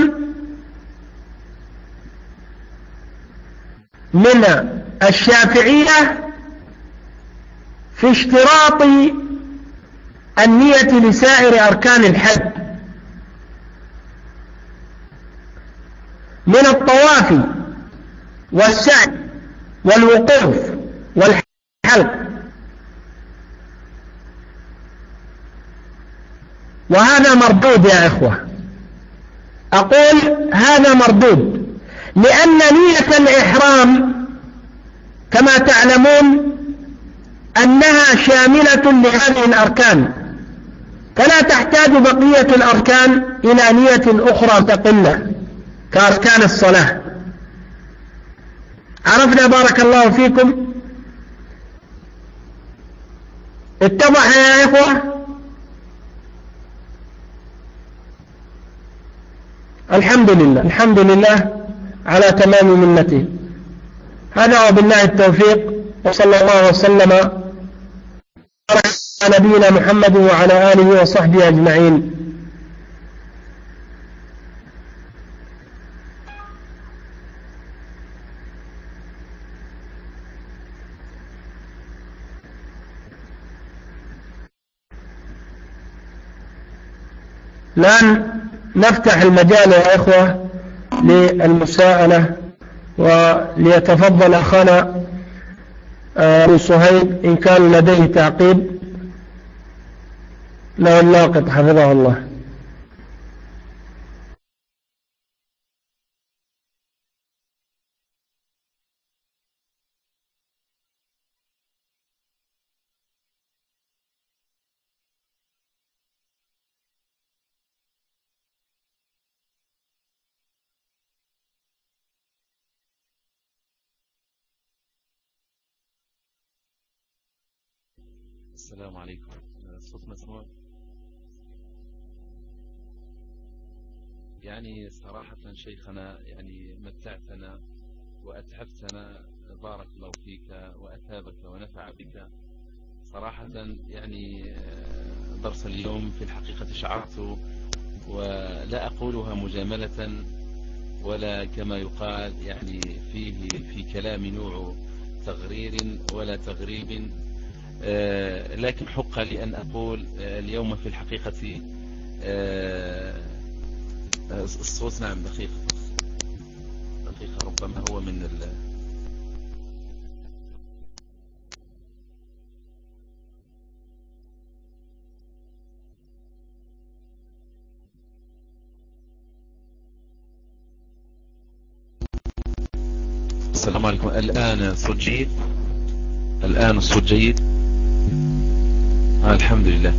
[SPEAKER 1] من الشافعية في اشتراط النية لسائر أركان الحج. من الطواف والسعي والوقوف والحلق. وهذا مردود يا إخوة. أقول هذا مردود لأن نية الإحرام كما تعلمون أنها شاملة لهذه الأركان فلا تحتاج بقية الأركان إلى نية أخرى تقلة كأركان الصلاة. عرفنا بارك الله فيكم؟ اتضح يا إخوة. الحمد لله الحمد لله على تمام منته. هذا وبالله التوفيق وصلى الله وسلم على نبينا محمد وعلى آله وصحبه أجمعين. الآن نفتح المجال يا إخوة للمساءلة وليتفضل أخانا آه، أبو صهيب إن كان لديه تعقيب. له الناقد حفظه الله.
[SPEAKER 4] الصوت مسموع يعني صراحة شيخنا يعني متعتنا وأتحفتنا بارك الله فيك وأثابك ونفع بك. صراحة يعني آه، درس اليوم في الحقيقة شعرت ولا أقولها مجاملة ولا كما يقال يعني فيه في كلام نوع تغرير ولا تغريب. لكن حق لي أن أقول آه، اليوم في الحقيقة آه، الصوت نعم دقيقة دقيقة ربما هو من ال السلام عليكم. الآن الصوت جيد الآن الصوت جيد الحمد لله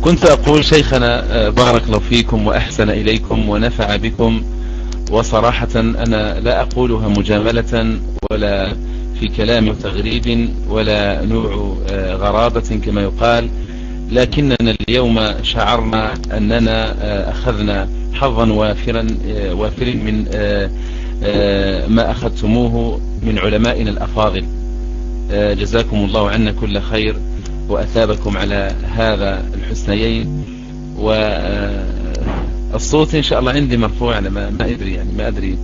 [SPEAKER 4] كنت أقول شيخنا آه، بارك الله فيكم وأحسن إليكم ونفع بكم. وصراحة أنا لا أقولها مجاملة ولا في كلام تغريب ولا نوع آه، غرابة كما يقال. لكننا اليوم شعرنا أننا أخذنا حظا وافرا وافر من ما أخذتموه من علمائنا الأفاضل. جزاكم الله عنا كل خير. وأثابكم على هذا الحسنيين. والصوت إن شاء الله عندي مرفوع أنا ما, ما أدري يعني ما أدري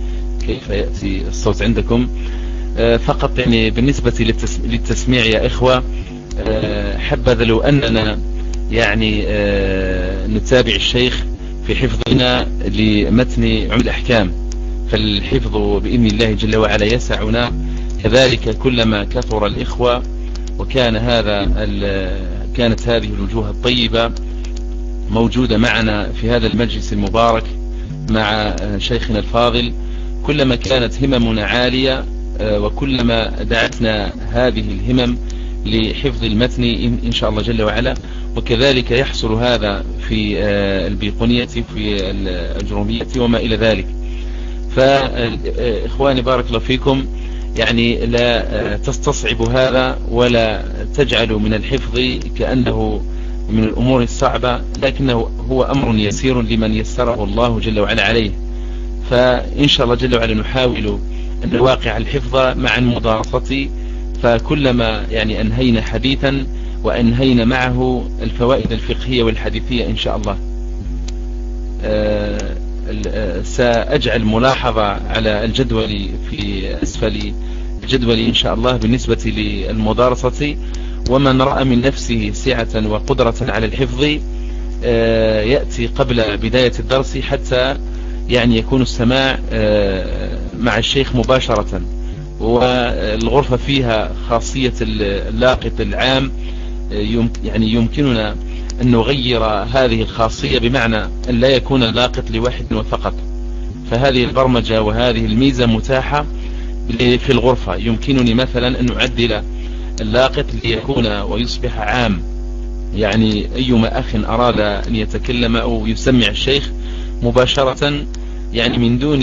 [SPEAKER 4] كيف يأتي الصوت عندكم. فقط يعني بالنسبة للتسميع يا إخوة حبذا لو أننا يعني نتابع الشيخ في حفظنا لمتن عمل الأحكام. فالحفظ بإذن الله جل وعلا يسعنا. كذلك كلما كثر الإخوة وكان هذا كانت هذه الوجوه الطيبة موجودة معنا في هذا المجلس المبارك مع شيخنا الفاضل. كلما كانت هممنا عالية وكلما دعتنا هذه الهمم لحفظ المتن إن شاء الله جل وعلا. وكذلك يحصل هذا في البيقونية في الجرومية وما إلى ذلك. فإخواني بارك الله فيكم يعني لا تستصعبوا هذا ولا تجعلوا من الحفظ كأنه من الأمور الصعبة لكنه هو أمر يسير لمن يسره الله جل وعلا عليه. فإن شاء الله جل وعلا نحاول أن نواقع الحفظ مع المدارسة فكلما يعني أنهينا حديثا وأنهينا معه الفوائد الفقهية والحديثية إن شاء الله. سأجعل ملاحظة على الجدول في أسفل الجدول إن شاء الله بالنسبة للمدارسة. ومن رأى من نفسه سعة وقدرة على الحفظ يأتي قبل بداية الدرس حتى يعني يكون السماع مع الشيخ مباشرة. والغرفة فيها خاصية اللاقط العام يعني يمكننا أن نغير هذه الخاصية بمعنى أن لا يكون اللاقط لواحد وفقط فهذه البرمجة وهذه الميزة متاحة في الغرفة. يمكنني مثلا أن نعدل اللاقط ليكون ويصبح عام. يعني أيما أخ أراد أن يتكلم أو يسمع الشيخ مباشرة يعني من دون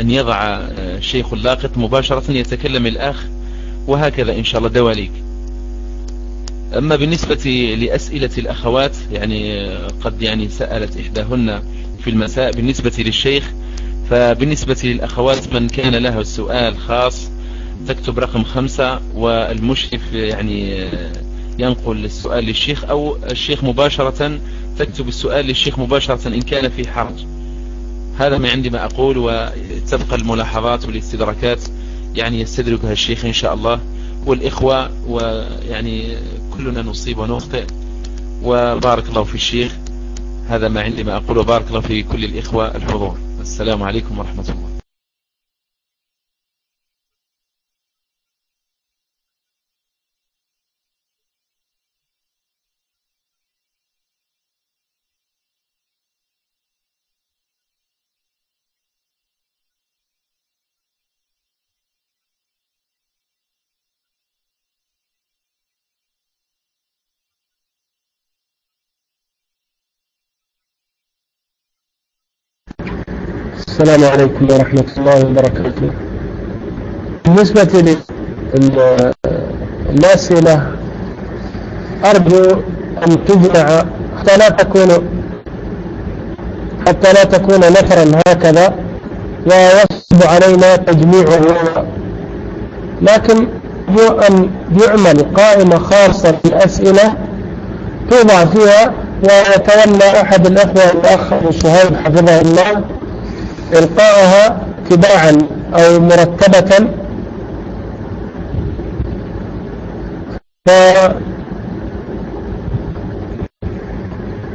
[SPEAKER 4] أن يضع الشيخ اللاقط مباشرة يتكلم الأخ وهكذا إن شاء الله. دواليك. أما بالنسبة لأسئلة الأخوات يعني قد يعني سألت إحداهن في المساء بالنسبة للشيخ فبالنسبة للأخوات من كان له السؤال خاص تكتب رقم خمسة والمشرف يعني ينقل السؤال للشيخ أو الشيخ مباشرة تكتب السؤال للشيخ مباشرة إن كان في حرج. هذا ما عندي ما أقول وتبقى الملاحظات والاستدراكات يعني يستدركها الشيخ إن شاء الله. والإخوة ويعني كلنا نصيب ونخطئ. وبارك الله في الشيخ. هذا ما عندي ما أقول وبارك الله في كل الإخوة الحضور. السلام عليكم ورحمة الله.
[SPEAKER 1] السلام عليكم ورحمة الله وبركاته. بالنسبة للأسئلة أرجو أن تجمع حتى لا تكون حتى لا تكون نثرا هكذا ويصعب علينا تجميعها لكن أن يعمل قائمة خاصة بالأسئلة توضع فيها ويتولى أحد الأخوة الأخ أبو حفظه الله. إلقاءها تباعا أو مرتبة. ف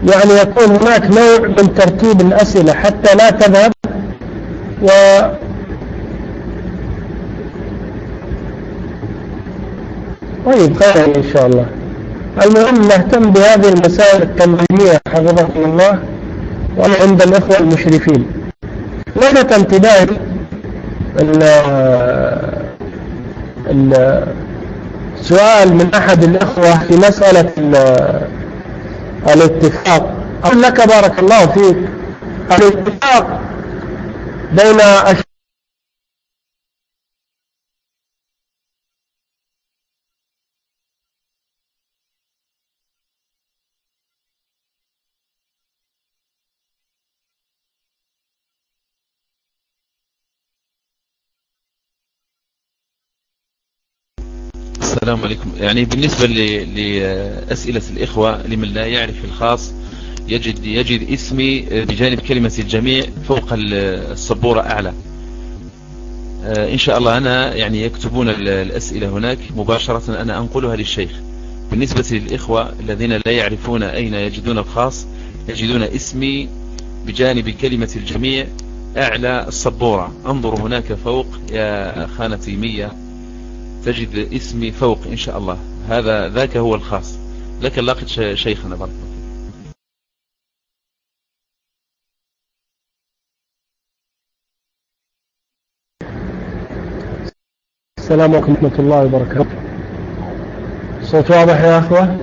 [SPEAKER 1] يعني يكون هناك نوع من ترتيب الأسئلة حتى لا تذهب. و طيب خير إن شاء الله. المهم نهتم بهذه المسائل التنظيمية حفظكم الله. وأنا عند الإخوة المشرفين. لفت انتباهي السؤال من أحد الإخوة في مسألة الاتفاق. أقول لك بارك الله فيك. الاتفاق بين
[SPEAKER 4] السلام عليكم. يعني بالنسبة لأسئلة الإخوة لمن لا يعرف الخاص يجد, يجد اسمي بجانب كلمة الجميع فوق السبورة أعلى. آه، إن شاء الله أنا يعني يكتبون الأسئلة هناك. مباشرة أنا أنقلها للشيخ. بالنسبة للإخوة الذين لا يعرفون أين يجدون الخاص يجدون اسمي بجانب كلمة الجميع أعلى السبورة. انظر هناك فوق يا خانتي مية تجد اسمي فوق إن شاء الله. هذا ذاك هو الخاص. لك اللاقط شيخنا بارك
[SPEAKER 1] السلام عليكم ورحمة الله وبركاته. صوت واضح يا أخوة؟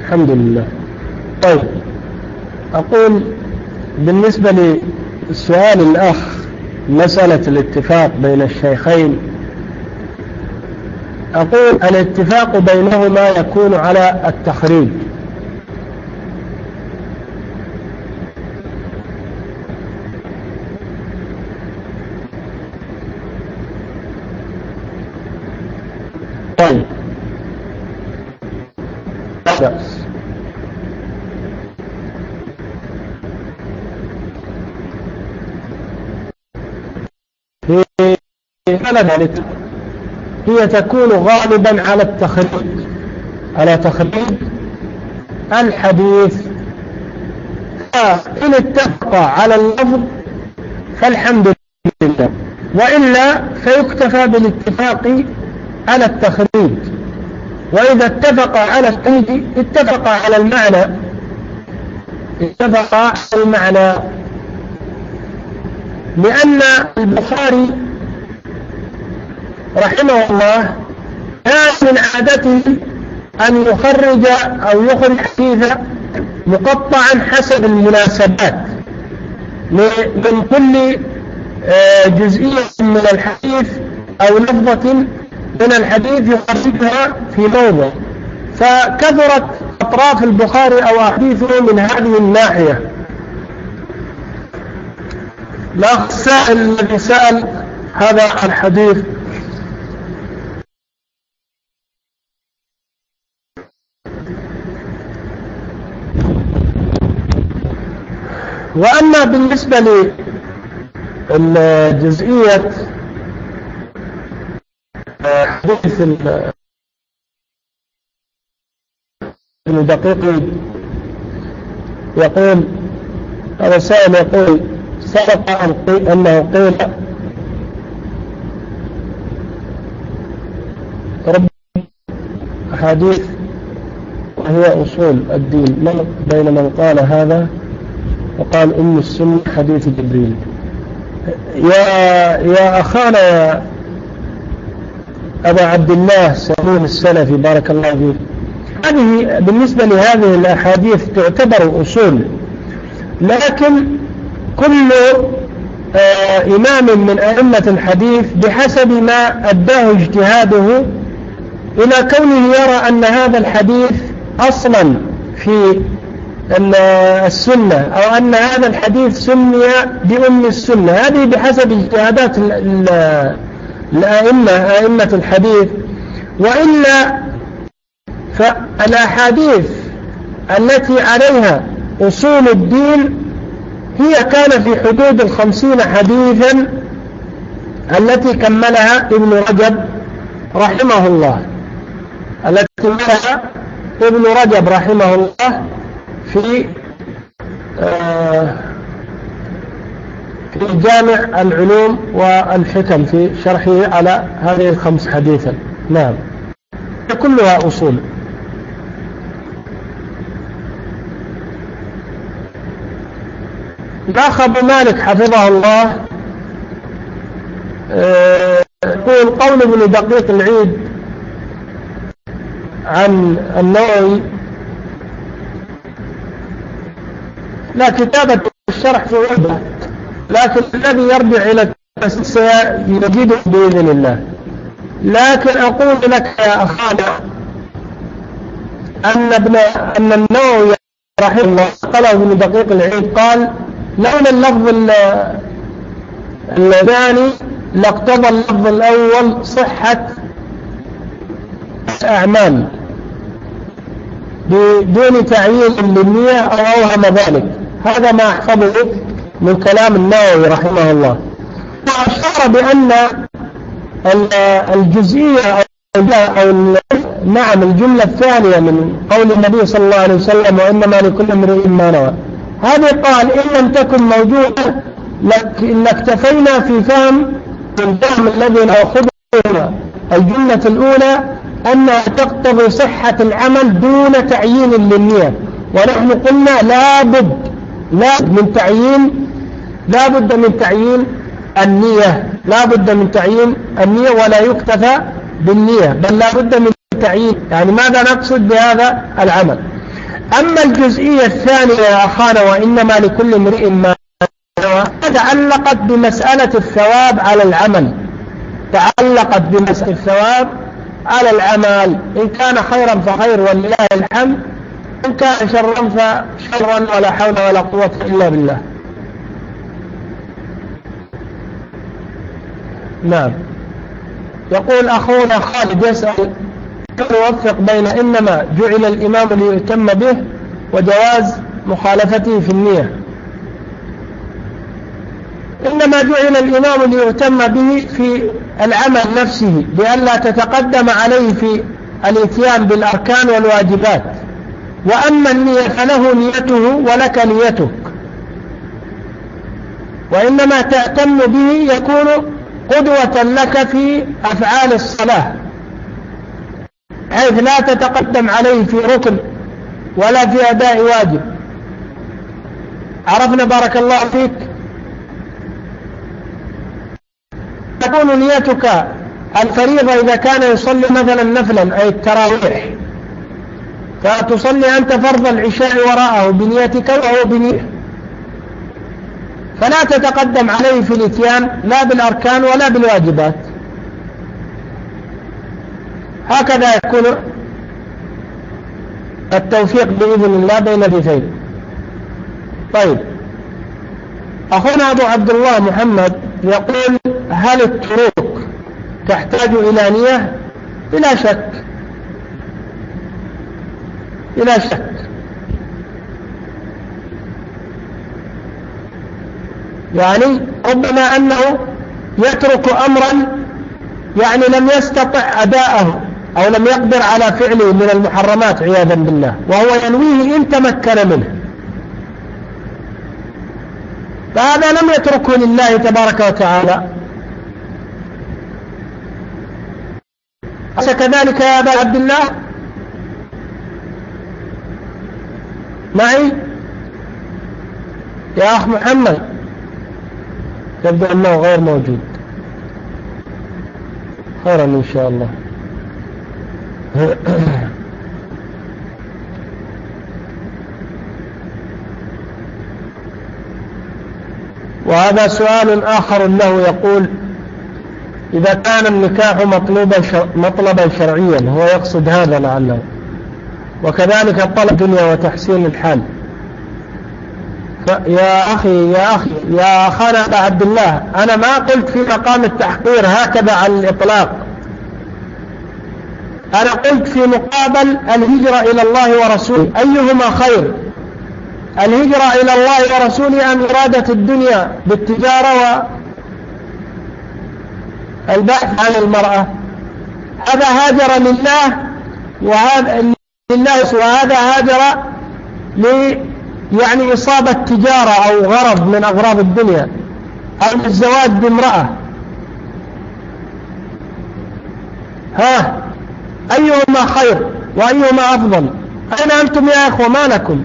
[SPEAKER 1] الحمد لله. طيب أقول بالنسبة لسؤال الأخ مسألة الاتفاق بين الشيخين. أقول الاتفاق بينهما يكون على التخريج طيب بأس في هي تكون غالبا على التخريج. على تخريج الحديث. فإن اتفق على اللفظ فالحمد لله. وإلا فيكتفى بالاتفاق على التخريج. وإذا اتفق على التخريج اتفق على المعنى. اتفق على المعنى. لأن البخاري رحمه الله كان من عادته أن يخرج أو يخرج حديثا مقطعا حسب المناسبات من كل آه، جزئية من الحديث أو لفظة من الحديث يخرجها في موضع. فكثرت أطراف البخاري أو أحاديثه من هذه الناحية. الأخ السائل الذي سأل هذا الحديث. وأما بالنسبة للجزئية حديث ابن دقيق يقول هذا سائل يقول سبق أنه قيل رب أحاديث وهي أصول الدين. بين من قال هذا؟ وقال أم السنة حديث جبريل. يا يا أخانا يا أبا عبد الله سليم السلفي بارك الله فيك. هذه بالنسبة لهذه الأحاديث تعتبر أصول لكن كل آه إمام من أئمة الحديث بحسب ما أداه اجتهاده إلى كونه يرى أن هذا الحديث أصلا في السنة أو أن هذا الحديث سمي بأم السنة. هذه بحسب اجتهادات الأئمة أئمة الحديث. وإلا فالأحاديث التي عليها أصول الدين هي كان في حدود الخمسين حديثا التي كملها ابن رجب رحمه الله. التي كملها ابن رجب رحمه الله. في آه، في جامع العلوم والحكم في شرحه على هذه الخمس حديثا. نعم. كلها أصول. الأخ أبو مالك حفظه الله آه، يقول قول ابن دقيق العيد عن النووي لا كتابة الشرح في عدة لكن الذي يرجع إلى التأسيس يجده بإذن الله. لكن أقول لك يا أخانا أن ابن أن النووي رحمه الله قال ابن دقيق العيد قال لولا اللفظ الثاني لاقتضى اللفظ الأول صحة أعمال بدون تعيين للنية أو أوهم ذلك. هذا ما أحفظه من كلام النووي رحمه الله. وأشار بأن الجزئية أو نعم الجملة الثانية من قول النبي صلى الله عليه وسلم وإنما لكل امرئ ما نوى. هذه قال إن لم تكن موجودة لاكتفينا في فهم الفهم الذي نأخذه. الجملة الأولى أنها تقتضي صحة العمل دون تعيين للنية. ونحن قلنا لابد لا من تعيين لا بد من تعيين النية لا بد من تعيين النية ولا يكتفى بالنية بل لا بد من تعيين. يعني ماذا نقصد بهذا العمل؟ أما الجزئية الثانية يا أخانا وإنما لكل امرئ ما تعلقت بمسألة الثواب على العمل. تعلقت بمسألة الثواب على العمل. إن كان خيرا فخير ولله الحمد. إن كان شرا فشرا ولا حول ولا قوة إلا بالله. نعم. يقول أخونا خالد يسأل يوفق بين إنما جعل الإمام ليهتم به وجواز مخالفته في النية؟ إنما جعل الإمام ليهتم به في العمل نفسه لئلا تتقدم عليه في الإتيان بالأركان والواجبات. وأما النية فله نيته ولك نيتك. وإنما تهتم به يكون قدوة لك في أفعال الصلاة حيث لا تتقدم عليه في ركن ولا في أداء واجب. عرفنا بارك الله فيك؟ تكون نيتك الفريضة إذا كان يصلي مثلا نفلا أي التراويح. فتصلي أنت فرض العشاء وراءه بنيتك وهو بنيته فلا تتقدم عليه في الإتيان لا بالأركان ولا بالواجبات. هكذا يكون التوفيق بإذن الله بين الاثنين طيب. أخونا أبو عبد الله محمد يقول هل التروك تحتاج إلى نية؟ بلا شك. بلا شك. يعني ربما أنه يترك أمرا يعني لم يستطع أداءه أو لم يقدر على فعله من المحرمات عياذا بالله. وهو ينويه إن تمكن منه. فهذا لم يتركه لله تبارك وتعالى. كذلك يا أبا عبد الله؟ معي؟ يا أخ محمد. يبدو أنه غير موجود. خيرا إن شاء الله. [COUGHS] وهذا سؤال آخر له يقول إذا كان النكاح مطلوبا مطلبا شرعيا هو يقصد هذا لعله. وكذلك طلب الدنيا وتحسين الحال. يا أخي يا أخي يا أخانا عبد الله أنا ما قلت في مقام التحقير هكذا على الإطلاق. أنا قلت في مقابل الهجرة إلى الله ورسوله. أيهما خير؟ الهجرة إلى الله ورسوله أم إرادة الدنيا بالتجارة والبحث عن المرأة؟ هذا هاجر لله وهذا لله وهذا هاجر يعني إصابة تجارة أو غرض من أغراض الدنيا. أو الزواج بامرأة. ها؟ أيهما خير وأيهما أفضل؟ أين أنتم يا إخوة؟ ما لكم؟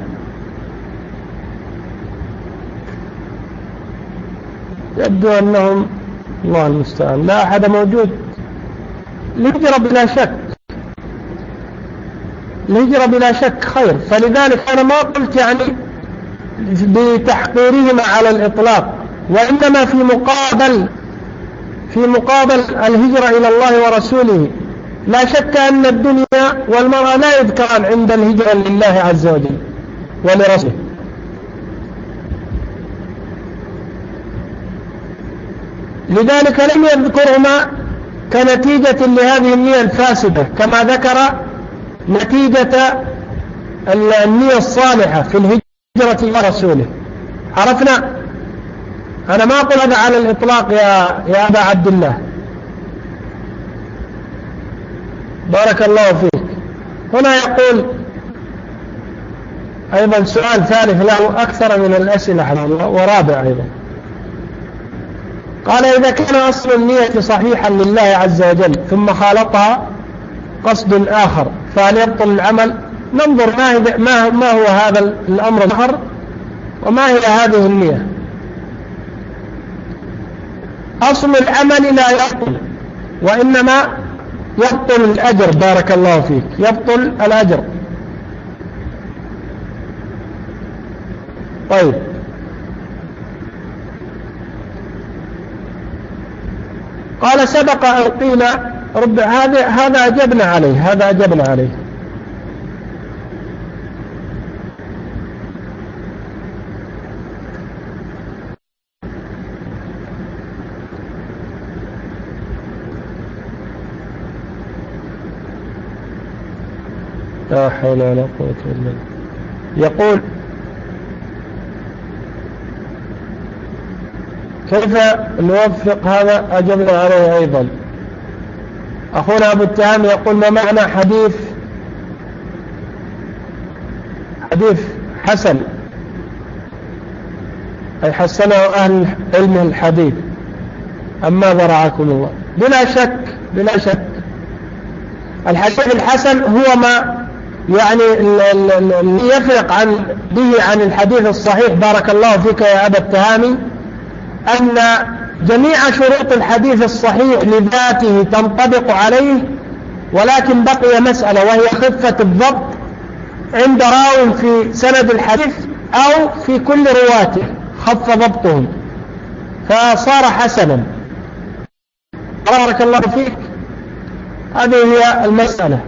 [SPEAKER 1] يبدو أنهم الله المستعان. لا أحد موجود. الهجرة بلا شك. الهجرة بلا شك خير. فلذلك أنا ما قلت يعني بتحقيرهما على الإطلاق وإنما في مقابل في مقابل الهجرة إلى الله ورسوله. لا شك أن الدنيا والمرأة لا يذكران عند الهجرة لله عز وجل ولرسوله. لذلك لم يذكرهما كنتيجة لهذه النية الفاسدة كما ذكر نتيجة النية الصالحة في الهجرة إلى رسوله. عرفنا؟ أنا ما أقول هذا على الإطلاق يا, يا أبا عبد الله. بارك الله فيك. هنا يقول أيضا سؤال ثالث له أكثر من الأسئلة ورابع أيضا. قال إذا كان أصل النية صحيحا لله عز وجل ثم خالطها قصد آخر. فهل يبطل العمل؟ ننظر ما, ما, هو هذا الأمر الآخر وما هي هذه النية. أصل العمل لا يبطل وإنما يبطل الأجر. بارك الله فيك. يبطل الأجر. طيب. قال سبق أن قيل رب هذا هذا أجبنا عليه هذا أجبنا عليه. لا حول ولا قوة إلا بالله. يقول كيف نوفق هذا أجبنا عليه أيضا؟ أخونا أبو التهام يقول ما معنى حديث؟ حديث حسن. أي حسنه أهل علم الحديث. أما ذرعكم الله؟ بلا شك بلا شك. الحديث الحسن هو ما يعني يفرق عن به عن الحديث الصحيح. بارك الله فيك يا أبا التهامي. أن جميع شروط الحديث الصحيح لذاته تنطبق عليه ولكن بقي مسألة وهي خفة الضبط عند راو في سند الحديث أو في كل رواته خف ضبطهم. فصار حسنا. بارك الله فيك. هذه هي المسألة.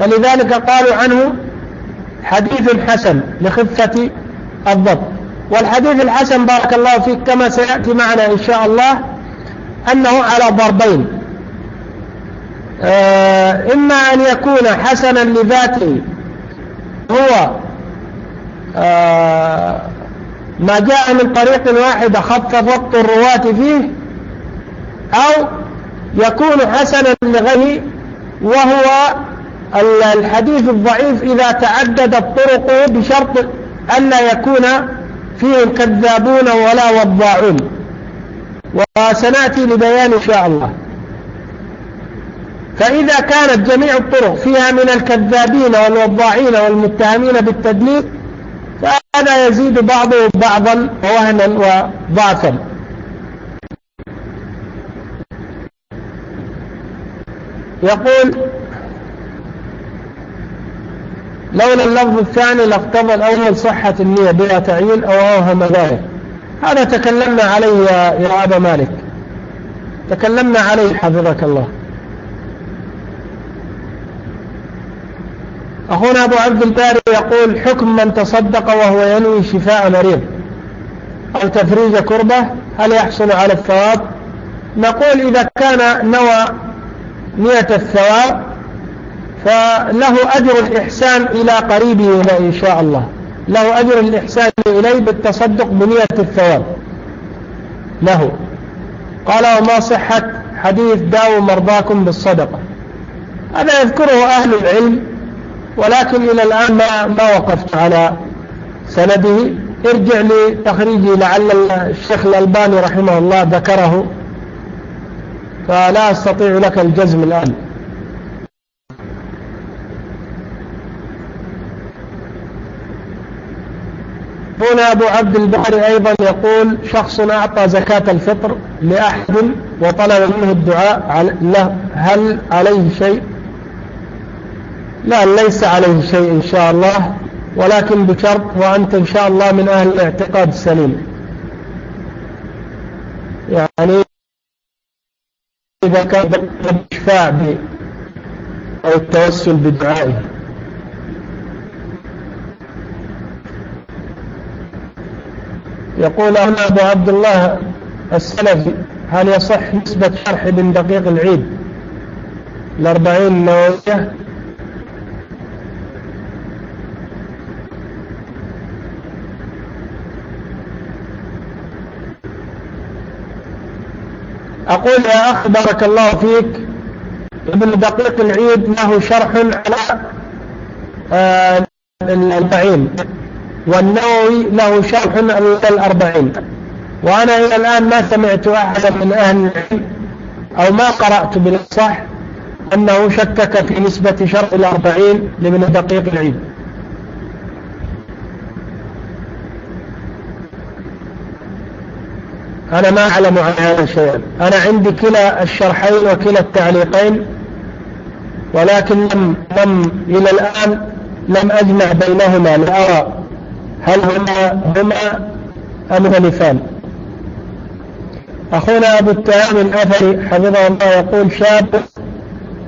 [SPEAKER 1] فلذلك قالوا عنه حديث حسن لخفة الضبط. والحديث الحسن بارك الله فيك كما سيأتي معنا إن شاء الله أنه على ضربين. آه إما أن يكون حسنا لذاته هو آه ما جاء من طريق واحد خف ضبط الرواة فيه أو يكون حسنا لغيره وهو الحديث الضعيف إذا تعددت طرقه بشرط ألا يكون فيهم كذابون ولا وضاعون. وسنأتي لبيان إن شاء الله. فإذا كانت جميع الطرق فيها من الكذابين والوضاعين والمتهمين بالتدليس فهذا يزيد بعضه بعضا وهنا وضعفا. يقول لولا اللفظ الثاني لاقتضى الأول صحة النية بلا تعيين أو أوهم ذلك. هذا تكلمنا عليه يا, أبا مالك. تكلمنا عليه حفظك الله. أخونا أبو عبد الباري يقول حكم من تصدق وهو ينوي شفاء مريض أو تفريج كربة هل يحصل على الثواب؟ نقول إذا كان نوى نية الثواب فله أجر الإحسان إلى قريبه إن شاء الله. له أجر الإحسان إليه بالتصدق بنية الثواب. له. قال وما صحة حديث داو مرضاكم بالصدقة. هذا يذكره أهل العلم ولكن إلى الآن ما, ما وقفت على سنده. ارجع لتخريجي لعل الشيخ الألباني رحمه الله ذكره. فلا أستطيع لك الجزم الآن. هنا أبو عبد البحر أيضا يقول شخص أعطى زكاة الفطر لأحد وطلب منه الدعاء له. هل عليه شيء؟ لا ليس عليه شيء إن شاء الله ولكن بشرط وأنت إن شاء الله من أهل الاعتقاد السليم. يعني إذا كان بالإشفاع أو التوسل بدعائه. يقول هنا أبو عبد الله السلفي هل يصح نسبة شرح ابن دقيق العيد؟ الأربعين النووية أقول يا أخ بارك الله فيك ابن دقيق العيد له شرح على آه، الأربعين. والنووي له شرح على الأربعين. وأنا إلى الآن ما سمعت أحدا من أهل العلم أو ما قرأت بالصح أنه شكك في نسبة شرح الأربعين لابن دقيق العيد أنا ما أعلم عن هذا شيئا أنا عندي كلا الشرحين وكلا التعليقين ولكن لم, لم إلى الآن لم أجمع بينهما لأرى. هل هما هما أم هنفان أخونا أبو التهام الأثري حفظه الله يقول شاب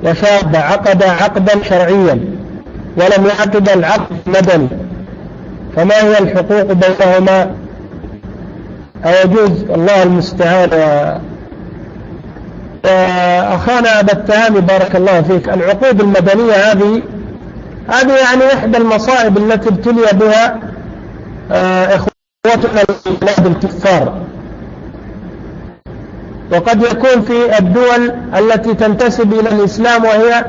[SPEAKER 1] وشاب عقد عقدا شرعيا ولم يعقد العقد مدني فما هي الحقوق بينهما؟ أيجوز؟ الله المستعان. أخانا أبا التهامي بارك الله فيك. العقود المدنية هذه هذه يعني إحدى المصائب التي ابتلي بها إخوتنا البلاد الكفار. وقد يكون في الدول التي تنتسب إلى الإسلام وهي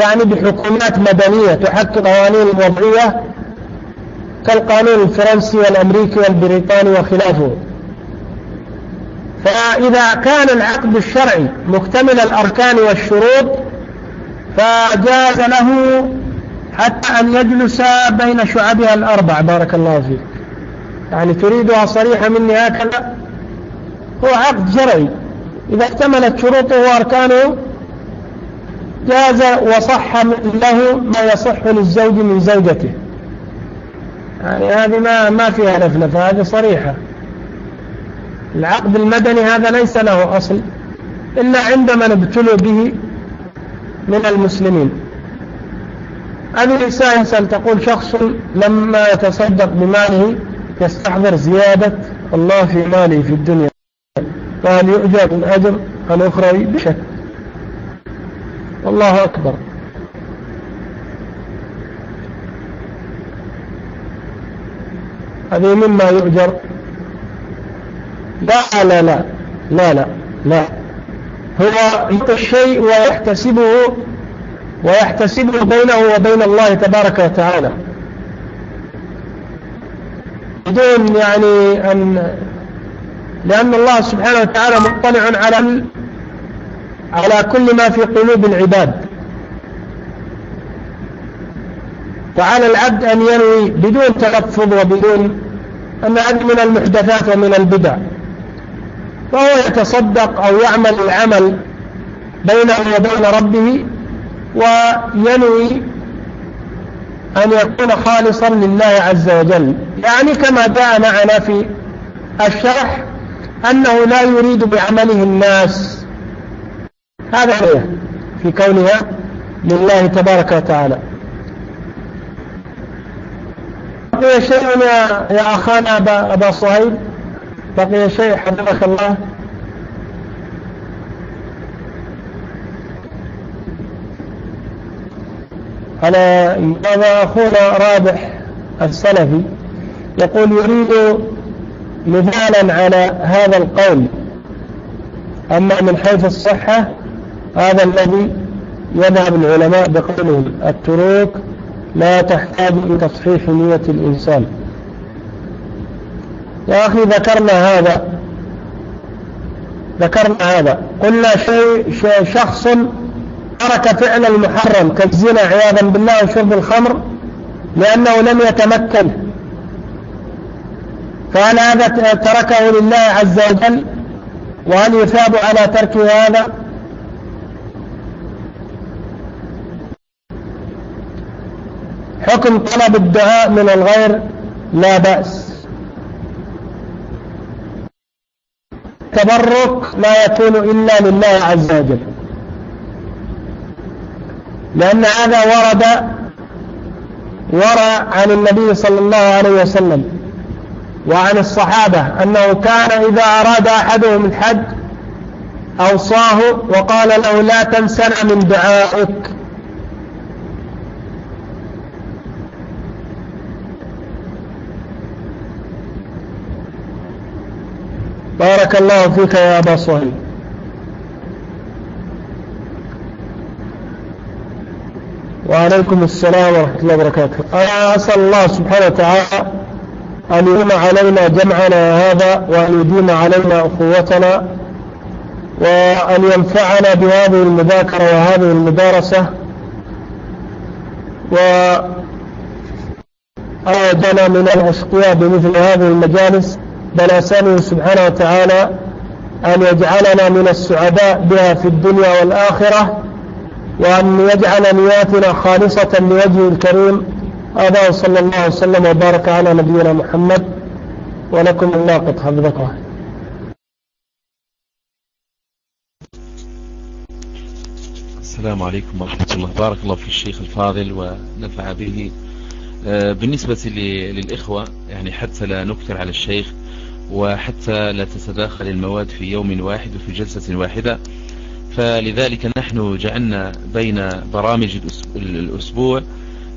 [SPEAKER 1] يعني بحكومات مدنية تحقق قوانين وضعية كالقانون الفرنسي والأمريكي والبريطاني وخلافه. فإذا كان العقد الشرعي مكتمل الأركان والشروط فجاز له حتى أن يجلس بين شعبها الأربع بارك الله فيك. يعني تريدها صريحة مني هكذا هو عقد شرعي إذا اكتملت شروطه وأركانه جاز وصح له ما يصح للزوج من زوجته. يعني هذه ما ما فيها لفلفة هذه صريحة. العقد المدني هذا ليس له أصل إلا عندما نبتلوا به من المسلمين. هذه رسالة يسأل تقول شخص لما يتصدق بماله يستحضر زيادة الله في ماله في الدنيا فهل يؤجر الأجر الأخروي بشك. والله أكبر. هذه مما يؤجر. لا لا لا لا لا لا. هو الشيء ويحتسبه ويحتسبه بينه وبين الله تبارك وتعالى. بدون يعني أن لأن الله سبحانه وتعالى مطلع على على كل ما في قلوب العباد. وعلى العبد أن ينوي بدون تلفظ وبدون أن هذه من المحدثات ومن البدع. فهو يتصدق أو يعمل العمل بينه وبين ربه وينوي أن يكون خالصا لله عز وجل. يعني كما جاء معنا في الشرح أنه لا يريد بعمله الناس. هذا هو في كونها لله تبارك وتعالى. بقي شيء يا, أخانا أبا صهيب. بقي شيء حفظك الله. على هذا أخونا رابح السلفي؟ يقول يريد مثالا على هذا القول. أما من حيث الصحة هذا الذي يذهب العلماء بقولهم التروك لا تحتاج إلى تصحيح نية الإنسان. يا أخي ذكرنا هذا. ذكرنا هذا. قلنا شيء شخص ترك فعل المحرم كالزنا عياذا بالله وشرب الخمر لأنه لم يتمكن. فهل هذا تركه لله عز وجل وهل يثاب على ترك هذا. حكم طلب الدعاء من الغير لا بأس. تبرك لا يكون إلا لله عز وجل. لأن هذا ورد ورى عن النبي صلى الله عليه وسلم وعن الصحابة أنه كان إذا أراد أحدهم الحج أوصاه وقال له لا تنسنا من دعائك. بارك الله فيك يا أبا صهيب. وعليكم السلام ورحمة الله وبركاته. أنا أسأل الله سبحانه وتعالى أن يديم علينا جمعنا هذا وأن يديم علينا أخوتنا وأن ينفعنا بهذه المذاكرة وهذه المدارسة. وأوجنا من الأشقياء بمثل هذه المجالس. بل أسأله سبحانه وتعالى أن يجعلنا من السعداء بها في الدنيا والآخرة. وأن يجعل نياتنا خالصة لوجهه الكريم. هذا وصلى الله وسلم وبارك على نبينا محمد. ولكم الناقط حفظكم.
[SPEAKER 4] السلام عليكم ورحمة الله. بارك الله في الشيخ الفاضل ونفع به. آه، بالنسبة للإخوة يعني حتى لا نكثر على الشيخ وحتى لا تتداخل المواد في يوم واحد وفي جلسة واحدة. فلذلك نحن جعلنا بين برامج الأسبوع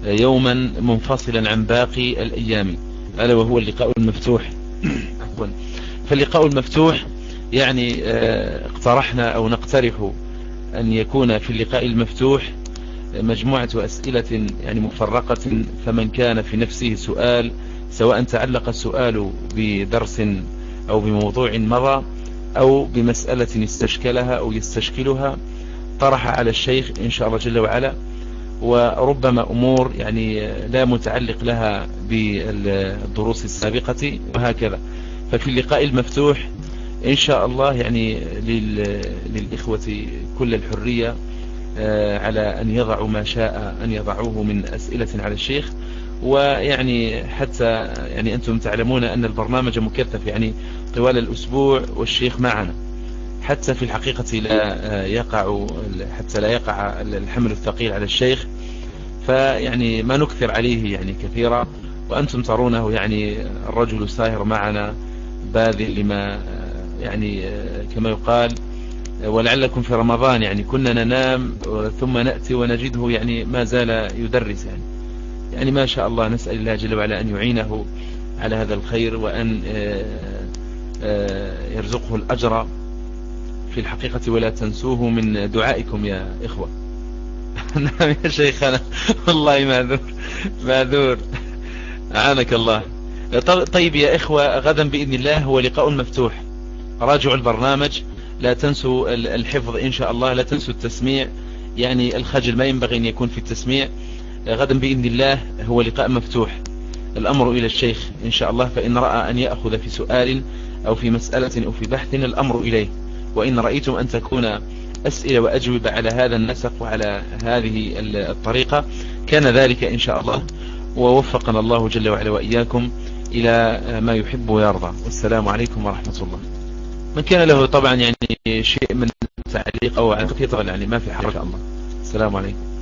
[SPEAKER 4] يوما منفصلا عن باقي الأيام. ألا وهو اللقاء المفتوح. فاللقاء المفتوح يعني آه، اقترحنا أو نقترح أن يكون في اللقاء المفتوح مجموعة أسئلة يعني مفرقة فمن كان في نفسه سؤال سواء تعلق السؤال بدرس أو بموضوع مضى أو بمسألة استشكلها أو يستشكلها طرح على الشيخ إن شاء الله جل وعلا. وربما أمور يعني لا متعلق لها بالدروس السابقة وهكذا. ففي اللقاء المفتوح إن شاء الله يعني للإخوة كل الحرية آه، على أن يضعوا ما شاء أن يضعوه من أسئلة على الشيخ. ويعني حتى يعني أنتم تعلمون أن البرنامج مكثف يعني طوال الأسبوع والشيخ معنا. حتى في الحقيقة لا يقع حتى لا يقع الحمل الثقيل على الشيخ. فيعني ما نكثر عليه يعني كثيرا. وأنتم ترونه يعني الرجل ساهر معنا باذل لما يعني كما يقال. ولعلكم في رمضان يعني كنا ننام ثم نأتي ونجده يعني ما زال يدرس يعني. يعني ما شاء الله نسأل الله جل وعلا أن يعينه على هذا الخير وأن آه، يرزقه الأجر في الحقيقة ولا تنسوه من دعائكم يا إخوة. [LAUGHS] نعم يا شيخنا والله معذور معذور. أعانك الله. طيب يا إخوة غدا بإذن الله هو لقاء مفتوح. راجعوا البرنامج. لا تنسوا الحفظ إن شاء الله لا تنسوا التسميع. يعني الخجل ما ينبغي أن يكون في التسميع. غدا بإذن الله هو لقاء مفتوح. الأمر إلى الشيخ إن شاء الله فإن رأى أن يأخذ في سؤال أو في مسألة أو في بحث الأمر إليه. وإن رأيتم أن تكون أسئلة وأجوبة على هذا النسق وعلى هذه الطريقة كان ذلك إن شاء الله. ووفقنا الله جل وعلا وإياكم إلى ما يحب ويرضى. والسلام عليكم ورحمة الله. من كان له طبعا يعني شيء من تعليق أو عن يعني ما في حرج الله. السلام عليكم.